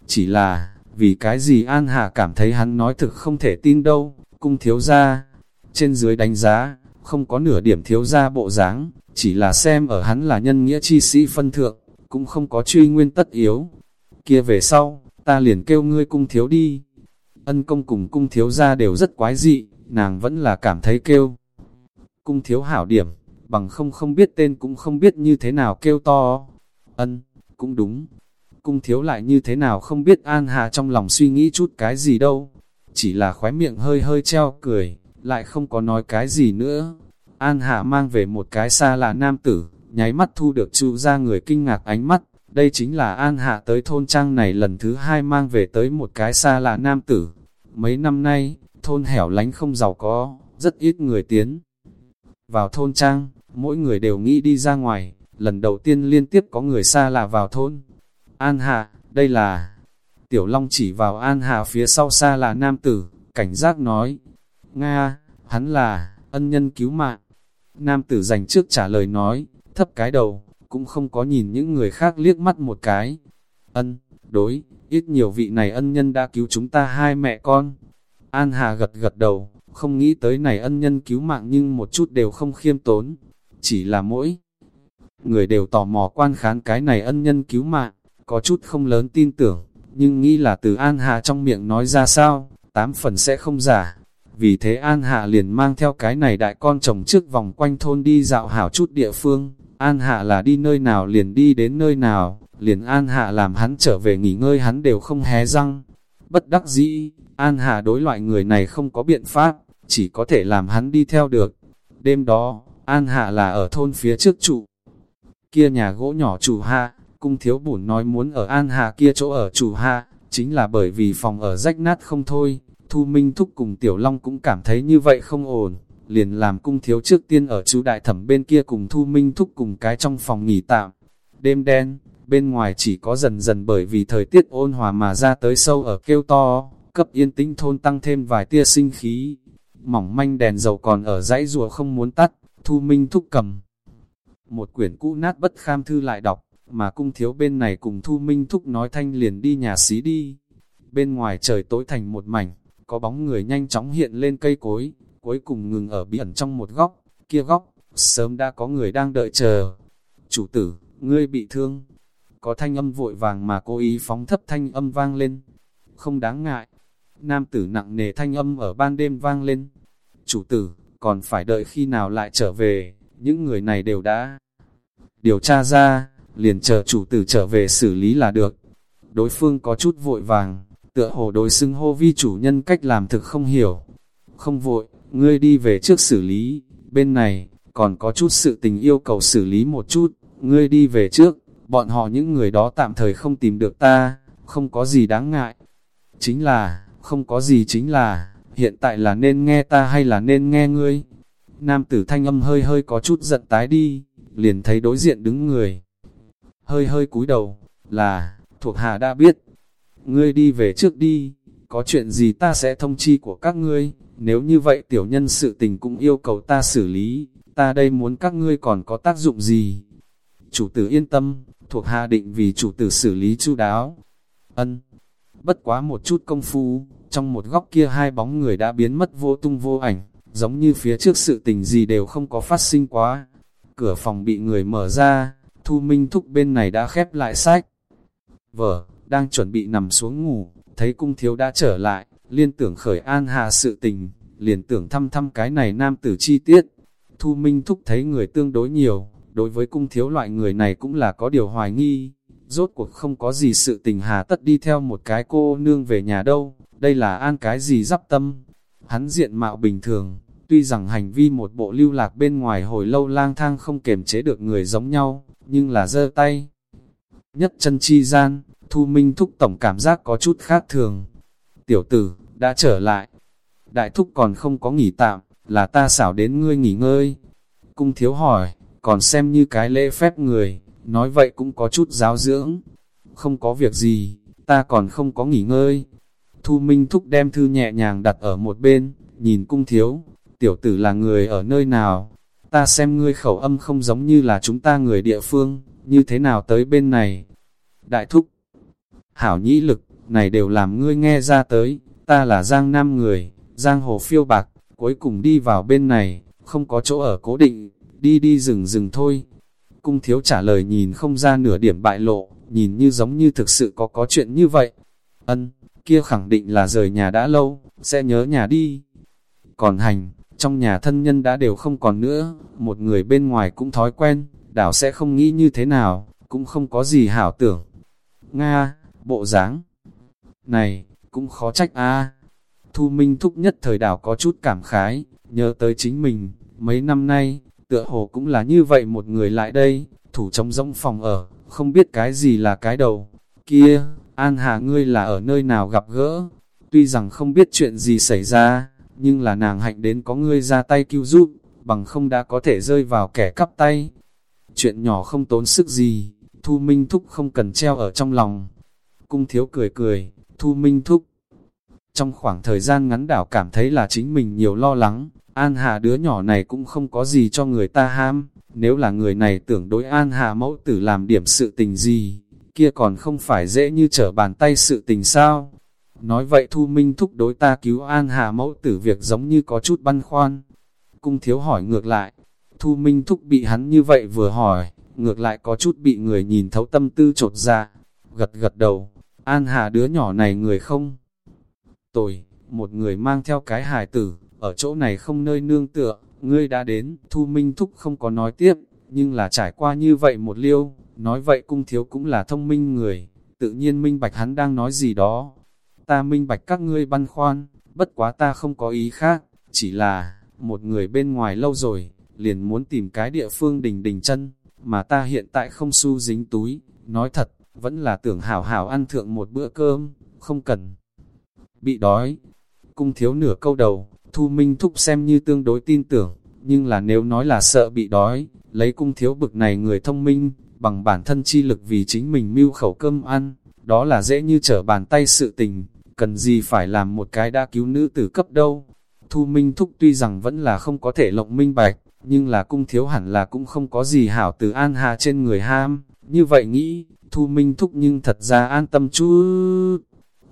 Chỉ là, vì cái gì An Hà cảm thấy hắn nói thực không thể tin đâu, cung thiếu gia. Trên dưới đánh giá, không có nửa điểm thiếu gia bộ dáng, chỉ là xem ở hắn là nhân nghĩa chi sĩ phân thượng, cũng không có truy nguyên tất yếu. Kia về sau, ta liền kêu ngươi cung thiếu đi. Ân công cùng cung thiếu gia đều rất quái dị, nàng vẫn là cảm thấy kêu. Cung thiếu hảo điểm, bằng không không biết tên cũng không biết như thế nào kêu to. Ân, cũng đúng. Cung thiếu lại như thế nào không biết An Hà trong lòng suy nghĩ chút cái gì đâu. Chỉ là khóe miệng hơi hơi treo cười, lại không có nói cái gì nữa. An Hạ mang về một cái xa lạ nam tử, nháy mắt thu được chu ra người kinh ngạc ánh mắt. Đây chính là An Hạ tới thôn trang này lần thứ hai mang về tới một cái xa lạ nam tử. Mấy năm nay, thôn hẻo lánh không giàu có, rất ít người tiến. Vào thôn trang, mỗi người đều nghĩ đi ra ngoài, lần đầu tiên liên tiếp có người xa lạ vào thôn. An Hạ, đây là... Tiểu Long chỉ vào An Hạ phía sau xa là nam tử, cảnh giác nói. Nga, hắn là, ân nhân cứu mạng. Nam tử dành trước trả lời nói, thấp cái đầu, cũng không có nhìn những người khác liếc mắt một cái. Ân, đối, ít nhiều vị này ân nhân đã cứu chúng ta hai mẹ con. An Hà gật gật đầu, không nghĩ tới này ân nhân cứu mạng nhưng một chút đều không khiêm tốn. Chỉ là mỗi người đều tò mò quan khán cái này ân nhân cứu mạng, có chút không lớn tin tưởng, nhưng nghĩ là từ An Hà trong miệng nói ra sao, tám phần sẽ không giả. Vì thế An Hạ liền mang theo cái này đại con chồng trước vòng quanh thôn đi dạo hảo chút địa phương. An Hạ là đi nơi nào liền đi đến nơi nào, liền An Hạ làm hắn trở về nghỉ ngơi hắn đều không hé răng. Bất đắc dĩ, An Hạ đối loại người này không có biện pháp, chỉ có thể làm hắn đi theo được. Đêm đó, An Hạ là ở thôn phía trước trụ. Kia nhà gỗ nhỏ chủ hạ, cung thiếu bổn nói muốn ở An Hạ kia chỗ ở chủ hạ, chính là bởi vì phòng ở rách nát không thôi, Thu Minh Thúc cùng Tiểu Long cũng cảm thấy như vậy không ổn, liền làm cung thiếu trước tiên ở chú đại thẩm bên kia cùng Thu Minh Thúc cùng cái trong phòng nghỉ tạm. Đêm đen, bên ngoài chỉ có dần dần bởi vì thời tiết ôn hòa mà ra tới sâu ở kêu to, cấp yên tĩnh thôn tăng thêm vài tia sinh khí. Mỏng manh đèn dầu còn ở dãy rùa không muốn tắt, thu minh thúc cầm. Một quyển cũ nát bất kham thư lại đọc, mà cung thiếu bên này cùng thu minh thúc nói thanh liền đi nhà xí đi. Bên ngoài trời tối thành một mảnh, có bóng người nhanh chóng hiện lên cây cối, cuối cùng ngừng ở bí ẩn trong một góc, kia góc, sớm đã có người đang đợi chờ. Chủ tử, ngươi bị thương. Có thanh âm vội vàng mà cố ý phóng thấp thanh âm vang lên. Không đáng ngại. Nam tử nặng nề thanh âm ở ban đêm vang lên. Chủ tử, còn phải đợi khi nào lại trở về, những người này đều đã điều tra ra, liền chờ chủ tử trở về xử lý là được. Đối phương có chút vội vàng, tựa hồ đối xưng hô vi chủ nhân cách làm thực không hiểu. Không vội, ngươi đi về trước xử lý, bên này, còn có chút sự tình yêu cầu xử lý một chút, ngươi đi về trước, bọn họ những người đó tạm thời không tìm được ta, không có gì đáng ngại. Chính là, không có gì chính là, hiện tại là nên nghe ta hay là nên nghe ngươi. Nam tử thanh âm hơi hơi có chút giận tái đi, liền thấy đối diện đứng người. Hơi hơi cúi đầu, là, thuộc hạ đã biết. Ngươi đi về trước đi, có chuyện gì ta sẽ thông chi của các ngươi, nếu như vậy tiểu nhân sự tình cũng yêu cầu ta xử lý, ta đây muốn các ngươi còn có tác dụng gì. Chủ tử yên tâm, thuộc hạ định vì chủ tử xử lý chu đáo. Ân, bất quá một chút công phu, trong một góc kia hai bóng người đã biến mất vô tung vô ảnh, giống như phía trước sự tình gì đều không có phát sinh quá. Cửa phòng bị người mở ra, Thu Minh Thúc bên này đã khép lại sách. Vở, đang chuẩn bị nằm xuống ngủ, thấy cung thiếu đã trở lại, liên tưởng khởi an hạ sự tình, liền tưởng thăm thăm cái này nam tử chi tiết. Thu Minh Thúc thấy người tương đối nhiều, đối với cung thiếu loại người này cũng là có điều hoài nghi, rốt cuộc không có gì sự tình hà tất đi theo một cái cô nương về nhà đâu, đây là an cái gì dắp tâm. Hắn diện mạo bình thường, tuy rằng hành vi một bộ lưu lạc bên ngoài hồi lâu lang thang không kềm chế được người giống nhau, nhưng là giơ tay. Nhất chân chi gian, Thu Minh Thúc tổng cảm giác có chút khác thường. Tiểu tử, đã trở lại. Đại Thúc còn không có nghỉ tạm, là ta xảo đến ngươi nghỉ ngơi. Cung thiếu hỏi, còn xem như cái lễ phép người, nói vậy cũng có chút giáo dưỡng. Không có việc gì, ta còn không có nghỉ ngơi. Thu Minh Thúc đem thư nhẹ nhàng đặt ở một bên, nhìn cung thiếu, tiểu tử là người ở nơi nào. Ta xem ngươi khẩu âm không giống như là chúng ta người địa phương, như thế nào tới bên này. Đại Thúc, hảo nhĩ lực, này đều làm ngươi nghe ra tới, ta là Giang Nam người, Giang Hồ phiêu bạc, cuối cùng đi vào bên này, không có chỗ ở cố định, đi đi rừng rừng thôi. Cung thiếu trả lời nhìn không ra nửa điểm bại lộ, nhìn như giống như thực sự có có chuyện như vậy. Ân, kia khẳng định là rời nhà đã lâu, sẽ nhớ nhà đi. Còn hành, trong nhà thân nhân đã đều không còn nữa, một người bên ngoài cũng thói quen, đảo sẽ không nghĩ như thế nào, cũng không có gì hảo tưởng. Nga, bộ dáng này, cũng khó trách a Thu Minh Thúc nhất thời đảo có chút cảm khái, nhớ tới chính mình, mấy năm nay, tựa hồ cũng là như vậy một người lại đây, thủ trong rỗng phòng ở, không biết cái gì là cái đầu. Kia, An Hà ngươi là ở nơi nào gặp gỡ, tuy rằng không biết chuyện gì xảy ra, nhưng là nàng hạnh đến có ngươi ra tay cứu giúp, bằng không đã có thể rơi vào kẻ cắp tay. Chuyện nhỏ không tốn sức gì, Thu Minh Thúc không cần treo ở trong lòng. Cung thiếu cười cười, Thu Minh Thúc. Trong khoảng thời gian ngắn đảo cảm thấy là chính mình nhiều lo lắng, An Hà đứa nhỏ này cũng không có gì cho người ta ham, nếu là người này tưởng đối An Hà mẫu tử làm điểm sự tình gì, kia còn không phải dễ như trở bàn tay sự tình sao. Nói vậy Thu Minh thúc đối ta cứu An Hà mẫu tử việc giống như có chút băn khoăn. Cung thiếu hỏi ngược lại, Thu Minh thúc bị hắn như vậy vừa hỏi, ngược lại có chút bị người nhìn thấu tâm tư trột ra, gật gật đầu, An Hà đứa nhỏ này người không. Tồi, một người mang theo cái hài tử, ở chỗ này không nơi nương tựa, ngươi đã đến, Thu Minh Thúc không có nói tiếp, nhưng là trải qua như vậy một liêu, nói vậy cung thiếu cũng là thông minh người, tự nhiên minh bạch hắn đang nói gì đó. Ta minh bạch các ngươi băn khoăn, bất quá ta không có ý khác, chỉ là, một người bên ngoài lâu rồi, liền muốn tìm cái địa phương đình đình chân, mà ta hiện tại không xu dính túi, nói thật, vẫn là tưởng hảo hảo ăn thượng một bữa cơm, không cần bị đói. Cung thiếu nửa câu đầu, Thu Minh Thúc xem như tương đối tin tưởng, nhưng là nếu nói là sợ bị đói, lấy cung thiếu bực này người thông minh, bằng bản thân chi lực vì chính mình mưu khẩu cơm ăn, đó là dễ như trở bàn tay sự tình, cần gì phải làm một cái đã cứu nữ tử cấp đâu. Thu Minh Thúc tuy rằng vẫn là không có thể lộng minh bạch, nhưng là cung thiếu hẳn là cũng không có gì hảo từ An Hà trên người ham, như vậy nghĩ, Thu Minh Thúc nhưng thật ra an tâm chú.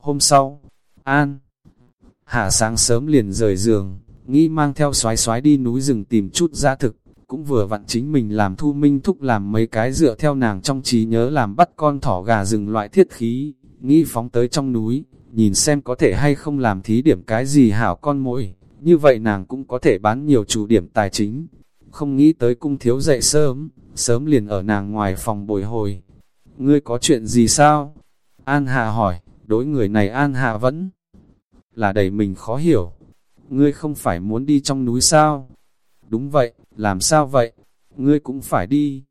Hôm sau, An Hạ sáng sớm liền rời giường, nghĩ mang theo xoái xoái đi núi rừng tìm chút gia thực, cũng vừa vặn chính mình làm Thu Minh Thúc làm mấy cái dựa theo nàng trong trí nhớ làm bắt con thỏ gà rừng loại thiết khí, nghĩ phóng tới trong núi, nhìn xem có thể hay không làm thí điểm cái gì hảo con mỗi, như vậy nàng cũng có thể bán nhiều chủ điểm tài chính. Không nghĩ tới cung thiếu dậy sớm, sớm liền ở nàng ngoài phòng bồi hồi. Ngươi có chuyện gì sao? An Hà hỏi, đối người này An Hà vẫn là đầy mình khó hiểu. Ngươi không phải muốn đi trong núi sao? Đúng vậy, làm sao vậy? Ngươi cũng phải đi.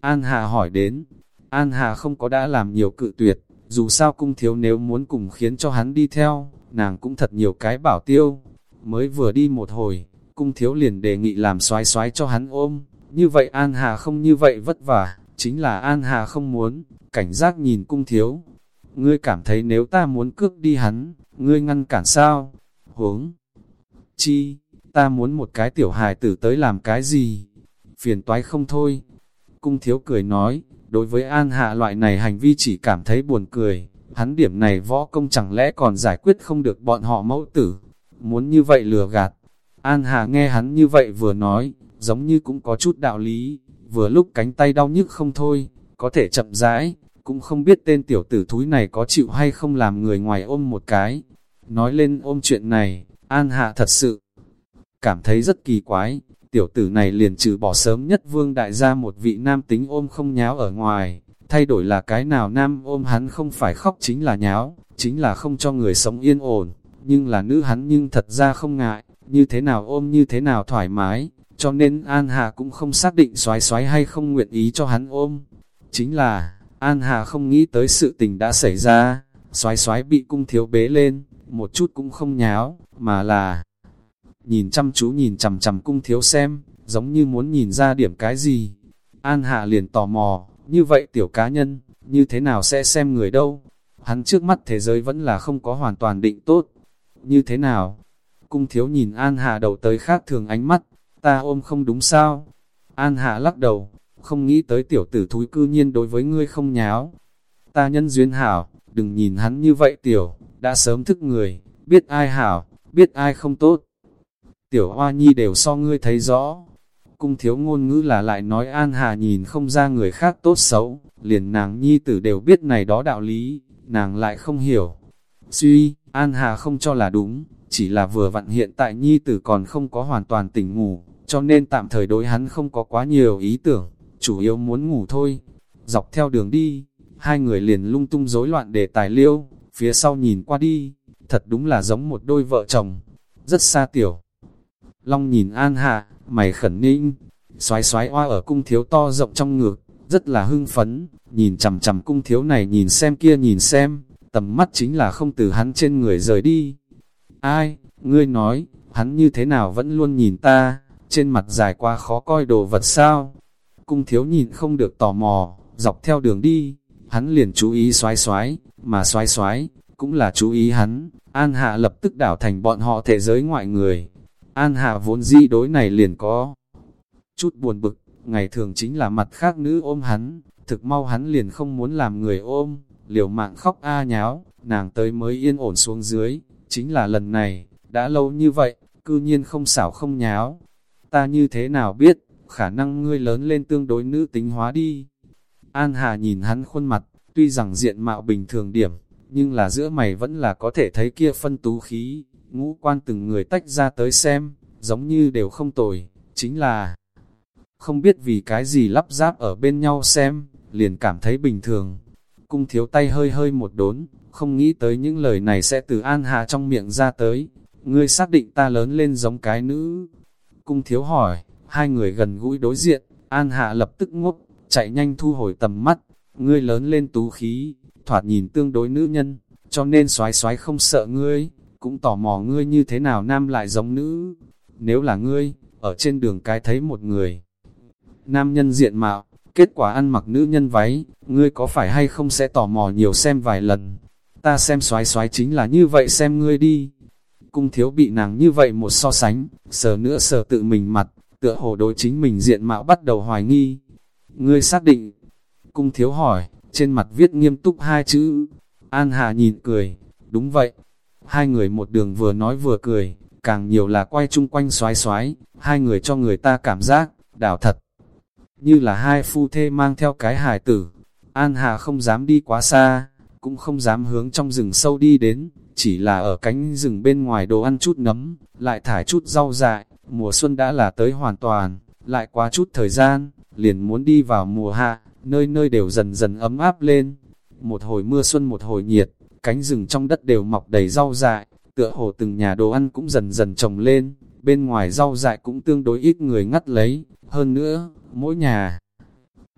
An Hà hỏi đến. An Hà không có đã làm nhiều cự tuyệt, dù sao cung thiếu nếu muốn cùng khiến cho hắn đi theo, nàng cũng thật nhiều cái bảo tiêu. Mới vừa đi một hồi, cung thiếu liền đề nghị làm xoái xoái cho hắn ôm. Như vậy An Hà không như vậy vất vả, chính là An Hà không muốn, cảnh giác nhìn cung thiếu. Ngươi cảm thấy nếu ta muốn cướp đi hắn, ngươi ngăn cản sao? Huống! Chi! Ta muốn một cái tiểu hài tử tới làm cái gì? Phiền toái không thôi. Cung thiếu cười nói, đối với An Hạ loại này hành vi chỉ cảm thấy buồn cười. Hắn điểm này võ công chẳng lẽ còn giải quyết không được bọn họ mẫu tử. Muốn như vậy lừa gạt. An Hạ nghe hắn như vậy vừa nói, giống như cũng có chút đạo lý. Vừa lúc cánh tay đau nhức không thôi, có thể chậm rãi, cũng không biết tên tiểu tử thúi này có chịu hay không làm người ngoài ôm một cái. Nói lên ôm chuyện này, An Hạ thật sự cảm thấy rất kỳ quái, tiểu tử này liền trừ bỏ sớm nhất vương đại gia một vị nam tính ôm không nháo ở ngoài, thay đổi là cái nào nam ôm hắn không phải khóc chính là nháo, chính là không cho người sống yên ổn, nhưng là nữ hắn nhưng thật ra không ngại, như thế nào ôm như thế nào thoải mái, cho nên An Hà cũng không xác định xoái xoái hay không nguyện ý cho hắn ôm. Chính là, An Hà không nghĩ tới sự tình đã xảy ra, xoái xoái bị cung thiếu bế lên, một chút cũng không nháo, mà là nhìn chăm chú nhìn chằm chằm cung thiếu xem, giống như muốn nhìn ra điểm cái gì. An Hạ liền tò mò, như vậy tiểu cá nhân, như thế nào sẽ xem người đâu? Hắn trước mắt thế giới vẫn là không có hoàn toàn định tốt. Như thế nào? Cung thiếu nhìn An Hạ đầu tới khác thường ánh mắt, ta ôm không đúng sao? An Hạ lắc đầu, không nghĩ tới tiểu tử thúi cư nhiên đối với ngươi không nháo. Ta nhân duyên hảo, đừng nhìn hắn như vậy tiểu, đã sớm thức người, biết ai hảo, biết ai không tốt tiểu hoa nhi đều so ngươi thấy rõ. Cung thiếu ngôn ngữ là lại nói An Hà nhìn không ra người khác tốt xấu, liền nàng nhi tử đều biết này đó đạo lý, nàng lại không hiểu. Suy, An Hà không cho là đúng, chỉ là vừa vặn hiện tại nhi tử còn không có hoàn toàn tỉnh ngủ, cho nên tạm thời đối hắn không có quá nhiều ý tưởng, chủ yếu muốn ngủ thôi. Dọc theo đường đi, hai người liền lung tung rối loạn để tài liêu, phía sau nhìn qua đi, thật đúng là giống một đôi vợ chồng, rất xa tiểu. Long nhìn An Hạ, mày khẩn ninh, xoái xoái oa ở cung thiếu to rộng trong ngực, rất là hưng phấn, nhìn chằm chằm cung thiếu này nhìn xem kia nhìn xem, tầm mắt chính là không từ hắn trên người rời đi. Ai, ngươi nói, hắn như thế nào vẫn luôn nhìn ta, trên mặt dài qua khó coi đồ vật sao? Cung thiếu nhìn không được tò mò, dọc theo đường đi, hắn liền chú ý xoái xoái, mà xoái xoái, cũng là chú ý hắn, An Hạ lập tức đảo thành bọn họ thế giới ngoại người. An Hạ vốn di đối này liền có chút buồn bực, ngày thường chính là mặt khác nữ ôm hắn, thực mau hắn liền không muốn làm người ôm, liều mạng khóc a nháo, nàng tới mới yên ổn xuống dưới, chính là lần này, đã lâu như vậy, cư nhiên không xảo không nháo. Ta như thế nào biết, khả năng ngươi lớn lên tương đối nữ tính hóa đi. An Hà nhìn hắn khuôn mặt, tuy rằng diện mạo bình thường điểm, nhưng là giữa mày vẫn là có thể thấy kia phân tú khí, ngũ quan từng người tách ra tới xem, giống như đều không tồi, chính là không biết vì cái gì lắp ráp ở bên nhau xem, liền cảm thấy bình thường. Cung thiếu tay hơi hơi một đốn, không nghĩ tới những lời này sẽ từ An Hà trong miệng ra tới. Ngươi xác định ta lớn lên giống cái nữ. Cung thiếu hỏi, hai người gần gũi đối diện, An Hạ lập tức ngốc, chạy nhanh thu hồi tầm mắt. Ngươi lớn lên tú khí, thoạt nhìn tương đối nữ nhân, cho nên xoái xoái không sợ ngươi cũng tò mò ngươi như thế nào nam lại giống nữ. Nếu là ngươi, ở trên đường cái thấy một người, nam nhân diện mạo, kết quả ăn mặc nữ nhân váy, ngươi có phải hay không sẽ tò mò nhiều xem vài lần. Ta xem xoái xoái chính là như vậy xem ngươi đi. Cung thiếu bị nàng như vậy một so sánh, sờ nữa sờ tự mình mặt, tựa hồ đối chính mình diện mạo bắt đầu hoài nghi. Ngươi xác định. Cung thiếu hỏi, trên mặt viết nghiêm túc hai chữ. An Hà nhìn cười, đúng vậy. Hai người một đường vừa nói vừa cười, càng nhiều là quay chung quanh xoái xoái, hai người cho người ta cảm giác, đảo thật. Như là hai phu thê mang theo cái hài tử, An Hà không dám đi quá xa, cũng không dám hướng trong rừng sâu đi đến, chỉ là ở cánh rừng bên ngoài đồ ăn chút nấm, lại thải chút rau dại, mùa xuân đã là tới hoàn toàn, lại quá chút thời gian, liền muốn đi vào mùa hạ, nơi nơi đều dần dần ấm áp lên. Một hồi mưa xuân một hồi nhiệt, cánh rừng trong đất đều mọc đầy rau dại, tựa hồ từng nhà đồ ăn cũng dần dần trồng lên, bên ngoài rau dại cũng tương đối ít người ngắt lấy, hơn nữa, mỗi nhà,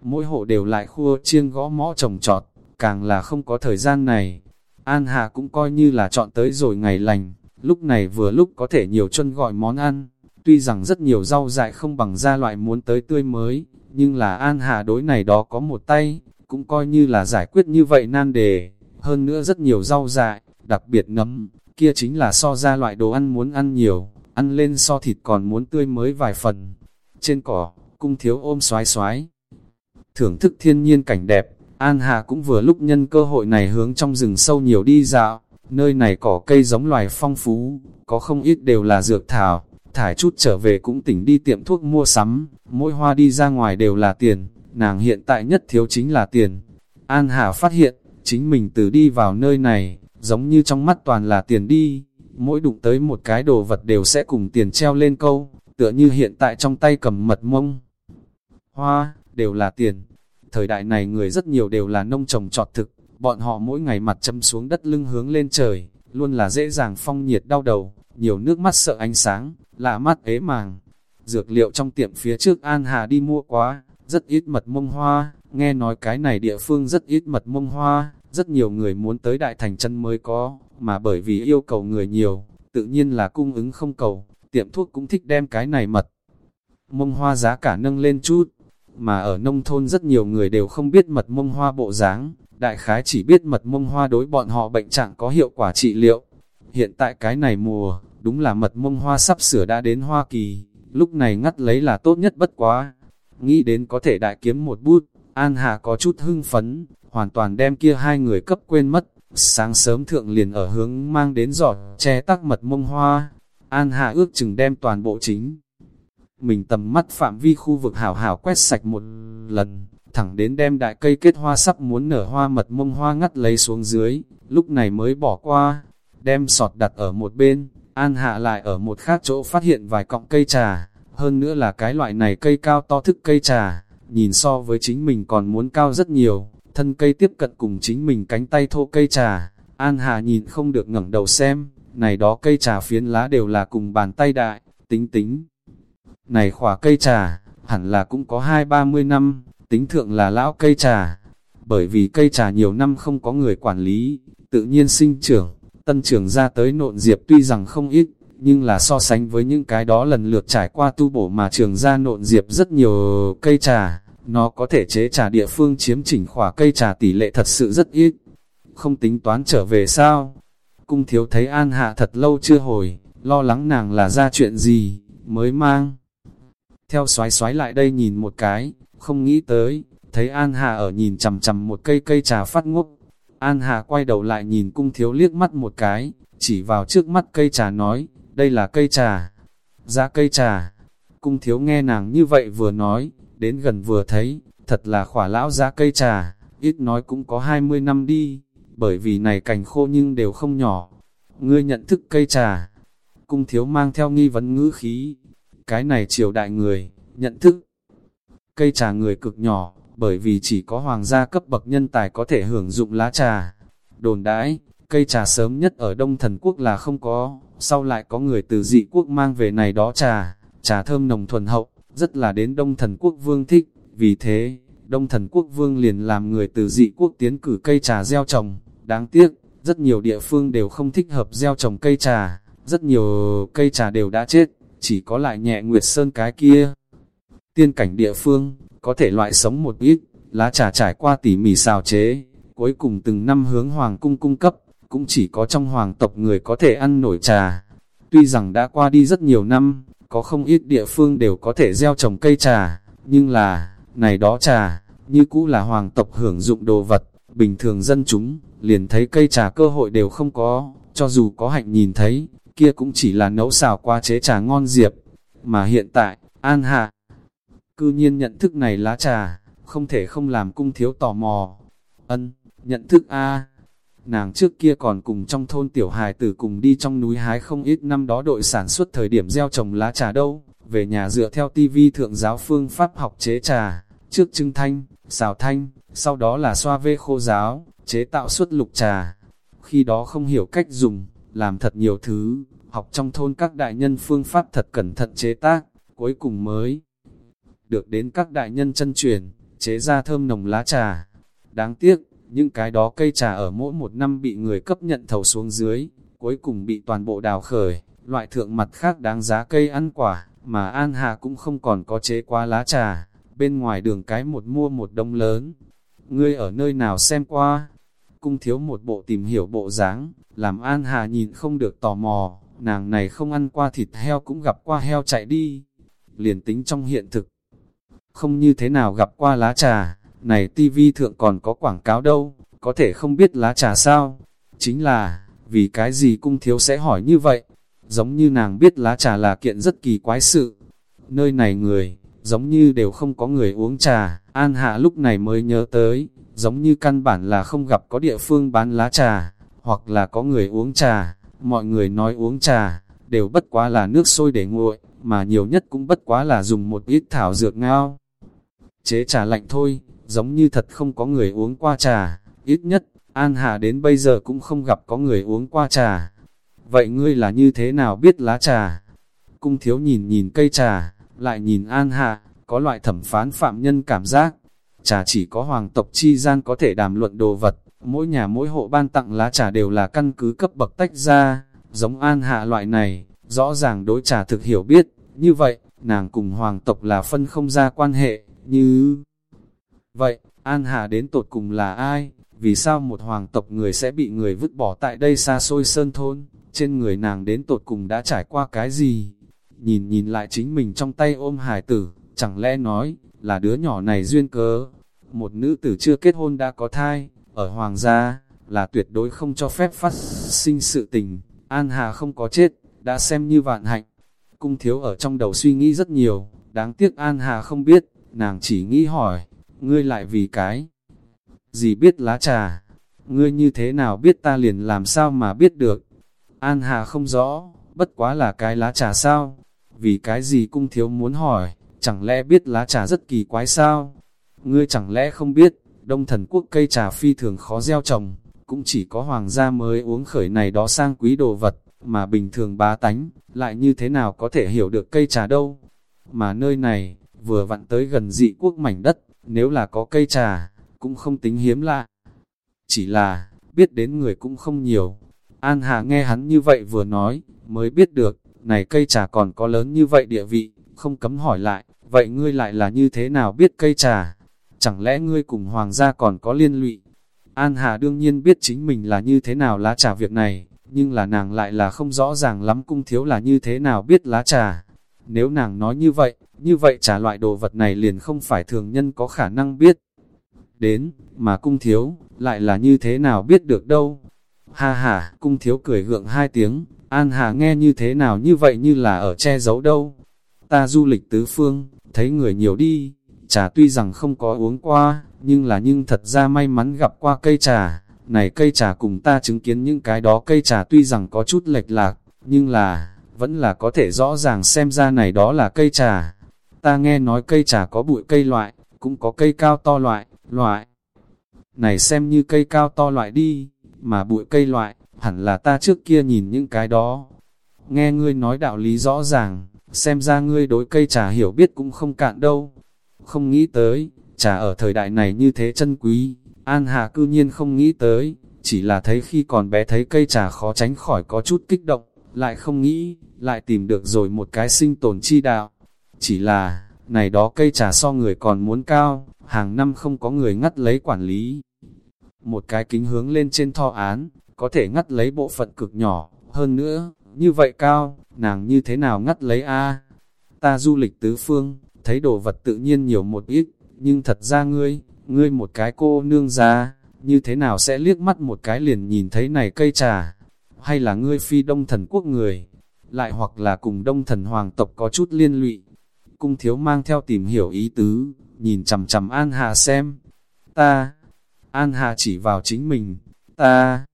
mỗi hộ đều lại khua chiêng gõ mõ trồng trọt, càng là không có thời gian này. An Hà cũng coi như là chọn tới rồi ngày lành, lúc này vừa lúc có thể nhiều chân gọi món ăn, tuy rằng rất nhiều rau dại không bằng ra loại muốn tới tươi mới, nhưng là An Hà đối này đó có một tay, cũng coi như là giải quyết như vậy nan đề, hơn nữa rất nhiều rau dại, đặc biệt nấm, kia chính là so ra loại đồ ăn muốn ăn nhiều, ăn lên so thịt còn muốn tươi mới vài phần. Trên cỏ, cung thiếu ôm xoái xoái. Thưởng thức thiên nhiên cảnh đẹp, An Hà cũng vừa lúc nhân cơ hội này hướng trong rừng sâu nhiều đi dạo, nơi này cỏ cây giống loài phong phú, có không ít đều là dược thảo, thải chút trở về cũng tỉnh đi tiệm thuốc mua sắm, mỗi hoa đi ra ngoài đều là tiền, nàng hiện tại nhất thiếu chính là tiền. An Hà phát hiện, chính mình từ đi vào nơi này, giống như trong mắt toàn là tiền đi, mỗi đụng tới một cái đồ vật đều sẽ cùng tiền treo lên câu, tựa như hiện tại trong tay cầm mật mông. Hoa, đều là tiền. Thời đại này người rất nhiều đều là nông trồng trọt thực, bọn họ mỗi ngày mặt châm xuống đất lưng hướng lên trời, luôn là dễ dàng phong nhiệt đau đầu, nhiều nước mắt sợ ánh sáng, lạ mắt ế màng. Dược liệu trong tiệm phía trước An Hà đi mua quá, rất ít mật mông hoa, nghe nói cái này địa phương rất ít mật mông hoa, rất nhiều người muốn tới đại thành chân mới có, mà bởi vì yêu cầu người nhiều, tự nhiên là cung ứng không cầu, tiệm thuốc cũng thích đem cái này mật. Mông hoa giá cả nâng lên chút, mà ở nông thôn rất nhiều người đều không biết mật mông hoa bộ dáng, đại khái chỉ biết mật mông hoa đối bọn họ bệnh trạng có hiệu quả trị liệu. Hiện tại cái này mùa, đúng là mật mông hoa sắp sửa đã đến Hoa Kỳ, lúc này ngắt lấy là tốt nhất bất quá. Nghĩ đến có thể đại kiếm một bút, An Hà có chút hưng phấn, hoàn toàn đem kia hai người cấp quên mất. Sáng sớm thượng liền ở hướng mang đến giọt, che tắc mật mông hoa. An Hà ước chừng đem toàn bộ chính. Mình tầm mắt phạm vi khu vực hảo hảo quét sạch một lần, thẳng đến đem đại cây kết hoa sắp muốn nở hoa mật mông hoa ngắt lấy xuống dưới, lúc này mới bỏ qua, đem sọt đặt ở một bên, An Hạ lại ở một khác chỗ phát hiện vài cọng cây trà, hơn nữa là cái loại này cây cao to thức cây trà, nhìn so với chính mình còn muốn cao rất nhiều, thân cây tiếp cận cùng chính mình cánh tay thô cây trà, An Hà nhìn không được ngẩng đầu xem, này đó cây trà phiến lá đều là cùng bàn tay đại, tính tính. Này khỏa cây trà, hẳn là cũng có hai ba mươi năm, tính thượng là lão cây trà, bởi vì cây trà nhiều năm không có người quản lý, tự nhiên sinh trưởng, tân trưởng ra tới nộn diệp tuy rằng không ít, nhưng là so sánh với những cái đó lần lượt trải qua tu bổ mà trường ra nộn diệp rất nhiều cây trà, nó có thể chế trà địa phương chiếm chỉnh khỏa cây trà tỷ lệ thật sự rất ít. Không tính toán trở về sao? Cung thiếu thấy An Hạ thật lâu chưa hồi, lo lắng nàng là ra chuyện gì, mới mang. Theo xoái xoái lại đây nhìn một cái, không nghĩ tới, thấy An hà ở nhìn chầm chầm một cây cây trà phát ngốc. An hà quay đầu lại nhìn cung thiếu liếc mắt một cái, chỉ vào trước mắt cây trà nói, đây là cây trà. Giá cây trà. Cung thiếu nghe nàng như vậy vừa nói, đến gần vừa thấy, thật là khỏa lão giá cây trà, ít nói cũng có 20 năm đi, bởi vì này cành khô nhưng đều không nhỏ. Ngươi nhận thức cây trà, cung thiếu mang theo nghi vấn ngữ khí, cái này triều đại người, nhận thức. Cây trà người cực nhỏ, bởi vì chỉ có hoàng gia cấp bậc nhân tài có thể hưởng dụng lá trà. Đồn đãi, cây trà sớm nhất ở Đông Thần Quốc là không có, sau lại có người từ dị quốc mang về này đó trà, trà thơm nồng thuần hậu, rất là đến Đông Thần Quốc Vương thích, vì thế, Đông Thần Quốc Vương liền làm người từ dị quốc tiến cử cây trà gieo trồng, đáng tiếc, rất nhiều địa phương đều không thích hợp gieo trồng cây trà, rất nhiều cây trà đều đã chết, chỉ có lại nhẹ Nguyệt Sơn cái kia. Tiên cảnh địa phương, có thể loại sống một ít, lá trà trải qua tỉ mỉ xào chế, cuối cùng từng năm hướng hoàng cung cung cấp, cũng chỉ có trong hoàng tộc người có thể ăn nổi trà. Tuy rằng đã qua đi rất nhiều năm, có không ít địa phương đều có thể gieo trồng cây trà, nhưng là, này đó trà, như cũ là hoàng tộc hưởng dụng đồ vật, bình thường dân chúng, liền thấy cây trà cơ hội đều không có, cho dù có hạnh nhìn thấy, kia cũng chỉ là nấu xào qua chế trà ngon diệp. Mà hiện tại, An Hạ, cư nhiên nhận thức này lá trà, không thể không làm cung thiếu tò mò. Ân, nhận thức A. Nàng trước kia còn cùng trong thôn tiểu hài tử cùng đi trong núi hái không ít năm đó đội sản xuất thời điểm gieo trồng lá trà đâu, về nhà dựa theo tivi thượng giáo phương pháp học chế trà, trước trưng thanh, xào thanh, sau đó là xoa vê khô giáo, chế tạo xuất lục trà. Khi đó không hiểu cách dùng, làm thật nhiều thứ, học trong thôn các đại nhân phương pháp thật cẩn thận chế tác, cuối cùng mới được đến các đại nhân chân truyền, chế ra thơm nồng lá trà. Đáng tiếc, những cái đó cây trà ở mỗi một năm bị người cấp nhận thầu xuống dưới, cuối cùng bị toàn bộ đào khởi, loại thượng mặt khác đáng giá cây ăn quả, mà An Hà cũng không còn có chế qua lá trà, bên ngoài đường cái một mua một đông lớn. Ngươi ở nơi nào xem qua? Cung thiếu một bộ tìm hiểu bộ dáng, làm An Hà nhìn không được tò mò, nàng này không ăn qua thịt heo cũng gặp qua heo chạy đi. Liền tính trong hiện thực, không như thế nào gặp qua lá trà, này tivi thượng còn có quảng cáo đâu, có thể không biết lá trà sao? Chính là, vì cái gì cung thiếu sẽ hỏi như vậy? Giống như nàng biết lá trà là kiện rất kỳ quái sự. Nơi này người, giống như đều không có người uống trà, An Hạ lúc này mới nhớ tới, giống như căn bản là không gặp có địa phương bán lá trà, hoặc là có người uống trà, mọi người nói uống trà, đều bất quá là nước sôi để nguội, mà nhiều nhất cũng bất quá là dùng một ít thảo dược ngao. Chế trà lạnh thôi, giống như thật không có người uống qua trà, ít nhất, An Hà đến bây giờ cũng không gặp có người uống qua trà. Vậy ngươi là như thế nào biết lá trà? Cung thiếu nhìn nhìn cây trà, lại nhìn An Hà, có loại thẩm phán phạm nhân cảm giác. Trà chỉ có hoàng tộc chi gian có thể đàm luận đồ vật, mỗi nhà mỗi hộ ban tặng lá trà đều là căn cứ cấp bậc tách ra, giống An Hạ loại này, rõ ràng đối trà thực hiểu biết, như vậy, nàng cùng hoàng tộc là phân không ra quan hệ, như... Vậy, An hạ đến tột cùng là ai? Vì sao một hoàng tộc người sẽ bị người vứt bỏ tại đây xa xôi sơn thôn? Trên người nàng đến tột cùng đã trải qua cái gì? Nhìn nhìn lại chính mình trong tay ôm hải tử, chẳng lẽ nói, là đứa nhỏ này duyên cớ? Một nữ tử chưa kết hôn đã có thai, ở hoàng gia, là tuyệt đối không cho phép phát sinh sự tình. An Hà không có chết, đã xem như vạn hạnh. Cung thiếu ở trong đầu suy nghĩ rất nhiều, đáng tiếc An Hà không biết, nàng chỉ nghĩ hỏi, ngươi lại vì cái gì biết lá trà, ngươi như thế nào biết ta liền làm sao mà biết được. An Hà không rõ, bất quá là cái lá trà sao, vì cái gì cung thiếu muốn hỏi, chẳng lẽ biết lá trà rất kỳ quái sao? Ngươi chẳng lẽ không biết, đông thần quốc cây trà phi thường khó gieo trồng, cũng chỉ có hoàng gia mới uống khởi này đó sang quý đồ vật, mà bình thường bá tánh, lại như thế nào có thể hiểu được cây trà đâu. Mà nơi này, vừa vặn tới gần dị quốc mảnh đất, nếu là có cây trà, cũng không tính hiếm lạ. Chỉ là, biết đến người cũng không nhiều. An Hà nghe hắn như vậy vừa nói, mới biết được, này cây trà còn có lớn như vậy địa vị, không cấm hỏi lại, vậy ngươi lại là như thế nào biết cây trà? Chẳng lẽ ngươi cùng hoàng gia còn có liên lụy? An Hà đương nhiên biết chính mình là như thế nào lá trà việc này, nhưng là nàng lại là không rõ ràng lắm cung thiếu là như thế nào biết lá trà. Nếu nàng nói như vậy, như vậy trà loại đồ vật này liền không phải thường nhân có khả năng biết. Đến, mà cung thiếu, lại là như thế nào biết được đâu. Ha ha, cung thiếu cười gượng hai tiếng, An Hà nghe như thế nào như vậy như là ở che giấu đâu. Ta du lịch tứ phương, thấy người nhiều đi, trà tuy rằng không có uống qua, nhưng là nhưng thật ra may mắn gặp qua cây trà. Này cây trà cùng ta chứng kiến những cái đó cây trà tuy rằng có chút lệch lạc, nhưng là, vẫn là có thể rõ ràng xem ra này đó là cây trà. Ta nghe nói cây trà có bụi cây loại, cũng có cây cao to loại, loại. Này xem như cây cao to loại đi, mà bụi cây loại, hẳn là ta trước kia nhìn những cái đó. Nghe ngươi nói đạo lý rõ ràng, xem ra ngươi đối cây trà hiểu biết cũng không cạn đâu. Không nghĩ tới, trà ở thời đại này như thế chân quý, An Hà cư nhiên không nghĩ tới, chỉ là thấy khi còn bé thấy cây trà khó tránh khỏi có chút kích động, lại không nghĩ, lại tìm được rồi một cái sinh tồn chi đạo. Chỉ là, này đó cây trà so người còn muốn cao, hàng năm không có người ngắt lấy quản lý. Một cái kính hướng lên trên tho án, có thể ngắt lấy bộ phận cực nhỏ, hơn nữa, như vậy cao, nàng như thế nào ngắt lấy a Ta du lịch tứ phương, thấy đồ vật tự nhiên nhiều một ít, nhưng thật ra ngươi, ngươi một cái cô nương ra, như thế nào sẽ liếc mắt một cái liền nhìn thấy này cây trà, hay là ngươi phi đông thần quốc người, lại hoặc là cùng đông thần hoàng tộc có chút liên lụy. Cung thiếu mang theo tìm hiểu ý tứ, nhìn chầm chầm An Hà xem. Ta, An Hà chỉ vào chính mình, ta,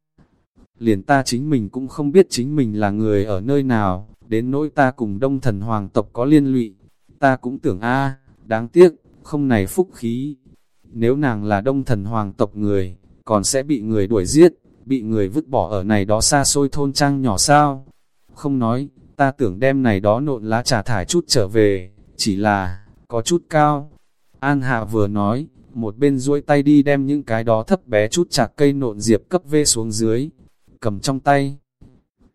liền ta chính mình cũng không biết chính mình là người ở nơi nào, đến nỗi ta cùng đông thần hoàng tộc có liên lụy. Ta cũng tưởng a đáng tiếc, không này phúc khí. Nếu nàng là đông thần hoàng tộc người, còn sẽ bị người đuổi giết, bị người vứt bỏ ở này đó xa xôi thôn trang nhỏ sao. Không nói, ta tưởng đem này đó nộn lá trà thải chút trở về, chỉ là, có chút cao. An Hạ vừa nói, một bên duỗi tay đi đem những cái đó thấp bé chút chạc cây nộn diệp cấp vê xuống dưới, cầm trong tay.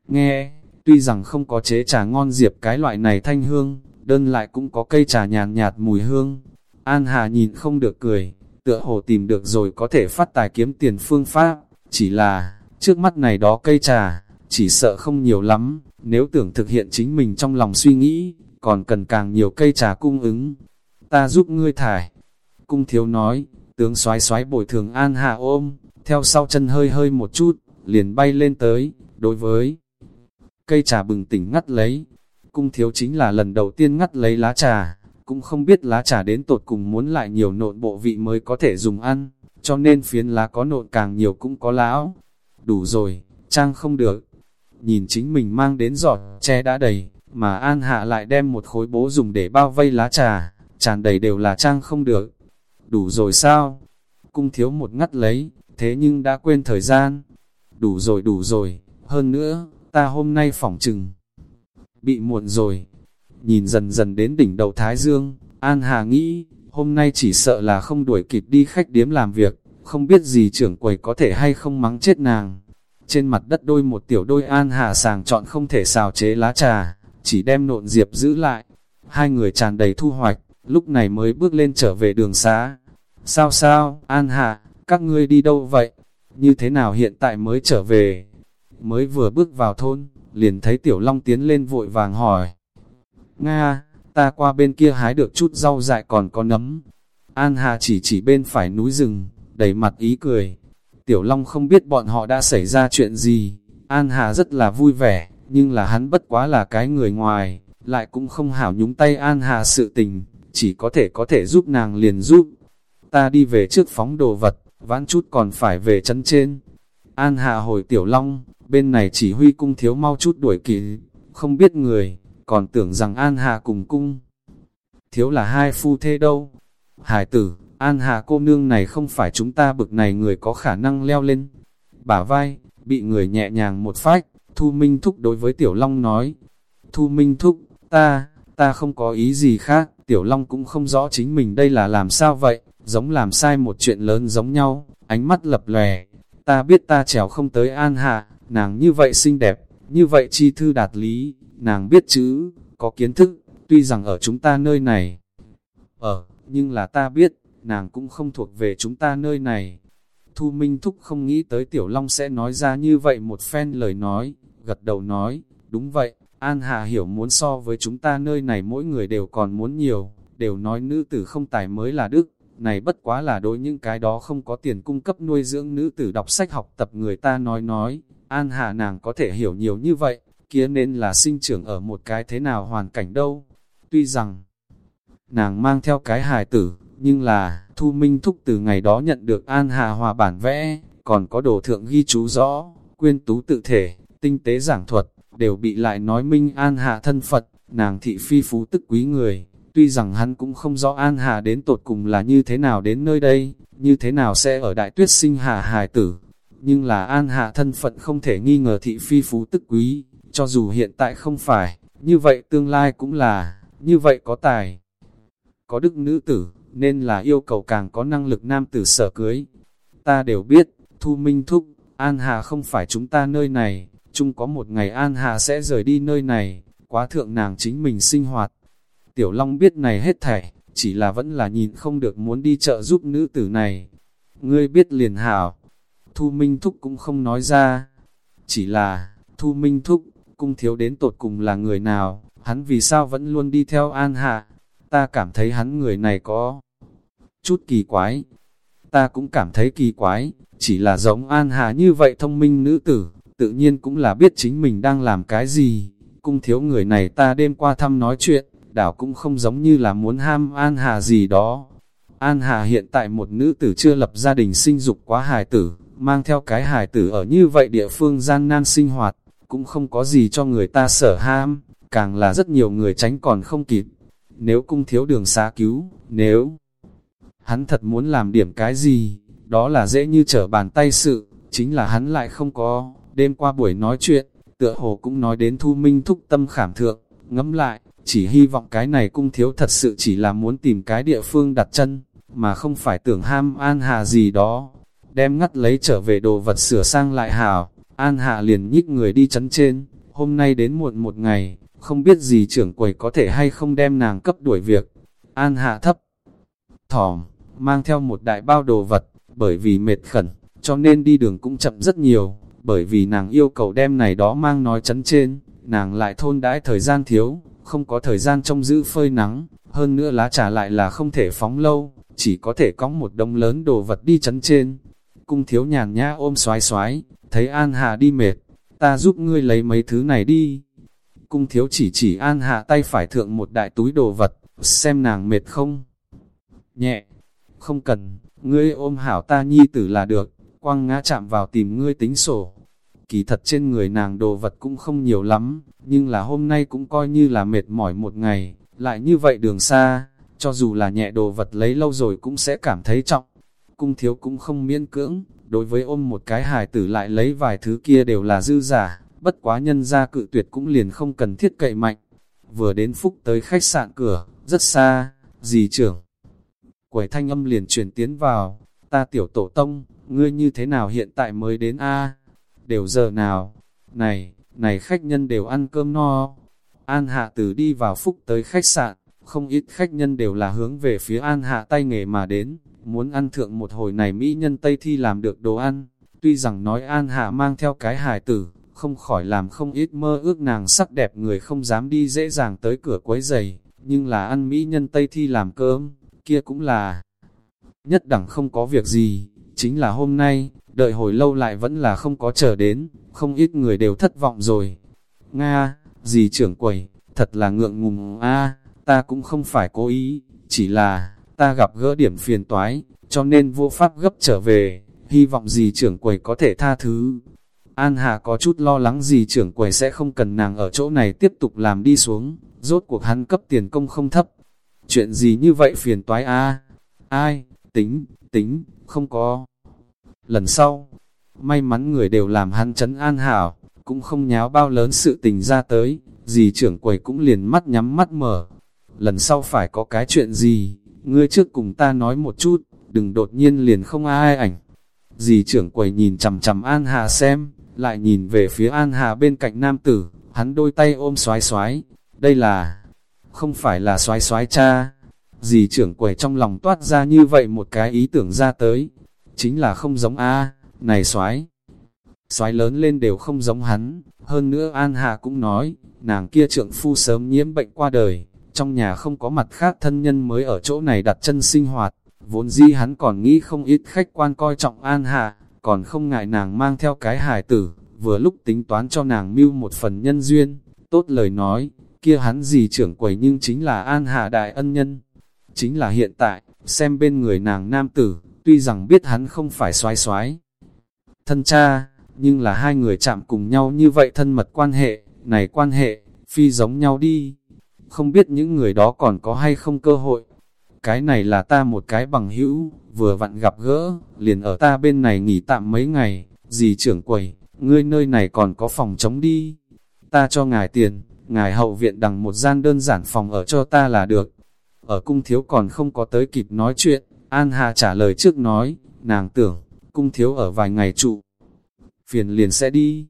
Nghe, tuy rằng không có chế trà ngon diệp cái loại này thanh hương, đơn lại cũng có cây trà nhàn nhạt, nhạt mùi hương. An Hà nhìn không được cười, tựa hồ tìm được rồi có thể phát tài kiếm tiền phương pháp, chỉ là, trước mắt này đó cây trà, chỉ sợ không nhiều lắm, nếu tưởng thực hiện chính mình trong lòng suy nghĩ, còn cần càng nhiều cây trà cung ứng. Ta giúp ngươi thải. Cung thiếu nói, tướng xoái xoái bồi thường An Hà ôm, theo sau chân hơi hơi một chút, liền bay lên tới, đối với cây trà bừng tỉnh ngắt lấy. Cung thiếu chính là lần đầu tiên ngắt lấy lá trà, cũng không biết lá trà đến tột cùng muốn lại nhiều nộn bộ vị mới có thể dùng ăn, cho nên phiến lá có nộn càng nhiều cũng có lão. Đủ rồi, trang không được. Nhìn chính mình mang đến giọt, che đã đầy, mà An Hạ lại đem một khối bố dùng để bao vây lá trà, tràn đầy đều là trang không được. Đủ rồi sao? Cung thiếu một ngắt lấy, thế nhưng đã quên thời gian. Đủ rồi đủ rồi, hơn nữa, ta hôm nay phỏng trừng. Bị muộn rồi, nhìn dần dần đến đỉnh đầu Thái Dương, An Hà nghĩ, hôm nay chỉ sợ là không đuổi kịp đi khách điếm làm việc, không biết gì trưởng quầy có thể hay không mắng chết nàng. Trên mặt đất đôi một tiểu đôi An Hà sàng chọn không thể xào chế lá trà, chỉ đem nộn diệp giữ lại. Hai người tràn đầy thu hoạch, lúc này mới bước lên trở về đường xá. Sao sao, An Hà, các ngươi đi đâu vậy? Như thế nào hiện tại mới trở về? Mới vừa bước vào thôn, liền thấy Tiểu Long tiến lên vội vàng hỏi. Nga, ta qua bên kia hái được chút rau dại còn có nấm. An Hà chỉ chỉ bên phải núi rừng, đầy mặt ý cười. Tiểu Long không biết bọn họ đã xảy ra chuyện gì. An Hà rất là vui vẻ, nhưng là hắn bất quá là cái người ngoài, lại cũng không hảo nhúng tay An Hà sự tình, chỉ có thể có thể giúp nàng liền giúp. Ta đi về trước phóng đồ vật, vãn chút còn phải về chân trên. An Hà hồi Tiểu Long, bên này chỉ huy cung thiếu mau chút đuổi kịp, không biết người, còn tưởng rằng An Hà cùng cung. Thiếu là hai phu thê đâu. Hải tử, An Hà cô nương này không phải chúng ta bực này người có khả năng leo lên. Bả vai, bị người nhẹ nhàng một phách, Thu Minh Thúc đối với Tiểu Long nói. Thu Minh Thúc, ta, ta không có ý gì khác, Tiểu Long cũng không rõ chính mình đây là làm sao vậy, giống làm sai một chuyện lớn giống nhau, ánh mắt lập lòe. Ta biết ta trèo không tới An Hạ, nàng như vậy xinh đẹp, như vậy chi thư đạt lý, nàng biết chữ, có kiến thức, tuy rằng ở chúng ta nơi này. Ở, nhưng là ta biết, nàng cũng không thuộc về chúng ta nơi này. Thu Minh Thúc không nghĩ tới Tiểu Long sẽ nói ra như vậy một phen lời nói, gật đầu nói, đúng vậy, An Hà hiểu muốn so với chúng ta nơi này mỗi người đều còn muốn nhiều, đều nói nữ tử không tài mới là đức, này bất quá là đối những cái đó không có tiền cung cấp nuôi dưỡng nữ tử đọc sách học tập người ta nói nói, An Hà nàng có thể hiểu nhiều như vậy, kia nên là sinh trưởng ở một cái thế nào hoàn cảnh đâu. Tuy rằng, nàng mang theo cái hài tử, nhưng là, Thu Minh Thúc từ ngày đó nhận được An Hà Hòa bản vẽ, còn có đồ thượng ghi chú rõ, quyên tú tự thể, tinh tế giảng thuật, đều bị lại nói minh An Hà thân Phật, nàng thị phi phú tức quý người. Tuy rằng hắn cũng không rõ An Hà đến tột cùng là như thế nào đến nơi đây, như thế nào sẽ ở đại tuyết sinh hà hài tử, nhưng là An Hạ thân phận không thể nghi ngờ thị phi phú tức quý, cho dù hiện tại không phải, như vậy tương lai cũng là, như vậy có tài. Có đức nữ tử, nên là yêu cầu càng có năng lực nam tử sở cưới. Ta đều biết, Thu Minh Thúc, An Hà không phải chúng ta nơi này, chung có một ngày An Hà sẽ rời đi nơi này, quá thượng nàng chính mình sinh hoạt. Tiểu Long biết này hết thảy, chỉ là vẫn là nhìn không được muốn đi chợ giúp nữ tử này. Ngươi biết liền hảo, Thu Minh Thúc cũng không nói ra. Chỉ là, Thu Minh Thúc, cung thiếu đến tột cùng là người nào, hắn vì sao vẫn luôn đi theo An Hạ. Ta cảm thấy hắn người này có chút kỳ quái. Ta cũng cảm thấy kỳ quái, chỉ là giống An Hạ như vậy thông minh nữ tử, tự nhiên cũng là biết chính mình đang làm cái gì. Cung thiếu người này ta đêm qua thăm nói chuyện, đảo cũng không giống như là muốn ham An Hà gì đó. An Hà hiện tại một nữ tử chưa lập gia đình sinh dục quá hài tử, mang theo cái hài tử ở như vậy địa phương gian nan sinh hoạt, cũng không có gì cho người ta sở ham, càng là rất nhiều người tránh còn không kịp. Nếu cung thiếu đường xá cứu, nếu hắn thật muốn làm điểm cái gì, đó là dễ như trở bàn tay sự, chính là hắn lại không có, đêm qua buổi nói chuyện, tựa hồ cũng nói đến thu minh thúc tâm khảm thượng, ngẫm lại, chỉ hy vọng cái này cung thiếu thật sự chỉ là muốn tìm cái địa phương đặt chân, mà không phải tưởng ham an hà gì đó. Đem ngắt lấy trở về đồ vật sửa sang lại hảo, an hạ liền nhích người đi chấn trên, hôm nay đến muộn một ngày, không biết gì trưởng quầy có thể hay không đem nàng cấp đuổi việc. An hạ thấp, thỏm, mang theo một đại bao đồ vật, bởi vì mệt khẩn, cho nên đi đường cũng chậm rất nhiều, bởi vì nàng yêu cầu đem này đó mang nói chấn trên, nàng lại thôn đãi thời gian thiếu, không có thời gian trông giữ phơi nắng, hơn nữa lá trà lại là không thể phóng lâu, chỉ có thể cõng một đông lớn đồ vật đi chấn trên. Cung thiếu nhàn nhã ôm xoái xoái, thấy An Hà đi mệt, ta giúp ngươi lấy mấy thứ này đi. Cung thiếu chỉ chỉ An Hạ tay phải thượng một đại túi đồ vật, xem nàng mệt không. Nhẹ, không cần, ngươi ôm hảo ta nhi tử là được, quăng ngã chạm vào tìm ngươi tính sổ. Kỳ thật trên người nàng đồ vật cũng không nhiều lắm, nhưng là hôm nay cũng coi như là mệt mỏi một ngày, lại như vậy đường xa, cho dù là nhẹ đồ vật lấy lâu rồi cũng sẽ cảm thấy trọng. Cung thiếu cũng không miễn cưỡng, đối với ôm một cái hài tử lại lấy vài thứ kia đều là dư giả, bất quá nhân ra cự tuyệt cũng liền không cần thiết cậy mạnh. Vừa đến phúc tới khách sạn cửa, rất xa, dì trưởng. Quẩy thanh âm liền truyền tiến vào, ta tiểu tổ tông, ngươi như thế nào hiện tại mới đến a Đều giờ nào? Này, này khách nhân đều ăn cơm no. An hạ tử đi vào phúc tới khách sạn, không ít khách nhân đều là hướng về phía an hạ tay nghề mà đến, muốn ăn thượng một hồi này Mỹ nhân Tây Thi làm được đồ ăn. Tuy rằng nói an hạ mang theo cái hài tử, không khỏi làm không ít mơ ước nàng sắc đẹp người không dám đi dễ dàng tới cửa quấy giày, nhưng là ăn Mỹ nhân Tây Thi làm cơm, kia cũng là nhất đẳng không có việc gì, chính là hôm nay, đợi hồi lâu lại vẫn là không có chờ đến, không ít người đều thất vọng rồi. Nga, gì trưởng quầy, thật là ngượng ngùng a ta cũng không phải cố ý, chỉ là, ta gặp gỡ điểm phiền toái, cho nên vô pháp gấp trở về, hy vọng gì trưởng quầy có thể tha thứ. An Hà có chút lo lắng gì trưởng quầy sẽ không cần nàng ở chỗ này tiếp tục làm đi xuống, rốt cuộc hắn cấp tiền công không thấp. Chuyện gì như vậy phiền toái a Ai, tính, tính, không có. Lần sau, may mắn người đều làm hắn chấn an hảo, cũng không nháo bao lớn sự tình ra tới, gì trưởng quầy cũng liền mắt nhắm mắt mở. Lần sau phải có cái chuyện gì, ngươi trước cùng ta nói một chút, đừng đột nhiên liền không ai ảnh. Dì trưởng quầy nhìn chằm chằm An Hà xem, lại nhìn về phía An Hà bên cạnh nam tử, hắn đôi tay ôm xoái xoái, đây là, không phải là xoái xoái cha. Dì trưởng quầy trong lòng toát ra như vậy một cái ý tưởng ra tới, chính là không giống A, này xoái. Xoái lớn lên đều không giống hắn, hơn nữa An Hà cũng nói, nàng kia trượng phu sớm nhiễm bệnh qua đời, trong nhà không có mặt khác thân nhân mới ở chỗ này đặt chân sinh hoạt, vốn di hắn còn nghĩ không ít khách quan coi trọng An hạ còn không ngại nàng mang theo cái hài tử, vừa lúc tính toán cho nàng mưu một phần nhân duyên, tốt lời nói, kia hắn gì trưởng quầy nhưng chính là An hạ đại ân nhân. Chính là hiện tại, xem bên người nàng nam tử, tuy rằng biết hắn không phải xoái xoái. Thân cha, nhưng là hai người chạm cùng nhau như vậy thân mật quan hệ, này quan hệ, phi giống nhau đi. Không biết những người đó còn có hay không cơ hội. Cái này là ta một cái bằng hữu, vừa vặn gặp gỡ, liền ở ta bên này nghỉ tạm mấy ngày, dì trưởng quầy, ngươi nơi này còn có phòng chống đi. Ta cho ngài tiền, ngài hậu viện đằng một gian đơn giản phòng ở cho ta là được. Ở cung thiếu còn không có tới kịp nói chuyện, An Hà trả lời trước nói, nàng tưởng, cung thiếu ở vài ngày trụ. Phiền liền sẽ đi.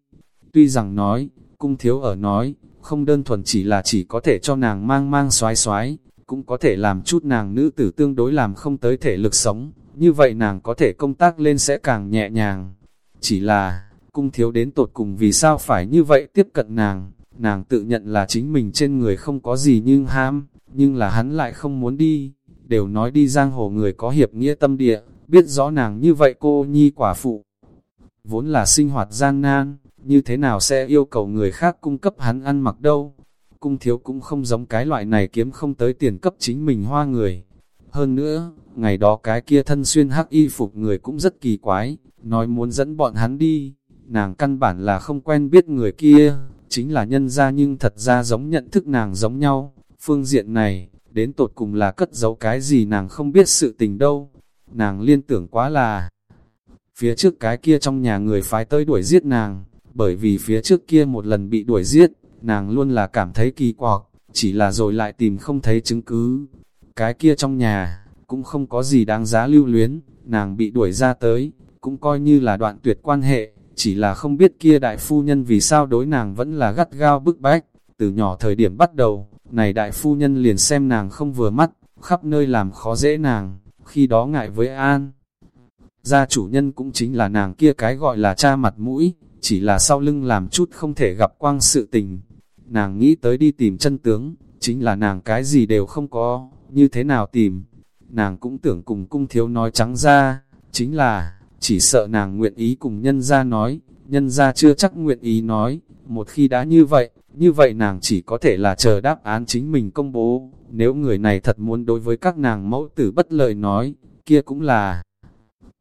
Tuy rằng nói, cung thiếu ở nói, không đơn thuần chỉ là chỉ có thể cho nàng mang mang xoái xoái, cũng có thể làm chút nàng nữ tử tương đối làm không tới thể lực sống, như vậy nàng có thể công tác lên sẽ càng nhẹ nhàng. Chỉ là, cung thiếu đến tột cùng vì sao phải như vậy tiếp cận nàng, nàng tự nhận là chính mình trên người không có gì nhưng ham, nhưng là hắn lại không muốn đi, đều nói đi giang hồ người có hiệp nghĩa tâm địa, biết rõ nàng như vậy cô nhi quả phụ. Vốn là sinh hoạt gian nan, như thế nào sẽ yêu cầu người khác cung cấp hắn ăn mặc đâu. Cung thiếu cũng không giống cái loại này kiếm không tới tiền cấp chính mình hoa người. Hơn nữa, ngày đó cái kia thân xuyên hắc y phục người cũng rất kỳ quái, nói muốn dẫn bọn hắn đi, nàng căn bản là không quen biết người kia, chính là nhân ra nhưng thật ra giống nhận thức nàng giống nhau, phương diện này, đến tột cùng là cất giấu cái gì nàng không biết sự tình đâu, nàng liên tưởng quá là, phía trước cái kia trong nhà người phái tới đuổi giết nàng, bởi vì phía trước kia một lần bị đuổi giết, nàng luôn là cảm thấy kỳ quặc, chỉ là rồi lại tìm không thấy chứng cứ, cái kia trong nhà, cũng không có gì đáng giá lưu luyến, nàng bị đuổi ra tới, cũng coi như là đoạn tuyệt quan hệ, chỉ là không biết kia đại phu nhân vì sao đối nàng vẫn là gắt gao bức bách, từ nhỏ thời điểm bắt đầu, này đại phu nhân liền xem nàng không vừa mắt, khắp nơi làm khó dễ nàng, khi đó ngại với An. Gia chủ nhân cũng chính là nàng kia cái gọi là cha mặt mũi, chỉ là sau lưng làm chút không thể gặp quang sự tình. Nàng nghĩ tới đi tìm chân tướng, chính là nàng cái gì đều không có, như thế nào tìm. Nàng cũng tưởng cùng cung thiếu nói trắng ra, chính là, chỉ sợ nàng nguyện ý cùng nhân gia nói, nhân gia chưa chắc nguyện ý nói, một khi đã như vậy, như vậy nàng chỉ có thể là chờ đáp án chính mình công bố, nếu người này thật muốn đối với các nàng mẫu tử bất lợi nói, kia cũng là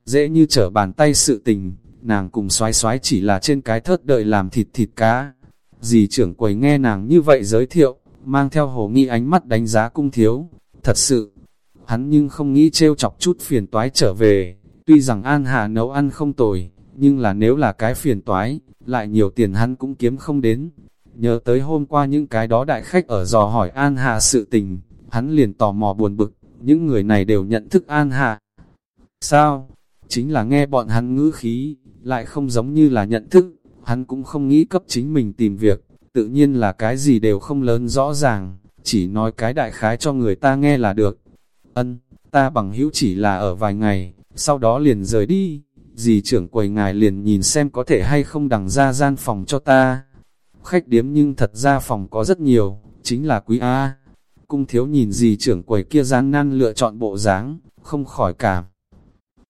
dễ như trở bàn tay sự tình, nàng cùng xoái xoái chỉ là trên cái thớt đợi làm thịt thịt cá. Dì trưởng quầy nghe nàng như vậy giới thiệu, mang theo hồ nghi ánh mắt đánh giá cung thiếu, thật sự, hắn nhưng không nghĩ trêu chọc chút phiền toái trở về, tuy rằng An Hà nấu ăn không tồi, nhưng là nếu là cái phiền toái, lại nhiều tiền hắn cũng kiếm không đến. Nhớ tới hôm qua những cái đó đại khách ở dò hỏi An Hà sự tình, hắn liền tò mò buồn bực, những người này đều nhận thức An Hà. Sao? Chính là nghe bọn hắn ngữ khí, lại không giống như là nhận thức, hắn cũng không nghĩ cấp chính mình tìm việc, tự nhiên là cái gì đều không lớn rõ ràng, chỉ nói cái đại khái cho người ta nghe là được. Ân, ta bằng hữu chỉ là ở vài ngày, sau đó liền rời đi, dì trưởng quầy ngài liền nhìn xem có thể hay không đằng ra gian phòng cho ta. Khách điếm nhưng thật ra phòng có rất nhiều, chính là quý A. Cung thiếu nhìn dì trưởng quầy kia gian nan lựa chọn bộ dáng, không khỏi cảm.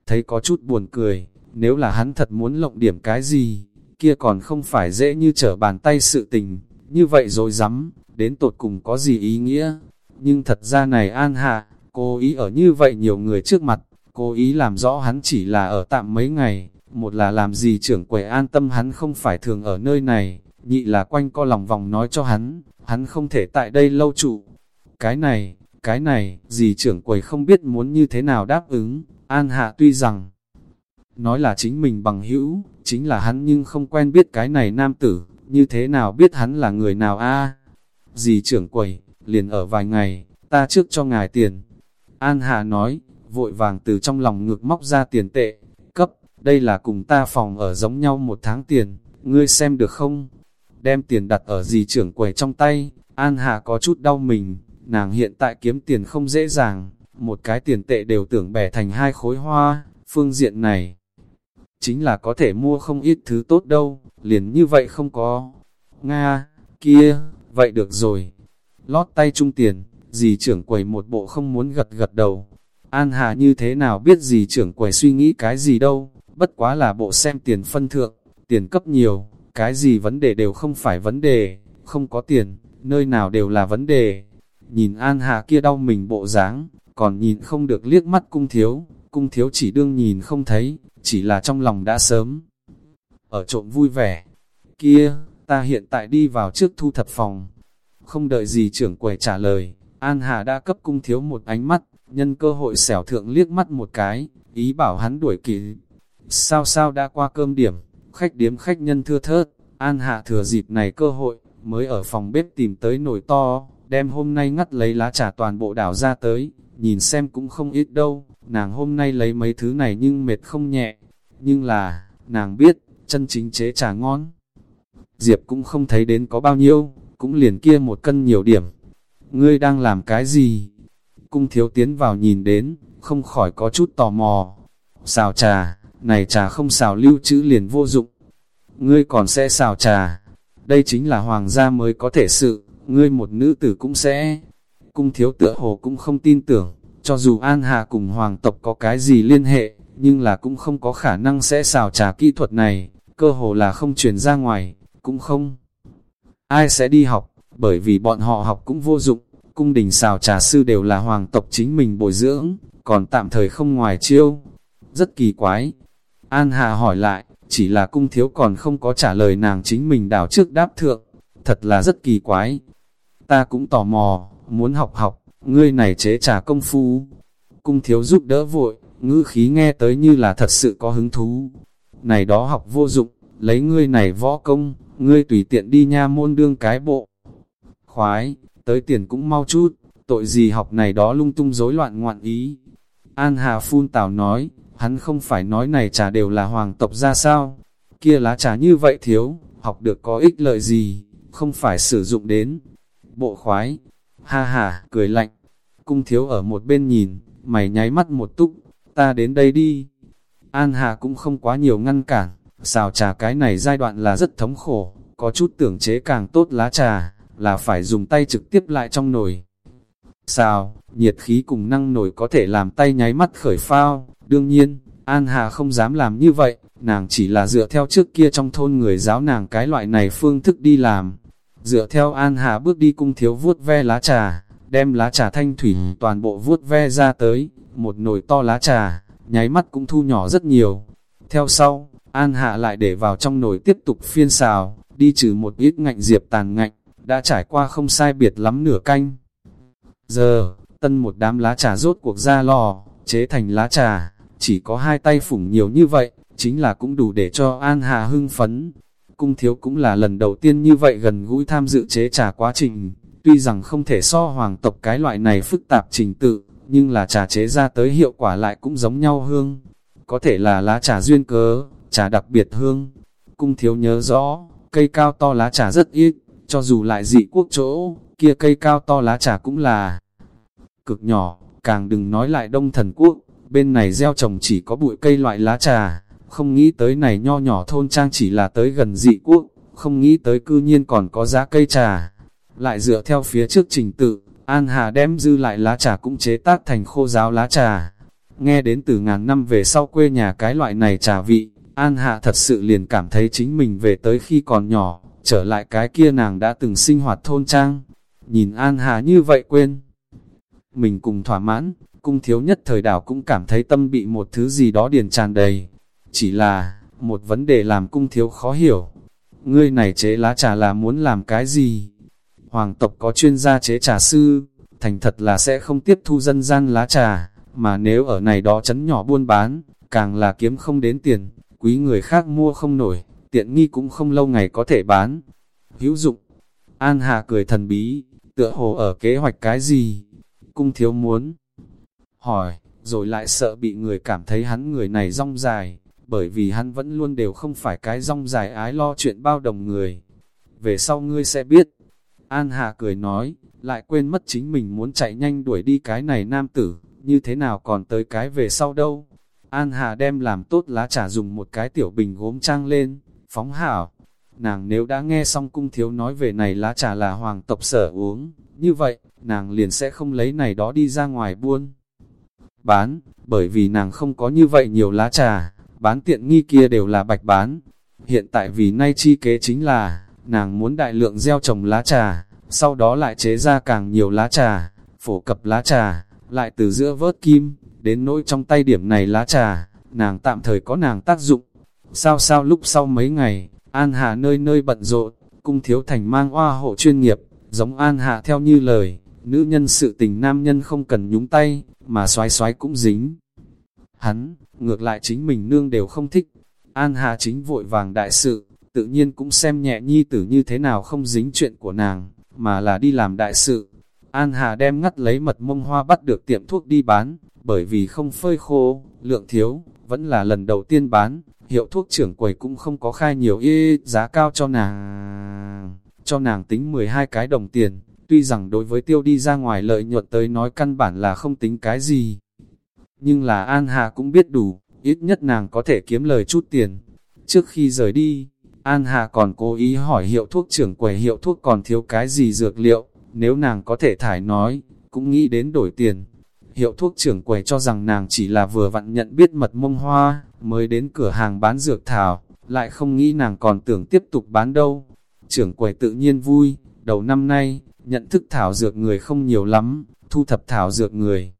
Thấy có chút buồn cười, nếu là hắn thật muốn lộng điểm cái gì, kia còn không phải dễ như trở bàn tay sự tình, như vậy rồi dám, đến tột cùng có gì ý nghĩa. Nhưng thật ra này an hạ, cố ý ở như vậy nhiều người trước mặt, cố ý làm rõ hắn chỉ là ở tạm mấy ngày, một là làm gì trưởng quầy an tâm hắn không phải thường ở nơi này, nhị là quanh co lòng vòng nói cho hắn, hắn không thể tại đây lâu trụ. Cái này, cái này, gì trưởng quầy không biết muốn như thế nào đáp ứng, an hạ tuy rằng, nói là chính mình bằng hữu, chính là hắn nhưng không quen biết cái này nam tử, như thế nào biết hắn là người nào a à? Dì trưởng quầy, liền ở vài ngày, ta trước cho ngài tiền. An Hạ nói, vội vàng từ trong lòng ngược móc ra tiền tệ, cấp, đây là cùng ta phòng ở giống nhau một tháng tiền, ngươi xem được không? Đem tiền đặt ở dì trưởng quầy trong tay, An Hạ có chút đau mình, nàng hiện tại kiếm tiền không dễ dàng, một cái tiền tệ đều tưởng bẻ thành hai khối hoa, phương diện này chính là có thể mua không ít thứ tốt đâu, liền như vậy không có. Nga, kia, vậy được rồi. Lót tay trung tiền, dì trưởng quầy một bộ không muốn gật gật đầu. An Hà như thế nào biết dì trưởng quầy suy nghĩ cái gì đâu, bất quá là bộ xem tiền phân thượng, tiền cấp nhiều, cái gì vấn đề đều không phải vấn đề, không có tiền, nơi nào đều là vấn đề. Nhìn An Hà kia đau mình bộ dáng, còn nhìn không được liếc mắt cung thiếu, cung thiếu chỉ đương nhìn không thấy, chỉ là trong lòng đã sớm. Ở trộm vui vẻ, kia, ta hiện tại đi vào trước thu thập phòng. Không đợi gì trưởng quầy trả lời, An Hà đã cấp cung thiếu một ánh mắt, nhân cơ hội xẻo thượng liếc mắt một cái, ý bảo hắn đuổi kịp. Sao sao đã qua cơm điểm, khách điếm khách nhân thưa thớt, An Hạ thừa dịp này cơ hội, mới ở phòng bếp tìm tới nồi to, đem hôm nay ngắt lấy lá trà toàn bộ đảo ra tới, nhìn xem cũng không ít đâu, nàng hôm nay lấy mấy thứ này nhưng mệt không nhẹ, nhưng là, nàng biết, chân chính chế trà ngon. Diệp cũng không thấy đến có bao nhiêu, cũng liền kia một cân nhiều điểm. Ngươi đang làm cái gì? Cung thiếu tiến vào nhìn đến, không khỏi có chút tò mò. Xào trà, này trà không xào lưu trữ liền vô dụng. Ngươi còn sẽ xào trà. Đây chính là hoàng gia mới có thể sự, ngươi một nữ tử cũng sẽ. Cung thiếu tựa hồ cũng không tin tưởng, cho dù An Hà cùng hoàng tộc có cái gì liên hệ, nhưng là cũng không có khả năng sẽ xào trà kỹ thuật này, cơ hồ là không truyền ra ngoài, cũng không. Ai sẽ đi học, bởi vì bọn họ học cũng vô dụng, cung đình xào trà sư đều là hoàng tộc chính mình bồi dưỡng, còn tạm thời không ngoài chiêu. Rất kỳ quái. An Hà hỏi lại, chỉ là cung thiếu còn không có trả lời nàng chính mình đảo trước đáp thượng. Thật là rất kỳ quái. Ta cũng tò mò, muốn học học, ngươi này chế trà công phu. Cung thiếu giúp đỡ vội, ngữ khí nghe tới như là thật sự có hứng thú. Này đó học vô dụng, lấy ngươi này võ công, ngươi tùy tiện đi nha môn đương cái bộ. Khoái, tới tiền cũng mau chút, tội gì học này đó lung tung rối loạn ngoạn ý. An Hà phun tào nói, hắn không phải nói này trà đều là hoàng tộc ra sao, kia lá trà như vậy thiếu, học được có ích lợi gì, không phải sử dụng đến. Bộ khoái, ha ha, cười lạnh, cung thiếu ở một bên nhìn, mày nháy mắt một túc, ta đến đây đi. An Hà cũng không quá nhiều ngăn cản, xào trà cái này giai đoạn là rất thống khổ, có chút tưởng chế càng tốt lá trà, là phải dùng tay trực tiếp lại trong nồi. Xào, nhiệt khí cùng năng nổi có thể làm tay nháy mắt khởi phao, đương nhiên, An Hà không dám làm như vậy, nàng chỉ là dựa theo trước kia trong thôn người giáo nàng cái loại này phương thức đi làm. Dựa theo An Hà bước đi cung thiếu vuốt ve lá trà, đem lá trà thanh thủy toàn bộ vuốt ve ra tới, một nồi to lá trà, nháy mắt cũng thu nhỏ rất nhiều. Theo sau, An Hạ lại để vào trong nồi tiếp tục phiên xào, đi trừ một ít ngạnh diệp tàn ngạnh, đã trải qua không sai biệt lắm nửa canh. Giờ, tân một đám lá trà rốt cuộc ra lò, chế thành lá trà, chỉ có hai tay phủng nhiều như vậy, chính là cũng đủ để cho An Hạ hưng phấn. Cung thiếu cũng là lần đầu tiên như vậy gần gũi tham dự chế trà quá trình, tuy rằng không thể so hoàng tộc cái loại này phức tạp trình tự, nhưng là trà chế ra tới hiệu quả lại cũng giống nhau hương. Có thể là lá trà duyên cớ, trà đặc biệt hương. Cung thiếu nhớ rõ, cây cao to lá trà rất ít, cho dù lại dị quốc chỗ, kia cây cao to lá trà cũng là cực nhỏ, càng đừng nói lại đông thần quốc, bên này gieo trồng chỉ có bụi cây loại lá trà, không nghĩ tới này nho nhỏ thôn trang chỉ là tới gần dị quốc, không nghĩ tới cư nhiên còn có giá cây trà. Lại dựa theo phía trước trình tự, An Hà đem dư lại lá trà cũng chế tác thành khô giáo lá trà. Nghe đến từ ngàn năm về sau quê nhà cái loại này trà vị, An Hạ thật sự liền cảm thấy chính mình về tới khi còn nhỏ, trở lại cái kia nàng đã từng sinh hoạt thôn trang. Nhìn An Hà như vậy quên. Mình cùng thỏa mãn, cung thiếu nhất thời đảo cũng cảm thấy tâm bị một thứ gì đó điền tràn đầy. Chỉ là, một vấn đề làm cung thiếu khó hiểu. Ngươi này chế lá trà là muốn làm cái gì? Hoàng tộc có chuyên gia chế trà sư, thành thật là sẽ không tiếp thu dân gian lá trà, mà nếu ở này đó chấn nhỏ buôn bán, càng là kiếm không đến tiền, quý người khác mua không nổi, tiện nghi cũng không lâu ngày có thể bán. Hữu dụng, An Hà cười thần bí, tựa hồ ở kế hoạch cái gì? Cung thiếu muốn hỏi, rồi lại sợ bị người cảm thấy hắn người này rong dài, bởi vì hắn vẫn luôn đều không phải cái rong dài ái lo chuyện bao đồng người. Về sau ngươi sẽ biết. An Hà cười nói, lại quên mất chính mình muốn chạy nhanh đuổi đi cái này nam tử, như thế nào còn tới cái về sau đâu. An Hà đem làm tốt lá trà dùng một cái tiểu bình gốm trang lên, phóng hảo. Nàng nếu đã nghe xong cung thiếu nói về này lá trà là hoàng tộc sở uống, như vậy, nàng liền sẽ không lấy này đó đi ra ngoài buôn. Bán, bởi vì nàng không có như vậy nhiều lá trà, bán tiện nghi kia đều là bạch bán. Hiện tại vì nay chi kế chính là, nàng muốn đại lượng gieo trồng lá trà, sau đó lại chế ra càng nhiều lá trà, phổ cập lá trà, lại từ giữa vớt kim, đến nỗi trong tay điểm này lá trà, nàng tạm thời có nàng tác dụng. Sao sao lúc sau mấy ngày, An Hà nơi nơi bận rộn, cung thiếu thành mang hoa hộ chuyên nghiệp, giống An Hạ theo như lời, nữ nhân sự tình nam nhân không cần nhúng tay, mà xoái xoái cũng dính. Hắn, ngược lại chính mình nương đều không thích. An Hà chính vội vàng đại sự, tự nhiên cũng xem nhẹ nhi tử như thế nào không dính chuyện của nàng, mà là đi làm đại sự. An Hà đem ngắt lấy mật mông hoa bắt được tiệm thuốc đi bán, bởi vì không phơi khô, lượng thiếu, vẫn là lần đầu tiên bán, hiệu thuốc trưởng quầy cũng không có khai nhiều y giá cao cho nàng cho nàng tính 12 cái đồng tiền, tuy rằng đối với tiêu đi ra ngoài lợi nhuận tới nói căn bản là không tính cái gì. Nhưng là An Hà cũng biết đủ, ít nhất nàng có thể kiếm lời chút tiền. Trước khi rời đi, An Hà còn cố ý hỏi hiệu thuốc trưởng quầy hiệu thuốc còn thiếu cái gì dược liệu, nếu nàng có thể thải nói, cũng nghĩ đến đổi tiền. Hiệu thuốc trưởng quầy cho rằng nàng chỉ là vừa vặn nhận biết mật mông hoa, mới đến cửa hàng bán dược thảo, lại không nghĩ nàng còn tưởng tiếp tục bán đâu. Trưởng quầy tự nhiên vui, đầu năm nay, nhận thức thảo dược người không nhiều lắm, thu thập thảo dược người.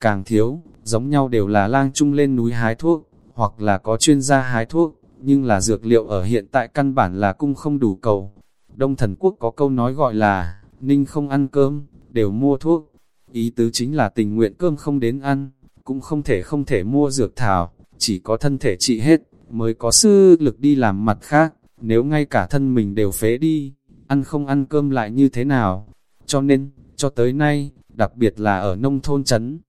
Càng thiếu, giống nhau đều là lang chung lên núi hái thuốc, hoặc là có chuyên gia hái thuốc, nhưng là dược liệu ở hiện tại căn bản là cung không đủ cầu. Đông thần quốc có câu nói gọi là, ninh không ăn cơm, đều mua thuốc. Ý tứ chính là tình nguyện cơm không đến ăn, cũng không thể không thể mua dược thảo, chỉ có thân thể trị hết, mới có sư lực đi làm mặt khác, nếu ngay cả thân mình đều phế đi, ăn không ăn cơm lại như thế nào. Cho nên, cho tới nay, đặc biệt là ở nông thôn chấn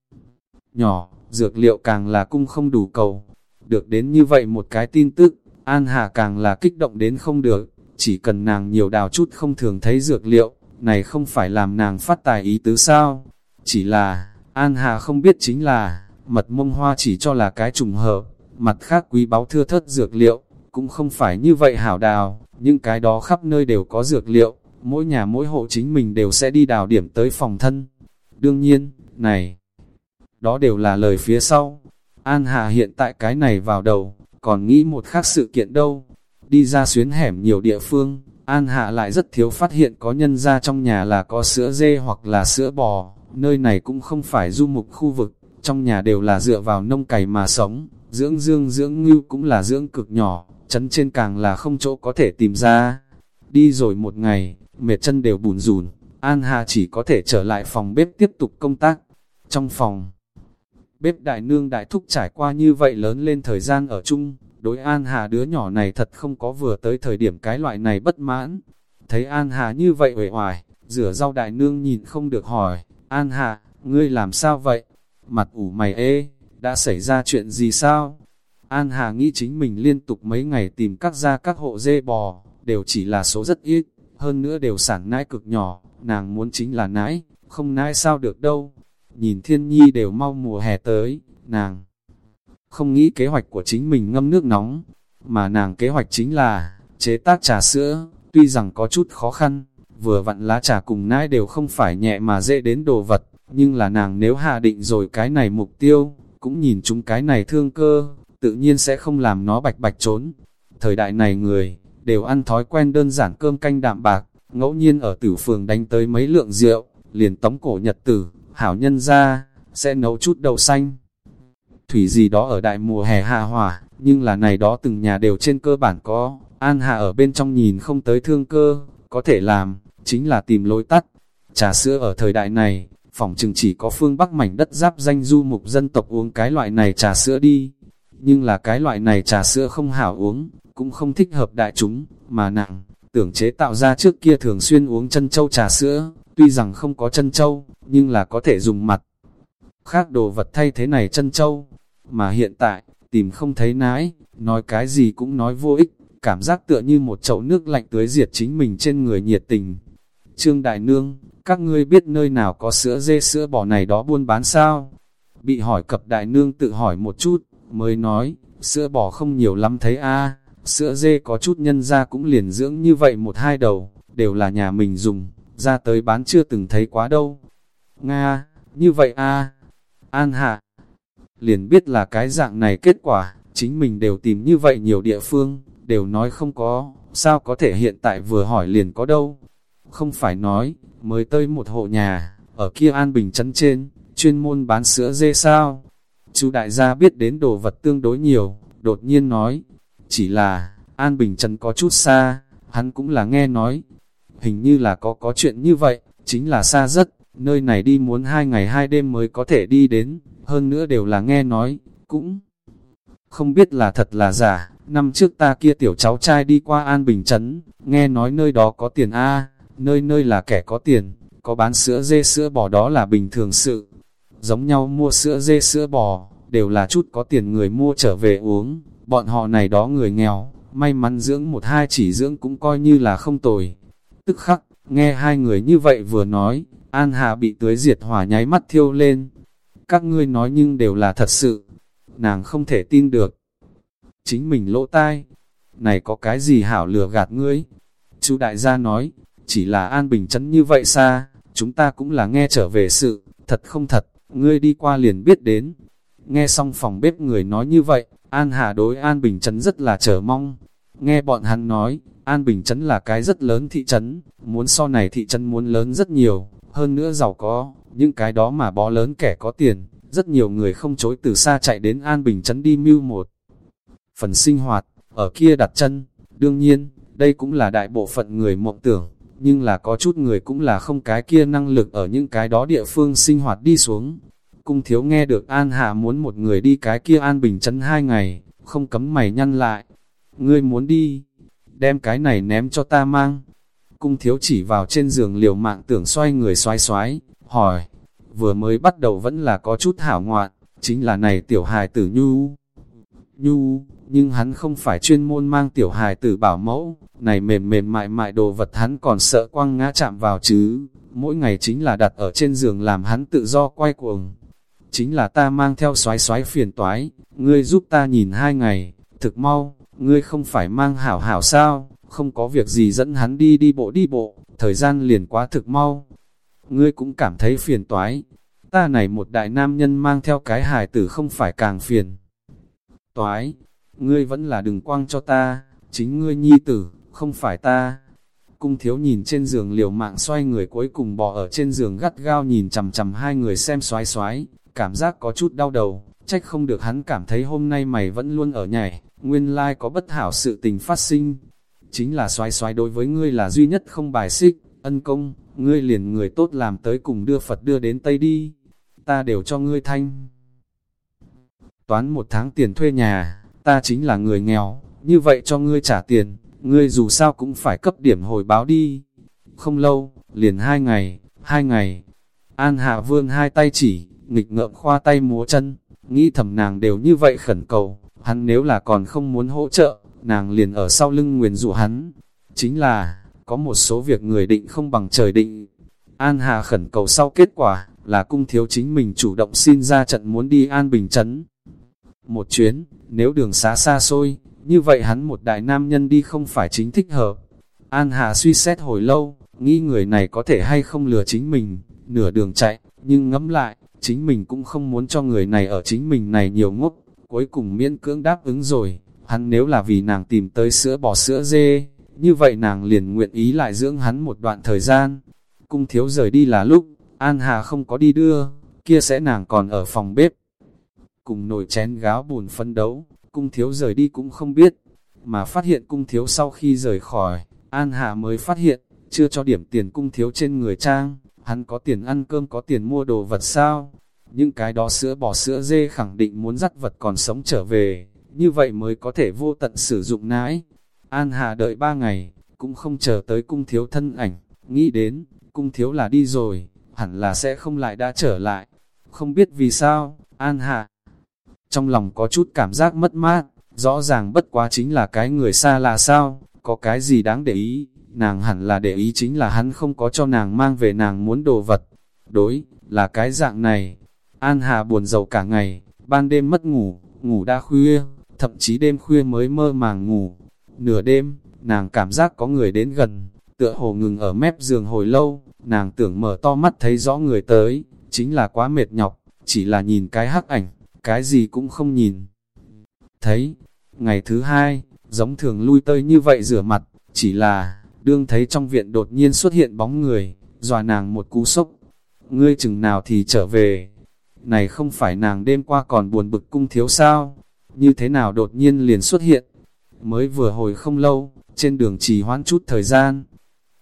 nhỏ, dược liệu càng là cung không đủ cầu. Được đến như vậy một cái tin tức, An Hà càng là kích động đến không được, chỉ cần nàng nhiều đào chút không thường thấy dược liệu, này không phải làm nàng phát tài ý tứ sao. Chỉ là, An Hà không biết chính là, mật mông hoa chỉ cho là cái trùng hợp, mặt khác quý báu thưa thất dược liệu, cũng không phải như vậy hảo đào, nhưng cái đó khắp nơi đều có dược liệu, mỗi nhà mỗi hộ chính mình đều sẽ đi đào điểm tới phòng thân. Đương nhiên, này, đó đều là lời phía sau. An Hà hiện tại cái này vào đầu, còn nghĩ một khác sự kiện đâu. Đi ra xuyến hẻm nhiều địa phương, An Hạ lại rất thiếu phát hiện có nhân ra trong nhà là có sữa dê hoặc là sữa bò. Nơi này cũng không phải du mục khu vực, trong nhà đều là dựa vào nông cày mà sống. Dưỡng dương dưỡng ngưu cũng là dưỡng cực nhỏ, chấn trên càng là không chỗ có thể tìm ra. Đi rồi một ngày, mệt chân đều bùn rùn, An Hà chỉ có thể trở lại phòng bếp tiếp tục công tác. Trong phòng, bếp đại nương đại thúc trải qua như vậy lớn lên thời gian ở chung, đối An Hà đứa nhỏ này thật không có vừa tới thời điểm cái loại này bất mãn. Thấy An Hà như vậy uể oải, rửa rau đại nương nhìn không được hỏi, An Hà, ngươi làm sao vậy? Mặt ủ mày ê, đã xảy ra chuyện gì sao? An Hà nghĩ chính mình liên tục mấy ngày tìm các gia các hộ dê bò, đều chỉ là số rất ít, hơn nữa đều sản nãi cực nhỏ, nàng muốn chính là nãi, không nãi sao được đâu. Nhìn thiên nhi đều mau mùa hè tới, nàng không nghĩ kế hoạch của chính mình ngâm nước nóng, mà nàng kế hoạch chính là chế tác trà sữa, tuy rằng có chút khó khăn, vừa vặn lá trà cùng nãi đều không phải nhẹ mà dễ đến đồ vật, nhưng là nàng nếu hạ định rồi cái này mục tiêu, cũng nhìn chúng cái này thương cơ, tự nhiên sẽ không làm nó bạch bạch trốn. Thời đại này người, đều ăn thói quen đơn giản cơm canh đạm bạc, ngẫu nhiên ở tử phường đánh tới mấy lượng rượu, liền tống cổ nhật tử, hảo nhân ra, sẽ nấu chút đậu xanh. Thủy gì đó ở đại mùa hè hạ hỏa, nhưng là này đó từng nhà đều trên cơ bản có, an hạ ở bên trong nhìn không tới thương cơ, có thể làm, chính là tìm lối tắt. Trà sữa ở thời đại này, phòng chừng chỉ có phương Bắc mảnh đất giáp danh du mục dân tộc uống cái loại này trà sữa đi. Nhưng là cái loại này trà sữa không hảo uống, cũng không thích hợp đại chúng, mà nặng, tưởng chế tạo ra trước kia thường xuyên uống chân châu trà sữa, tuy rằng không có chân châu, nhưng là có thể dùng mặt. Khác đồ vật thay thế này chân châu, mà hiện tại, tìm không thấy nái, nói cái gì cũng nói vô ích, cảm giác tựa như một chậu nước lạnh tưới diệt chính mình trên người nhiệt tình. Trương Đại Nương, các ngươi biết nơi nào có sữa dê sữa bò này đó buôn bán sao? Bị hỏi cập Đại Nương tự hỏi một chút, mới nói, sữa bò không nhiều lắm thấy a sữa dê có chút nhân ra cũng liền dưỡng như vậy một hai đầu, đều là nhà mình dùng, ra tới bán chưa từng thấy quá đâu. Nga, như vậy a An Hạ, liền biết là cái dạng này kết quả, chính mình đều tìm như vậy nhiều địa phương, đều nói không có, sao có thể hiện tại vừa hỏi liền có đâu. Không phải nói, mới tới một hộ nhà, ở kia An Bình trấn trên, chuyên môn bán sữa dê sao. Chú đại gia biết đến đồ vật tương đối nhiều, đột nhiên nói, chỉ là, An Bình Trần có chút xa, hắn cũng là nghe nói, hình như là có có chuyện như vậy, chính là xa rất, nơi này đi muốn hai ngày hai đêm mới có thể đi đến, hơn nữa đều là nghe nói, cũng không biết là thật là giả. Năm trước ta kia tiểu cháu trai đi qua An Bình Trấn, nghe nói nơi đó có tiền A, nơi nơi là kẻ có tiền, có bán sữa dê sữa bò đó là bình thường sự. Giống nhau mua sữa dê sữa bò, đều là chút có tiền người mua trở về uống, bọn họ này đó người nghèo, may mắn dưỡng một hai chỉ dưỡng cũng coi như là không tồi. Tức khắc, nghe hai người như vậy vừa nói, An Hà bị tưới diệt hỏa nháy mắt thiêu lên. Các ngươi nói nhưng đều là thật sự. Nàng không thể tin được. Chính mình lỗ tai. Này có cái gì hảo lừa gạt ngươi? Chú đại gia nói, chỉ là an bình chấn như vậy xa, chúng ta cũng là nghe trở về sự, thật không thật, ngươi đi qua liền biết đến. Nghe xong phòng bếp người nói như vậy, An Hà đối An Bình Trấn rất là chờ mong. Nghe bọn hắn nói, An Bình Trấn là cái rất lớn thị trấn, muốn so này thị trấn muốn lớn rất nhiều, hơn nữa giàu có, những cái đó mà bó lớn kẻ có tiền, rất nhiều người không chối từ xa chạy đến An Bình Trấn đi mưu một. Phần sinh hoạt, ở kia đặt chân, đương nhiên, đây cũng là đại bộ phận người mộng tưởng, nhưng là có chút người cũng là không cái kia năng lực ở những cái đó địa phương sinh hoạt đi xuống. Cung thiếu nghe được An Hạ muốn một người đi cái kia An Bình Trấn hai ngày, không cấm mày nhăn lại. Ngươi muốn đi, đem cái này ném cho ta mang. Cung thiếu chỉ vào trên giường liều mạng tưởng xoay người xoái xoái, hỏi, vừa mới bắt đầu vẫn là có chút hảo ngoạn, chính là này tiểu hài tử nhu. Nhu, nhưng hắn không phải chuyên môn mang tiểu hài tử bảo mẫu, này mềm mềm mại mại đồ vật hắn còn sợ quăng ngã chạm vào chứ, mỗi ngày chính là đặt ở trên giường làm hắn tự do quay cuồng. Chính là ta mang theo xoái xoái phiền toái, ngươi giúp ta nhìn hai ngày, thực mau, ngươi không phải mang hảo hảo sao, không có việc gì dẫn hắn đi đi bộ đi bộ, thời gian liền quá thực mau. Ngươi cũng cảm thấy phiền toái, ta này một đại nam nhân mang theo cái hài tử không phải càng phiền. Toái, ngươi vẫn là đừng quăng cho ta, chính ngươi nhi tử, không phải ta. Cung thiếu nhìn trên giường liều mạng xoay người cuối cùng bò ở trên giường gắt gao nhìn chầm chầm hai người xem xoái xoái, cảm giác có chút đau đầu, trách không được hắn cảm thấy hôm nay mày vẫn luôn ở nhảy, nguyên lai like có bất hảo sự tình phát sinh. Chính là xoái xoái đối với ngươi là duy nhất không bài xích, ân công, ngươi liền người tốt làm tới cùng đưa Phật đưa đến Tây đi, ta đều cho ngươi thanh. Toán một tháng tiền thuê nhà, ta chính là người nghèo, như vậy cho ngươi trả tiền, ngươi dù sao cũng phải cấp điểm hồi báo đi. Không lâu, liền hai ngày, hai ngày. An Hạ Vương hai tay chỉ, nghịch ngợm khoa tay múa chân, nghĩ thầm nàng đều như vậy khẩn cầu, hắn nếu là còn không muốn hỗ trợ, nàng liền ở sau lưng nguyền rủa hắn. Chính là, có một số việc người định không bằng trời định. An Hà khẩn cầu sau kết quả, là cung thiếu chính mình chủ động xin ra trận muốn đi An Bình Trấn. Một chuyến, nếu đường xá xa xôi, như vậy hắn một đại nam nhân đi không phải chính thích hợp. An Hà suy xét hồi lâu, nghĩ người này có thể hay không lừa chính mình, nửa đường chạy, nhưng ngẫm lại, chính mình cũng không muốn cho người này ở chính mình này nhiều ngốc, cuối cùng miễn cưỡng đáp ứng rồi, hắn nếu là vì nàng tìm tới sữa bò sữa dê, như vậy nàng liền nguyện ý lại dưỡng hắn một đoạn thời gian. Cung thiếu rời đi là lúc, An Hà không có đi đưa, kia sẽ nàng còn ở phòng bếp. Cùng nồi chén gáo bùn phân đấu, cung thiếu rời đi cũng không biết, mà phát hiện cung thiếu sau khi rời khỏi, An Hà mới phát hiện, chưa cho điểm tiền cung thiếu trên người trang, hắn có tiền ăn cơm có tiền mua đồ vật sao? Những cái đó sữa bò sữa dê khẳng định muốn dắt vật còn sống trở về, như vậy mới có thể vô tận sử dụng nãi. An Hà đợi ba ngày, cũng không chờ tới cung thiếu thân ảnh, nghĩ đến, cung thiếu là đi rồi, hẳn là sẽ không lại đã trở lại. Không biết vì sao, An Hà trong lòng có chút cảm giác mất mát, rõ ràng bất quá chính là cái người xa là sao, có cái gì đáng để ý, nàng hẳn là để ý chính là hắn không có cho nàng mang về nàng muốn đồ vật. Đối, là cái dạng này. An Hà buồn rầu cả ngày, ban đêm mất ngủ, ngủ đã khuya, thậm chí đêm khuya mới mơ màng ngủ. Nửa đêm, nàng cảm giác có người đến gần, tựa hồ ngừng ở mép giường hồi lâu, nàng tưởng mở to mắt thấy rõ người tới, chính là quá mệt nhọc, chỉ là nhìn cái hắc ảnh, cái gì cũng không nhìn. Thấy, ngày thứ hai, giống thường lui tơi như vậy rửa mặt, chỉ là, đương thấy trong viện đột nhiên xuất hiện bóng người, dòa nàng một cú sốc. Ngươi chừng nào thì trở về. Này không phải nàng đêm qua còn buồn bực cung thiếu sao? Như thế nào đột nhiên liền xuất hiện? Mới vừa hồi không lâu, trên đường chỉ hoãn chút thời gian.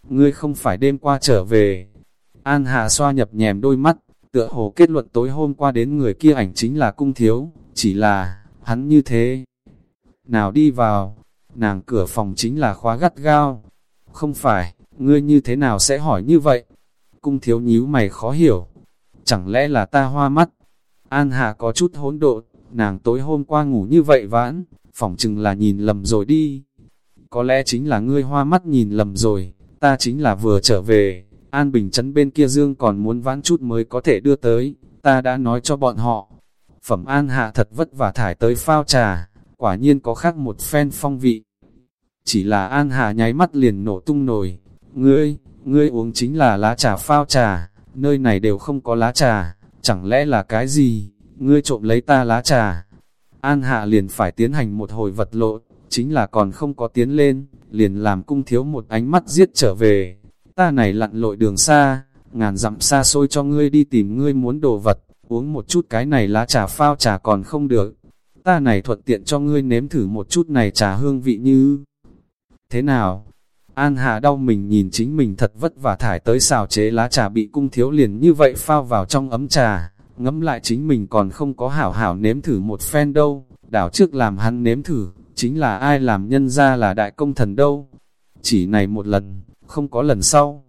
Ngươi không phải đêm qua trở về. An Hà xoa nhập nhèm đôi mắt, tựa hồ kết luận tối hôm qua đến người kia ảnh chính là cung thiếu, chỉ là, hắn như thế. Nào đi vào, nàng cửa phòng chính là khóa gắt gao, không phải, ngươi như thế nào sẽ hỏi như vậy? Cung thiếu nhíu mày khó hiểu. Chẳng lẽ là ta hoa mắt? An Hà có chút hỗn độn, nàng tối hôm qua ngủ như vậy vãn, phỏng chừng là nhìn lầm rồi đi. Có lẽ chính là ngươi hoa mắt nhìn lầm rồi, ta chính là vừa trở về, An Bình Trấn bên kia Dương còn muốn vãn chút mới có thể đưa tới, ta đã nói cho bọn họ. Phẩm An Hạ thật vất vả thải tới phao trà, quả nhiên có khác một phen phong vị. Chỉ là An hà nháy mắt liền nổ tung nổi, ngươi, ngươi uống chính là lá trà phao trà, nơi này đều không có lá trà, chẳng lẽ là cái gì, ngươi trộm lấy ta lá trà. An Hạ liền phải tiến hành một hồi vật lộn, chính là còn không có tiến lên, liền làm cung thiếu một ánh mắt giết trở về. Ta này lặn lội đường xa, ngàn dặm xa xôi cho ngươi đi tìm ngươi muốn đồ vật, uống một chút cái này lá trà phao trà còn không được. Ta này thuận tiện cho ngươi nếm thử một chút này trà hương vị như... Thế nào? An Hà đau mình nhìn chính mình thật vất vả thải tới xào chế lá trà bị cung thiếu liền như vậy phao vào trong ấm trà, ngẫm lại chính mình còn không có hảo hảo nếm thử một phen đâu, đảo trước làm hắn nếm thử, chính là ai làm nhân ra là đại công thần đâu. Chỉ này một lần, không có lần sau.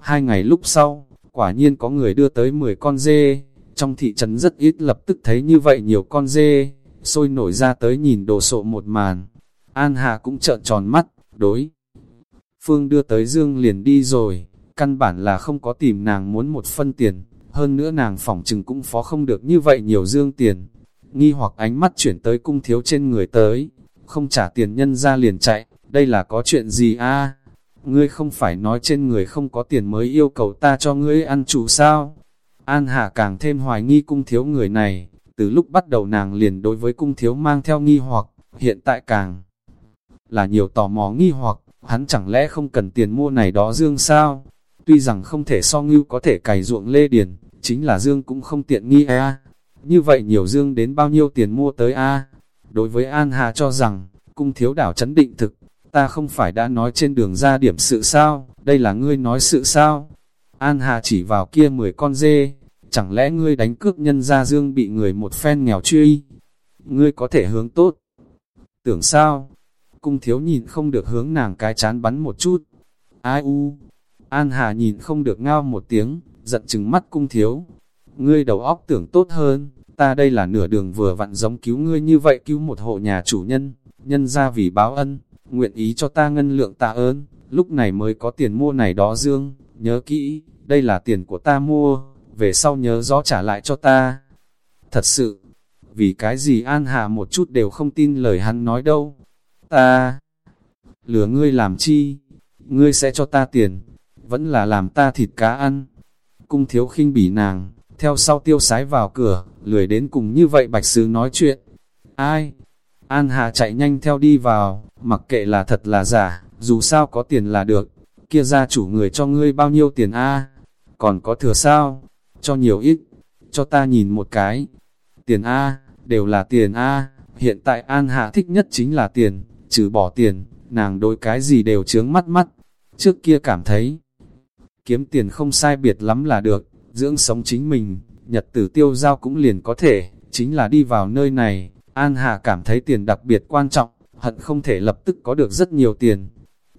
Hai ngày lúc sau, quả nhiên có người đưa tới 10 con dê, trong thị trấn rất ít lập tức thấy như vậy nhiều con dê, sôi nổi ra tới nhìn đồ sộ một màn. An Hà cũng trợn tròn mắt, đối. Phương đưa tới Dương liền đi rồi, căn bản là không có tìm nàng muốn một phân tiền, hơn nữa nàng phỏng chừng cũng phó không được như vậy nhiều Dương tiền. Nghi hoặc ánh mắt chuyển tới cung thiếu trên người tới, không trả tiền nhân ra liền chạy, đây là có chuyện gì a? Ngươi không phải nói trên người không có tiền mới yêu cầu ta cho ngươi ăn chủ sao? An Hạ càng thêm hoài nghi cung thiếu người này, từ lúc bắt đầu nàng liền đối với cung thiếu mang theo nghi hoặc, hiện tại càng là nhiều tò mò nghi hoặc, hắn chẳng lẽ không cần tiền mua này đó Dương sao? Tuy rằng không thể so ngưu có thể cày ruộng lê điền, chính là Dương cũng không tiện nghi a. Như vậy nhiều Dương đến bao nhiêu tiền mua tới a? Đối với An Hà cho rằng, cung thiếu đảo chấn định thực, ta không phải đã nói trên đường ra điểm sự sao, đây là ngươi nói sự sao? An Hà chỉ vào kia 10 con dê, chẳng lẽ ngươi đánh cướp nhân gia dương bị người một phen nghèo truy? Ngươi có thể hướng tốt. Tưởng sao? Cung thiếu nhìn không được hướng nàng cái chán bắn một chút. Ai u? An Hà nhìn không được ngao một tiếng, giận chừng mắt cung thiếu. Ngươi đầu óc tưởng tốt hơn, ta đây là nửa đường vừa vặn giống cứu ngươi như vậy cứu một hộ nhà chủ nhân, nhân ra vì báo ân, nguyện ý cho ta ngân lượng tạ ơn, lúc này mới có tiền mua này đó dương, nhớ kỹ, đây là tiền của ta mua, về sau nhớ rõ trả lại cho ta. Thật sự, vì cái gì An Hà một chút đều không tin lời hắn nói đâu. Ta, lừa ngươi làm chi, ngươi sẽ cho ta tiền, vẫn là làm ta thịt cá ăn. Cung thiếu khinh bỉ nàng, theo sau tiêu sái vào cửa, lười đến cùng như vậy bạch sứ nói chuyện. Ai? An Hà chạy nhanh theo đi vào, mặc kệ là thật là giả, dù sao có tiền là được. Kia gia chủ người cho ngươi bao nhiêu tiền a? Còn có thừa sao? Cho nhiều ít, cho ta nhìn một cái. Tiền a, đều là tiền a. Hiện tại An Hạ thích nhất chính là tiền, trừ bỏ tiền, nàng đối cái gì đều chướng mắt mắt. Trước kia cảm thấy, kiếm tiền không sai biệt lắm là được, dưỡng sống chính mình, nhật tử tiêu giao cũng liền có thể, chính là đi vào nơi này, An Hà cảm thấy tiền đặc biệt quan trọng, hận không thể lập tức có được rất nhiều tiền.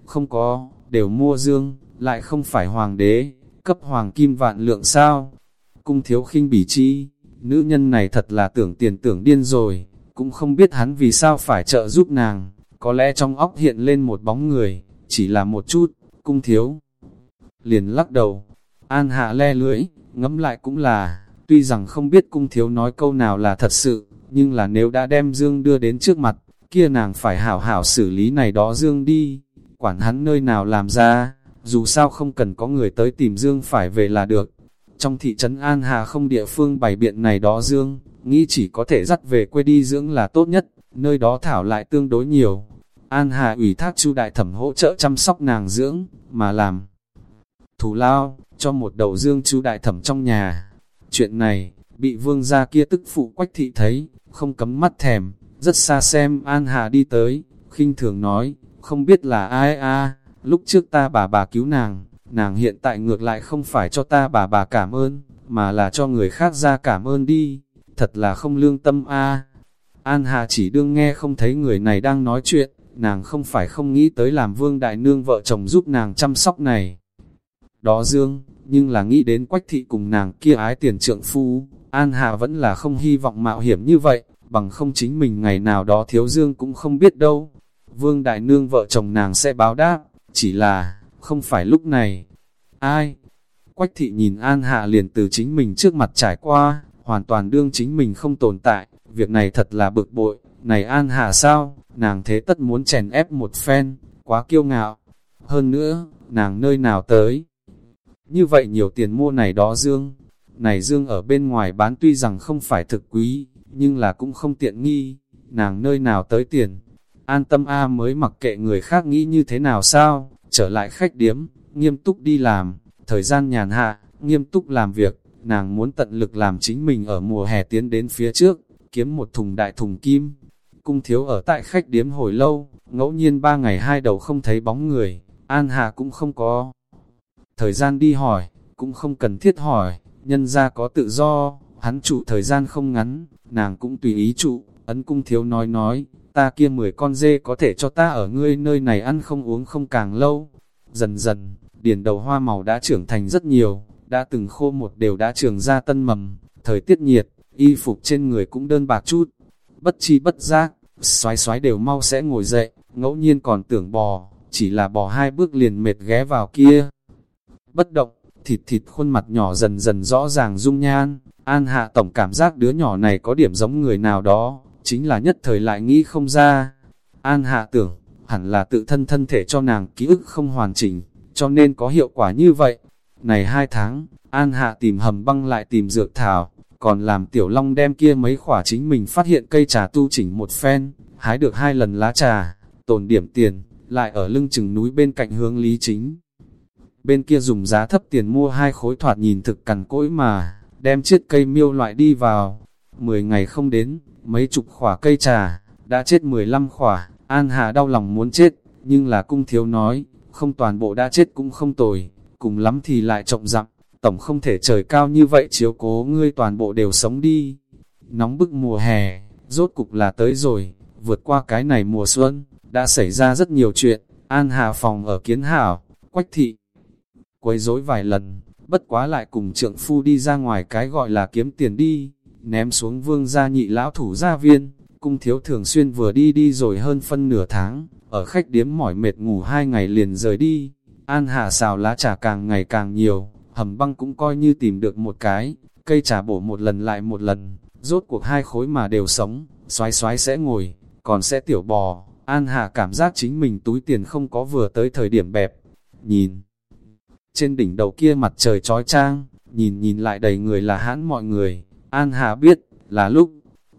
Không có, đều mua dương, lại không phải hoàng đế, cấp hoàng kim vạn lượng sao. Cung thiếu khinh bỉ chi, nữ nhân này thật là tưởng tiền tưởng điên rồi, cũng không biết hắn vì sao phải trợ giúp nàng, có lẽ trong óc hiện lên một bóng người, chỉ là một chút, cung thiếu. Liền lắc đầu, An Hạ le lưỡi, ngẫm lại cũng là, tuy rằng không biết cung thiếu nói câu nào là thật sự, nhưng là nếu đã đem Dương đưa đến trước mặt, kia nàng phải hảo hảo xử lý này đó Dương đi, quản hắn nơi nào làm ra, dù sao không cần có người tới tìm Dương phải về là được. Trong thị trấn An Hà không địa phương bày biện này đó Dương, nghĩ chỉ có thể dắt về quê đi dưỡng là tốt nhất, nơi đó thảo lại tương đối nhiều. An Hà ủy thác chu đại thẩm hỗ trợ chăm sóc nàng dưỡng, mà làm thù lao, cho một đầu Dương chu đại thẩm trong nhà. Chuyện này, bị vương gia kia tức phụ quách thị thấy, không cấm mắt thèm, rất xa xem An Hà đi tới, khinh thường nói, không biết là ai a lúc trước ta bà bà cứu nàng, nàng hiện tại ngược lại không phải cho ta bà bà cảm ơn, mà là cho người khác ra cảm ơn đi, thật là không lương tâm a An Hà chỉ đương nghe không thấy người này đang nói chuyện, nàng không phải không nghĩ tới làm vương đại nương vợ chồng giúp nàng chăm sóc này. Đó dương, nhưng là nghĩ đến quách thị cùng nàng kia ái tiền trượng phu, An Hà vẫn là không hy vọng mạo hiểm như vậy, bằng không chính mình ngày nào đó thiếu dương cũng không biết đâu. Vương Đại Nương vợ chồng nàng sẽ báo đáp, chỉ là, không phải lúc này. Ai? Quách thị nhìn An Hạ liền từ chính mình trước mặt trải qua, hoàn toàn đương chính mình không tồn tại, việc này thật là bực bội, này An Hạ sao, nàng thế tất muốn chèn ép một phen, quá kiêu ngạo. Hơn nữa, nàng nơi nào tới? Như vậy nhiều tiền mua này đó dương, này dương ở bên ngoài bán tuy rằng không phải thực quý, nhưng là cũng không tiện nghi, nàng nơi nào tới tiền. An tâm A mới mặc kệ người khác nghĩ như thế nào sao, trở lại khách điếm, nghiêm túc đi làm, thời gian nhàn hạ, nghiêm túc làm việc, nàng muốn tận lực làm chính mình ở mùa hè tiến đến phía trước, kiếm một thùng đại thùng kim. Cung thiếu ở tại khách điếm hồi lâu, ngẫu nhiên ba ngày hai đầu không thấy bóng người, An Hà cũng không có. Thời gian đi hỏi, cũng không cần thiết hỏi, nhân ra có tự do, hắn trụ thời gian không ngắn, nàng cũng tùy ý trụ, ấn cung thiếu nói nói, ta kia mười con dê có thể cho ta ở ngươi nơi này ăn không uống không càng lâu. Dần dần, điền đầu hoa màu đã trưởng thành rất nhiều, đã từng khô một đều đã trường ra tân mầm, thời tiết nhiệt, y phục trên người cũng đơn bạc chút. Bất chi bất giác, xoái xoái đều mau sẽ ngồi dậy, ngẫu nhiên còn tưởng bò, chỉ là bò hai bước liền mệt ghé vào kia. Bất động, thịt thịt khuôn mặt nhỏ dần dần rõ ràng dung nhan, an hạ tổng cảm giác đứa nhỏ này có điểm giống người nào đó, chính là nhất thời lại nghĩ không ra. An hạ tưởng, hẳn là tự thân thân thể cho nàng ký ức không hoàn chỉnh, cho nên có hiệu quả như vậy. Này hai tháng, An hạ tìm hầm băng lại tìm dược thảo, còn làm tiểu long đem kia mấy khỏa chính mình phát hiện cây trà tu chỉnh một phen, hái được hai lần lá trà, tồn điểm tiền, lại ở lưng chừng núi bên cạnh hướng lý chính. Bên kia dùng giá thấp tiền mua hai khối thoạt nhìn thực cằn cỗi mà, đem chiếc cây miêu loại đi vào. Mười ngày không đến, mấy chục khỏa cây trà, đã chết mười lăm khỏa, An Hà đau lòng muốn chết, nhưng là cung thiếu nói, không toàn bộ đã chết cũng không tồi, cùng lắm thì lại trọng dặm, tổng không thể trời cao như vậy chiếu cố ngươi toàn bộ đều sống đi. Nóng bức mùa hè, rốt cục là tới rồi, vượt qua cái này mùa xuân, đã xảy ra rất nhiều chuyện, An Hà phòng ở kiến hảo, quách thị. Quấy rối vài lần, bất quá lại cùng trượng phu đi ra ngoài cái gọi là kiếm tiền đi, ném xuống vương gia nhị lão thủ gia viên, cung thiếu thường xuyên vừa đi đi rồi hơn phân nửa tháng, ở khách điếm mỏi mệt ngủ hai ngày liền rời đi, An Hà xào lá trà càng ngày càng nhiều, hầm băng cũng coi như tìm được một cái, cây trà bổ một lần lại một lần, rốt cuộc hai khối mà đều sống, xoái xoái sẽ ngồi, còn sẽ tiểu bò, An Hà cảm giác chính mình túi tiền không có vừa tới thời điểm bẹp, nhìn. Trên đỉnh đầu kia mặt trời trói trang, nhìn nhìn lại đầy người là hãn mọi người, An Hà biết, là lúc.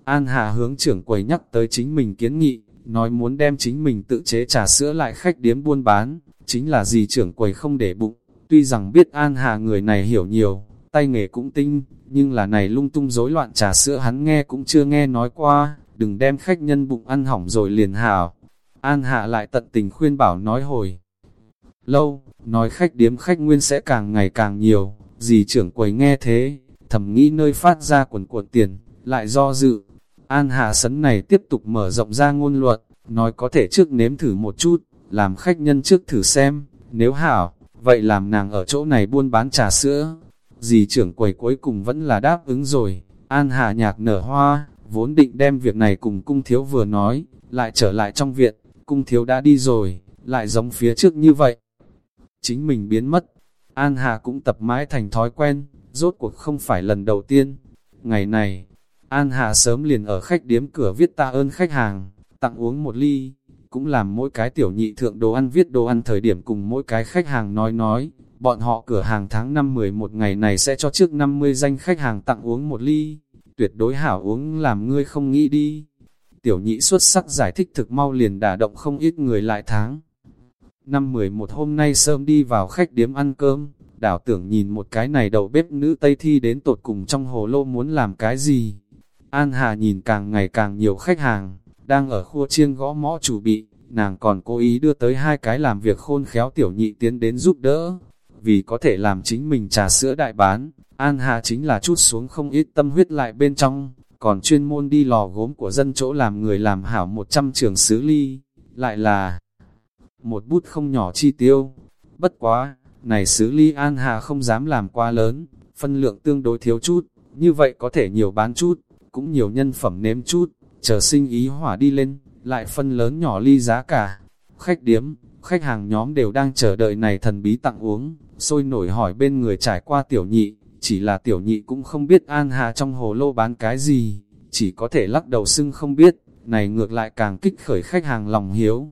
An Hà hướng trưởng quầy nhắc tới chính mình kiến nghị, nói muốn đem chính mình tự chế trà sữa lại khách điếm buôn bán, chính là gì trưởng quầy không để bụng, Tuy rằng biết An Hà người này hiểu nhiều, tay nghề cũng tinh, nhưng là này lung tung rối loạn trà sữa hắn nghe cũng chưa nghe nói qua, đừng đem khách nhân bụng ăn hỏng rồi liền hảo. An Hạ lại tận tình khuyên bảo nói hồi. Lâu, nói khách điếm khách nguyên sẽ càng ngày càng nhiều, dì trưởng quầy nghe thế, thầm nghĩ nơi phát ra quần cuộn tiền, lại do dự. An Hạ sấn này tiếp tục mở rộng ra ngôn luận, nói có thể trước nếm thử một chút, làm khách nhân trước thử xem, nếu hảo, vậy làm nàng ở chỗ này buôn bán trà sữa. Dì trưởng quầy cuối cùng vẫn là đáp ứng rồi, an hà nhạc nở hoa, vốn định đem việc này cùng cung thiếu vừa nói, lại trở lại trong viện, cung thiếu đã đi rồi, lại giống phía trước như vậy. Chính mình biến mất, An Hà cũng tập mãi thành thói quen, rốt cuộc không phải lần đầu tiên. Ngày này, An Hà sớm liền ở khách điếm cửa viết ta ơn khách hàng, tặng uống một ly, cũng làm mỗi cái tiểu nhị thượng đồ ăn viết đồ ăn thời điểm cùng mỗi cái khách hàng nói nói, bọn họ cửa hàng tháng năm 11 ngày này sẽ cho trước 50 danh khách hàng tặng uống một ly, tuyệt đối hảo uống làm ngươi không nghĩ đi. Tiểu nhị xuất sắc giải thích thực mau liền đả động không ít người lại tháng. Năm 11 hôm nay sớm đi vào khách điếm ăn cơm, đảo tưởng nhìn một cái này đầu bếp nữ Tây Thi đến tột cùng trong hồ lô muốn làm cái gì. An Hà nhìn càng ngày càng nhiều khách hàng, đang ở khu chiêng gõ mõ chủ bị, nàng còn cố ý đưa tới hai cái làm việc khôn khéo tiểu nhị tiến đến giúp đỡ. Vì có thể làm chính mình trà sữa đại bán, An Hà chính là chút xuống không ít tâm huyết lại bên trong, còn chuyên môn đi lò gốm của dân chỗ làm người làm hảo 100 trường sứ ly, lại là một bút không nhỏ chi tiêu. Bất quá, này sứ ly An Hà không dám làm quá lớn, phân lượng tương đối thiếu chút, như vậy có thể nhiều bán chút, cũng nhiều nhân phẩm nếm chút chờ sinh ý hỏa đi lên, lại phân lớn nhỏ ly giá cả. Khách điếm, khách hàng nhóm đều đang chờ đợi này thần bí tặng uống, sôi nổi hỏi bên người trải qua tiểu nhị, chỉ là tiểu nhị cũng không biết An Hà trong hồ lô bán cái gì, chỉ có thể lắc đầu xưng không biết, này ngược lại càng kích khởi khách hàng lòng hiếu.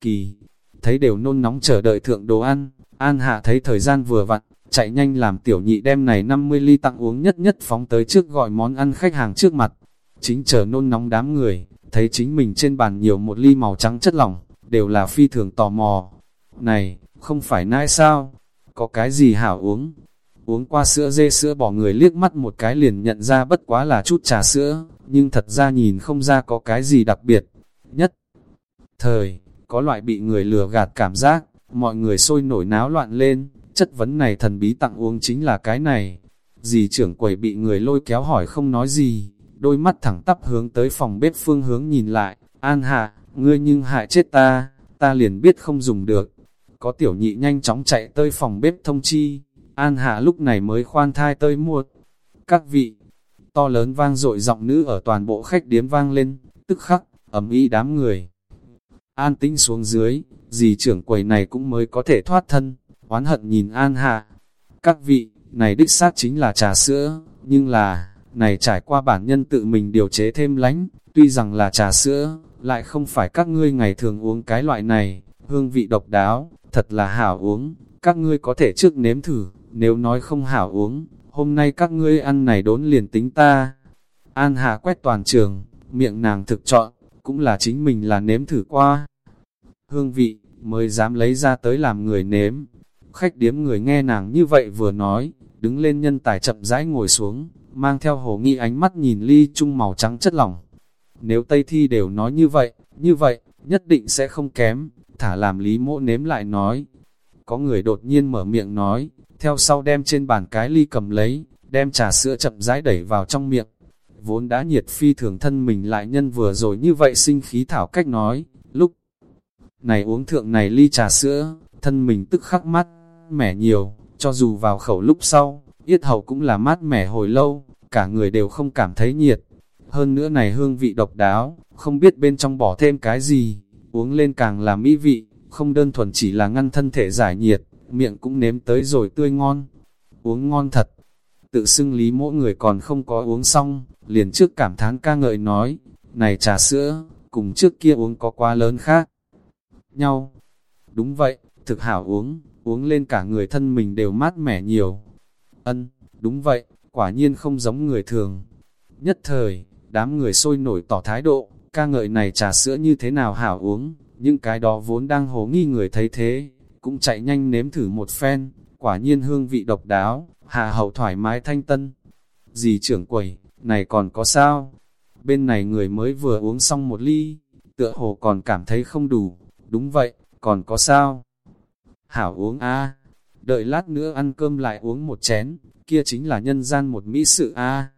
Kỳ, thấy đều nôn nóng chờ đợi thượng đồ ăn, An Hạ thấy thời gian vừa vặn, chạy nhanh làm tiểu nhị đem này 50 ly tặng uống nhất nhất phóng tới trước gọi món ăn khách hàng trước mặt. Chính chờ nôn nóng đám người, thấy chính mình trên bàn nhiều một ly màu trắng chất lỏng, đều là phi thường tò mò. Này, không phải nai sao? Có cái gì hảo uống? Uống qua sữa dê sữa bỏ người liếc mắt một cái liền nhận ra bất quá là chút trà sữa, nhưng thật ra nhìn không ra có cái gì đặc biệt. Nhất thời, có loại bị người lừa gạt cảm giác, mọi người sôi nổi náo loạn lên, chất vấn này thần bí tặng uống chính là cái này. Dì trưởng quầy bị người lôi kéo hỏi không nói gì, đôi mắt thẳng tắp hướng tới phòng bếp phương hướng nhìn lại, an hạ, ngươi nhưng hại chết ta, ta liền biết không dùng được. Có tiểu nhị nhanh chóng chạy tới phòng bếp thông chi, an hạ lúc này mới khoan thai tới muột. Các vị, to lớn vang dội giọng nữ ở toàn bộ khách điếm vang lên, tức khắc, ấm ý đám người. An tĩnh xuống dưới, dì trưởng quầy này cũng mới có thể thoát thân, oán hận nhìn An Hạ. Các vị, này đích xác chính là trà sữa, nhưng là, này trải qua bản nhân tự mình điều chế thêm lánh, tuy rằng là trà sữa, lại không phải các ngươi ngày thường uống cái loại này, hương vị độc đáo, thật là hảo uống, các ngươi có thể trước nếm thử, nếu nói không hảo uống, hôm nay các ngươi ăn này đốn liền tính ta. An Hạ quét toàn trường, miệng nàng thực chọn, cũng là chính mình là nếm thử qua. Hương vị, mới dám lấy ra tới làm người nếm. Khách điếm người nghe nàng như vậy vừa nói, đứng lên nhân tài chậm rãi ngồi xuống, mang theo hồ nghi ánh mắt nhìn ly chung màu trắng chất lỏng. Nếu Tây Thi đều nói như vậy, như vậy, nhất định sẽ không kém, thả làm lý mộ nếm lại nói. Có người đột nhiên mở miệng nói, theo sau đem trên bàn cái ly cầm lấy, đem trà sữa chậm rãi đẩy vào trong miệng. Vốn đã nhiệt phi thường thân mình lại nhân vừa rồi như vậy sinh khí thảo cách nói, lúc này uống thượng này ly trà sữa, thân mình tức khắc mắt, mẻ nhiều, cho dù vào khẩu lúc sau, yết hầu cũng là mát mẻ hồi lâu, cả người đều không cảm thấy nhiệt. Hơn nữa này hương vị độc đáo, không biết bên trong bỏ thêm cái gì, uống lên càng là mỹ vị, không đơn thuần chỉ là ngăn thân thể giải nhiệt, miệng cũng nếm tới rồi tươi ngon. Uống ngon thật, tự xưng lý mỗi người còn không có uống xong, liền trước cảm thán ca ngợi nói, này trà sữa, cùng trước kia uống có quá lớn khác nhau. Đúng vậy, thực hảo uống, uống lên cả người thân mình đều mát mẻ nhiều. Ân, đúng vậy, quả nhiên không giống người thường. Nhất thời, đám người sôi nổi tỏ thái độ, ca ngợi này trà sữa như thế nào hảo uống, những cái đó vốn đang hồ nghi người thấy thế, cũng chạy nhanh nếm thử một phen, quả nhiên hương vị độc đáo, hạ hậu thoải mái thanh tân. Dì trưởng quầy, này còn có sao? Bên này người mới vừa uống xong một ly, tựa hồ còn cảm thấy không đủ, Đúng vậy, còn có sao? Hảo uống a đợi lát nữa ăn cơm lại uống một chén, kia chính là nhân gian một mỹ sự a.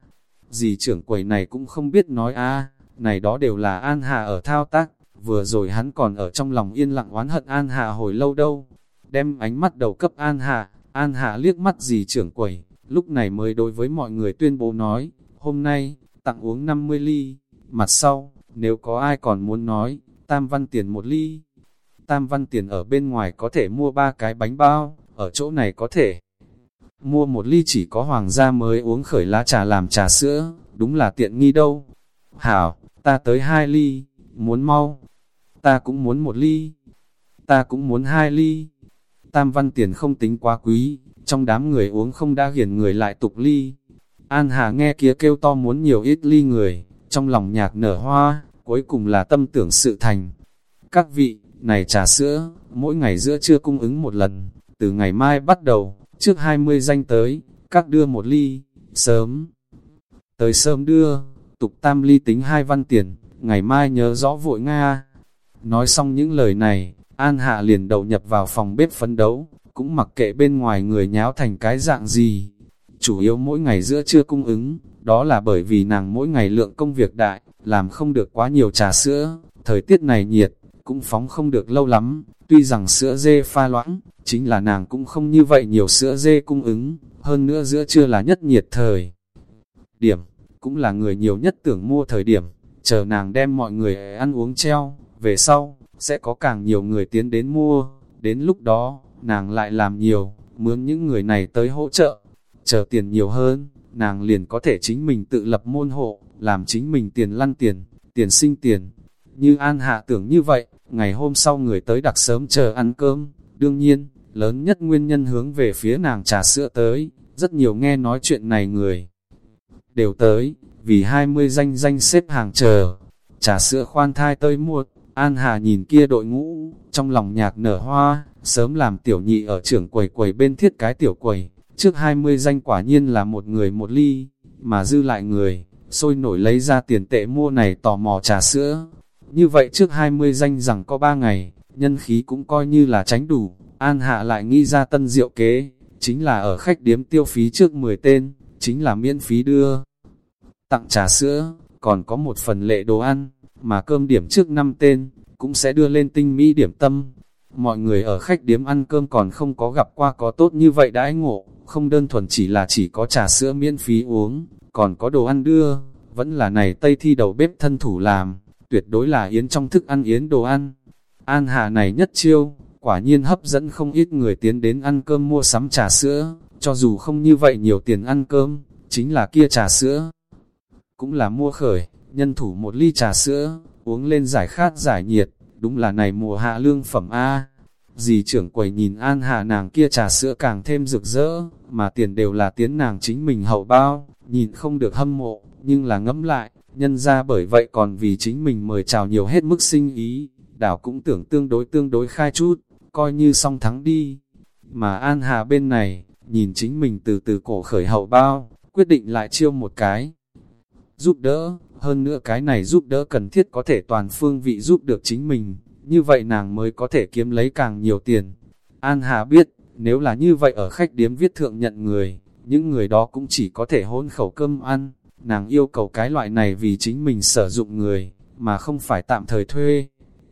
Dì trưởng quầy này cũng không biết nói a. Này đó đều là An Hà ở thao tác, vừa rồi hắn còn ở trong lòng yên lặng oán hận An Hà hồi lâu đâu. Đem ánh mắt đầu cấp An Hà, An Hà liếc mắt dì trưởng quầy, lúc này mới đối với mọi người tuyên bố nói, hôm nay, tặng uống 50 ly, mặt sau, nếu có ai còn muốn nói, tam văn tiền một ly. Tam văn tiền ở bên ngoài có thể mua ba cái bánh bao, ở chỗ này có thể mua một ly chỉ có hoàng gia mới uống khởi lá trà làm trà sữa, đúng là tiện nghi đâu. Hảo, ta tới hai ly, muốn mau, ta cũng muốn một ly, ta cũng muốn hai ly. Tam văn tiền không tính quá quý, trong đám người uống không đã hiển người lại tục ly. An Hà nghe kia kêu to muốn nhiều ít ly người, trong lòng nhạc nở hoa, cuối cùng là tâm tưởng sự thành. Các vị, này trà sữa, mỗi ngày giữa trưa cung ứng một lần, từ ngày mai bắt đầu, trước 20 danh tới, các đưa một ly, sớm. Tới sớm đưa, tục tam ly tính hai văn tiền, ngày mai nhớ rõ vội Nga. Nói xong những lời này, An Hạ liền đầu nhập vào phòng bếp phấn đấu, cũng mặc kệ bên ngoài người nháo thành cái dạng gì. Chủ yếu mỗi ngày giữa trưa cung ứng, đó là bởi vì nàng mỗi ngày lượng công việc đại, làm không được quá nhiều trà sữa, thời tiết này nhiệt, cũng phóng không được lâu lắm, tuy rằng sữa dê pha loãng, chính là nàng cũng không như vậy nhiều sữa dê cung ứng, hơn nữa giữa trưa là nhất nhiệt thời. Điểm, cũng là người nhiều nhất tưởng mua thời điểm, chờ nàng đem mọi người ăn uống treo, về sau, sẽ có càng nhiều người tiến đến mua, đến lúc đó, nàng lại làm nhiều, mướn những người này tới hỗ trợ, chờ tiền nhiều hơn, nàng liền có thể chính mình tự lập môn hộ, làm chính mình tiền lăn tiền, tiền sinh tiền. Như An Hạ tưởng như vậy, ngày hôm sau người tới đặc sớm chờ ăn cơm, đương nhiên, lớn nhất nguyên nhân hướng về phía nàng trà sữa tới, rất nhiều nghe nói chuyện này người đều tới, vì 20 danh danh xếp hàng chờ, trà sữa khoan thai tới muộn, An Hà nhìn kia đội ngũ, trong lòng nhạc nở hoa, sớm làm tiểu nhị ở trưởng quầy quầy bên thiết cái tiểu quầy, trước 20 danh quả nhiên là một người một ly, mà dư lại người, sôi nổi lấy ra tiền tệ mua này tò mò trà sữa. Như vậy trước 20 danh rằng có 3 ngày, nhân khí cũng coi như là tránh đủ, An Hạ lại nghĩ ra tân diệu kế, chính là ở khách điếm tiêu phí trước 10 tên, chính là miễn phí đưa. Tặng trà sữa, còn có một phần lệ đồ ăn, mà cơm điểm trước 5 tên, cũng sẽ đưa lên tinh mỹ điểm tâm. Mọi người ở khách điếm ăn cơm còn không có gặp qua có tốt như vậy đãi ngộ, không đơn thuần chỉ là chỉ có trà sữa miễn phí uống, còn có đồ ăn đưa, vẫn là này Tây thi đầu bếp thân thủ làm, tuyệt đối là yến trong thức ăn yến đồ ăn. An Hà này nhất chiêu, quả nhiên hấp dẫn không ít người tiến đến ăn cơm mua sắm trà sữa, cho dù không như vậy nhiều tiền ăn cơm, chính là kia trà sữa. Cũng là mua khởi, nhân thủ một ly trà sữa, uống lên giải khát giải nhiệt, đúng là này mùa hạ lương phẩm A. Dì trưởng quầy nhìn An Hà nàng kia trà sữa càng thêm rực rỡ, mà tiền đều là tiến nàng chính mình hậu bao, nhìn không được hâm mộ, nhưng là ngẫm lại, nhân ra bởi vậy còn vì chính mình mời chào nhiều hết mức sinh ý, đảo cũng tưởng tương đối tương đối khai chút, coi như xong thắng đi. Mà An Hà bên này, nhìn chính mình từ từ cổ khởi hậu bao, quyết định lại chiêu một cái. Giúp đỡ, hơn nữa cái này giúp đỡ cần thiết có thể toàn phương vị giúp được chính mình, như vậy nàng mới có thể kiếm lấy càng nhiều tiền. An Hà biết, nếu là như vậy ở khách điếm viết thượng nhận người, những người đó cũng chỉ có thể hôn khẩu cơm ăn, nàng yêu cầu cái loại này vì chính mình sử dụng người, mà không phải tạm thời thuê,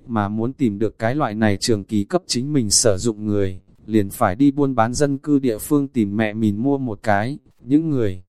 mà muốn tìm được cái loại này trường kỳ cấp chính mình sử dụng người, liền phải đi buôn bán dân cư địa phương tìm mẹ mình mua một cái, những người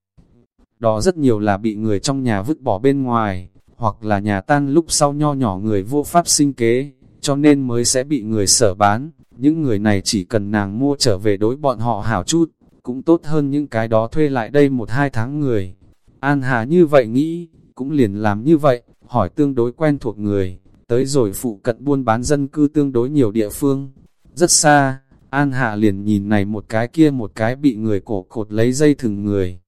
đó rất nhiều là bị người trong nhà vứt bỏ bên ngoài, hoặc là nhà tan lúc sau nho nhỏ người vô pháp sinh kế, cho nên mới sẽ bị người sở bán. Những người này chỉ cần nàng mua trở về đối bọn họ hảo chút, cũng tốt hơn những cái đó thuê lại đây một hai tháng người. An Hà như vậy nghĩ, cũng liền làm như vậy, hỏi tương đối quen thuộc người, tới rồi phụ cận buôn bán dân cư tương đối nhiều địa phương. Rất xa, An hà liền nhìn này một cái kia một cái bị người cổ cột lấy dây thừng người.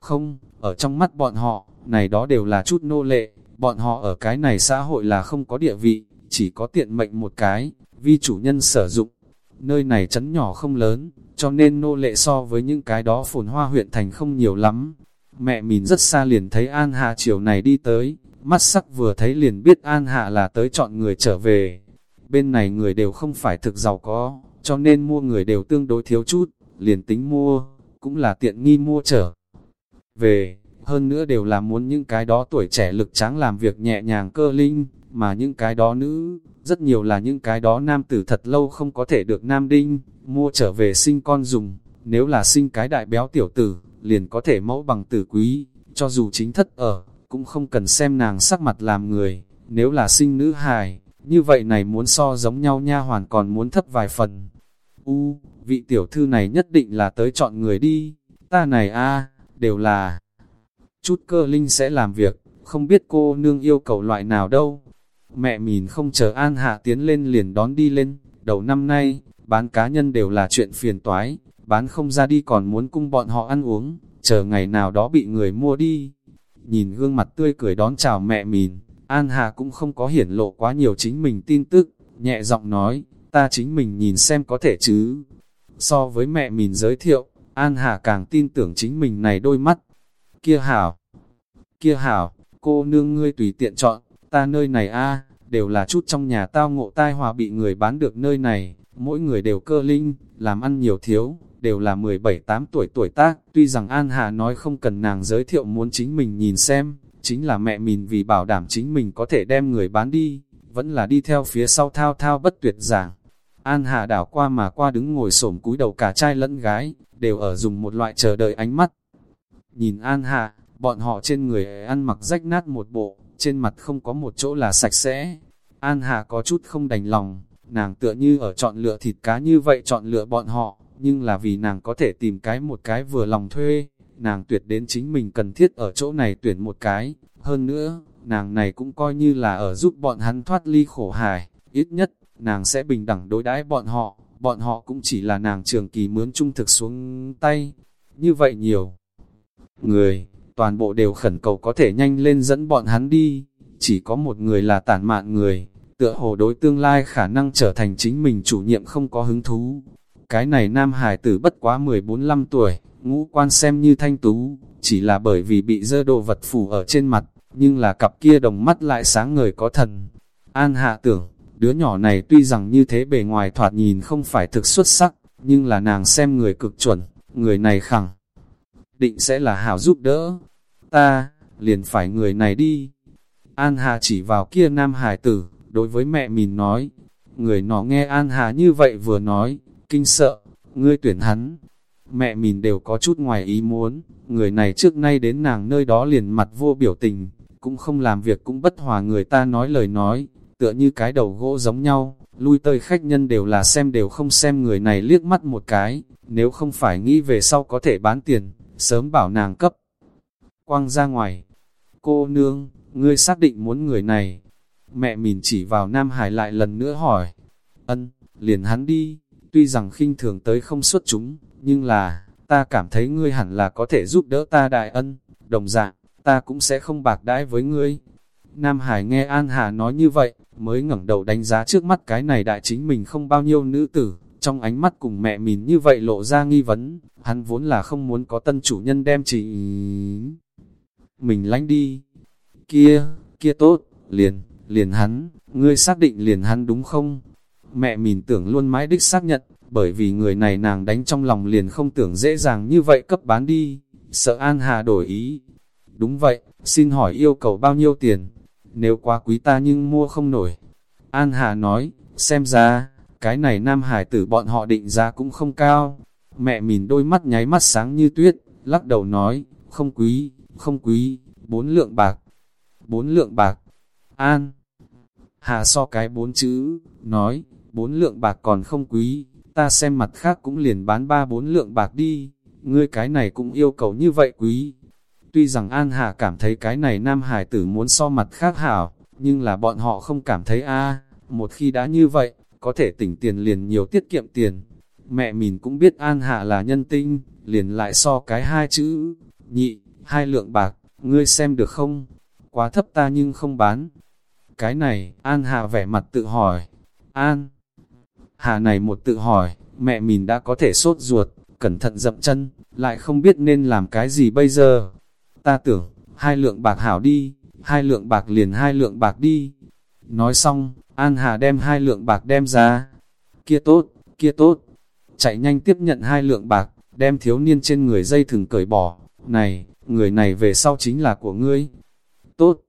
Không, ở trong mắt bọn họ, này đó đều là chút nô lệ, bọn họ ở cái này xã hội là không có địa vị, chỉ có tiện mệnh một cái, vì chủ nhân sử dụng. Nơi này chấn nhỏ không lớn, cho nên nô lệ so với những cái đó phồn hoa huyện thành không nhiều lắm. Mẹ mình rất xa liền thấy An Hạ chiều này đi tới, mắt sắc vừa thấy liền biết An Hạ là tới chọn người trở về. Bên này người đều không phải thực giàu có, cho nên mua người đều tương đối thiếu chút, liền tính mua, cũng là tiện nghi mua trở về, hơn nữa đều là muốn những cái đó tuổi trẻ lực tráng làm việc nhẹ nhàng cơ linh, mà những cái đó nữ, rất nhiều là những cái đó nam tử thật lâu không có thể được nam đinh, mua trở về sinh con dùng, nếu là sinh cái đại béo tiểu tử, liền có thể mẫu bằng tử quý, cho dù chính thất ở, cũng không cần xem nàng sắc mặt làm người, nếu là sinh nữ hài, như vậy này muốn so giống nhau nha hoàn còn muốn thấp vài phần. U, vị tiểu thư này nhất định là tới chọn người đi, ta này a đều là chút cơ linh sẽ làm việc, không biết cô nương yêu cầu loại nào đâu. Mẹ mình không chờ An Hạ tiến lên liền đón đi lên, đầu năm nay, bán cá nhân đều là chuyện phiền toái, bán không ra đi còn muốn cung bọn họ ăn uống, chờ ngày nào đó bị người mua đi. Nhìn gương mặt tươi cười đón chào mẹ mình, An hà cũng không có hiển lộ quá nhiều chính mình tin tức, nhẹ giọng nói, ta chính mình nhìn xem có thể chứ. So với mẹ mình giới thiệu, An Hà càng tin tưởng chính mình này đôi mắt. Kia hảo, kia hảo, cô nương ngươi tùy tiện chọn, ta nơi này a đều là chút trong nhà tao ngộ tai hòa bị người bán được nơi này, mỗi người đều cơ linh, làm ăn nhiều thiếu, đều là 17-8 tuổi tuổi tác. Tuy rằng An Hà nói không cần nàng giới thiệu muốn chính mình nhìn xem, chính là mẹ mình vì bảo đảm chính mình có thể đem người bán đi, vẫn là đi theo phía sau thao thao bất tuyệt giảng. An Hà đảo qua mà qua đứng ngồi xổm cúi đầu cả trai lẫn gái, đều ở dùng một loại chờ đợi ánh mắt. Nhìn An Hà, bọn họ trên người ăn mặc rách nát một bộ, trên mặt không có một chỗ là sạch sẽ. An Hà có chút không đành lòng, nàng tựa như ở chọn lựa thịt cá như vậy chọn lựa bọn họ, nhưng là vì nàng có thể tìm cái một cái vừa lòng thuê, nàng tuyệt đến chính mình cần thiết ở chỗ này tuyển một cái, hơn nữa, nàng này cũng coi như là ở giúp bọn hắn thoát ly khổ hài, ít nhất, nàng sẽ bình đẳng đối đãi bọn họ, bọn họ cũng chỉ là nàng trường kỳ mướn trung thực xuống tay, như vậy nhiều. Người, toàn bộ đều khẩn cầu có thể nhanh lên dẫn bọn hắn đi, chỉ có một người là tản mạn người, tựa hồ đối tương lai khả năng trở thành chính mình chủ nhiệm không có hứng thú. Cái này nam hải tử bất quá 14-15 tuổi, ngũ quan xem như thanh tú, chỉ là bởi vì bị dơ đồ vật phủ ở trên mặt, nhưng là cặp kia đồng mắt lại sáng ngời có thần. An hạ tưởng, đứa nhỏ này tuy rằng như thế bề ngoài thoạt nhìn không phải thực xuất sắc, nhưng là nàng xem người cực chuẩn, người này khẳng định sẽ là hảo giúp đỡ. Ta, liền phải người này đi. An Hà chỉ vào kia nam hải tử, đối với mẹ mình nói. Người nó nghe An Hà như vậy vừa nói, kinh sợ, ngươi tuyển hắn. Mẹ mình đều có chút ngoài ý muốn, người này trước nay đến nàng nơi đó liền mặt vô biểu tình, cũng không làm việc cũng bất hòa người ta nói lời nói, tựa như cái đầu gỗ giống nhau, lui tới khách nhân đều là xem đều không xem người này liếc mắt một cái, nếu không phải nghĩ về sau có thể bán tiền, sớm bảo nàng cấp. Quang ra ngoài, cô nương, ngươi xác định muốn người này. Mẹ mình chỉ vào Nam Hải lại lần nữa hỏi, ân, liền hắn đi, tuy rằng khinh thường tới không xuất chúng, nhưng là, ta cảm thấy ngươi hẳn là có thể giúp đỡ ta đại ân, đồng dạng, ta cũng sẽ không bạc đãi với ngươi. Nam Hải nghe An Hà nói như vậy, mới ngẩng đầu đánh giá trước mắt cái này đại chính mình không bao nhiêu nữ tử, trong ánh mắt cùng mẹ mình như vậy lộ ra nghi vấn, hắn vốn là không muốn có tân chủ nhân đem chỉ mình lánh đi. Kia, kia tốt, liền, liền hắn, ngươi xác định liền hắn đúng không? Mẹ mình tưởng luôn mãi đích xác nhận, bởi vì người này nàng đánh trong lòng liền không tưởng dễ dàng như vậy cấp bán đi, sợ An Hà đổi ý. Đúng vậy, xin hỏi yêu cầu bao nhiêu tiền? Nếu quá quý ta nhưng mua không nổi. An Hà nói, xem ra, cái này nam hải tử bọn họ định giá cũng không cao. Mẹ mình đôi mắt nháy mắt sáng như tuyết, lắc đầu nói, không quý, không quý, bốn lượng bạc, bốn lượng bạc. An, Hà so cái bốn chữ, nói, bốn lượng bạc còn không quý, ta xem mặt khác cũng liền bán ba bốn lượng bạc đi, ngươi cái này cũng yêu cầu như vậy quý. Tuy rằng An Hà cảm thấy cái này nam hải tử muốn so mặt khác hảo, nhưng là bọn họ không cảm thấy a một khi đã như vậy, có thể tỉnh tiền liền nhiều tiết kiệm tiền. Mẹ mình cũng biết An Hạ là nhân tinh, liền lại so cái hai chữ, nhị, hai lượng bạc, ngươi xem được không? Quá thấp ta nhưng không bán. Cái này, An Hạ vẻ mặt tự hỏi. An Hà này một tự hỏi, mẹ mình đã có thể sốt ruột, cẩn thận dậm chân, lại không biết nên làm cái gì bây giờ. Ta tưởng, hai lượng bạc hảo đi, hai lượng bạc liền hai lượng bạc đi. Nói xong, An Hà đem hai lượng bạc đem ra. Kia tốt, kia tốt. Chạy nhanh tiếp nhận hai lượng bạc, đem thiếu niên trên người dây thừng cởi bỏ. Này, người này về sau chính là của ngươi. Tốt,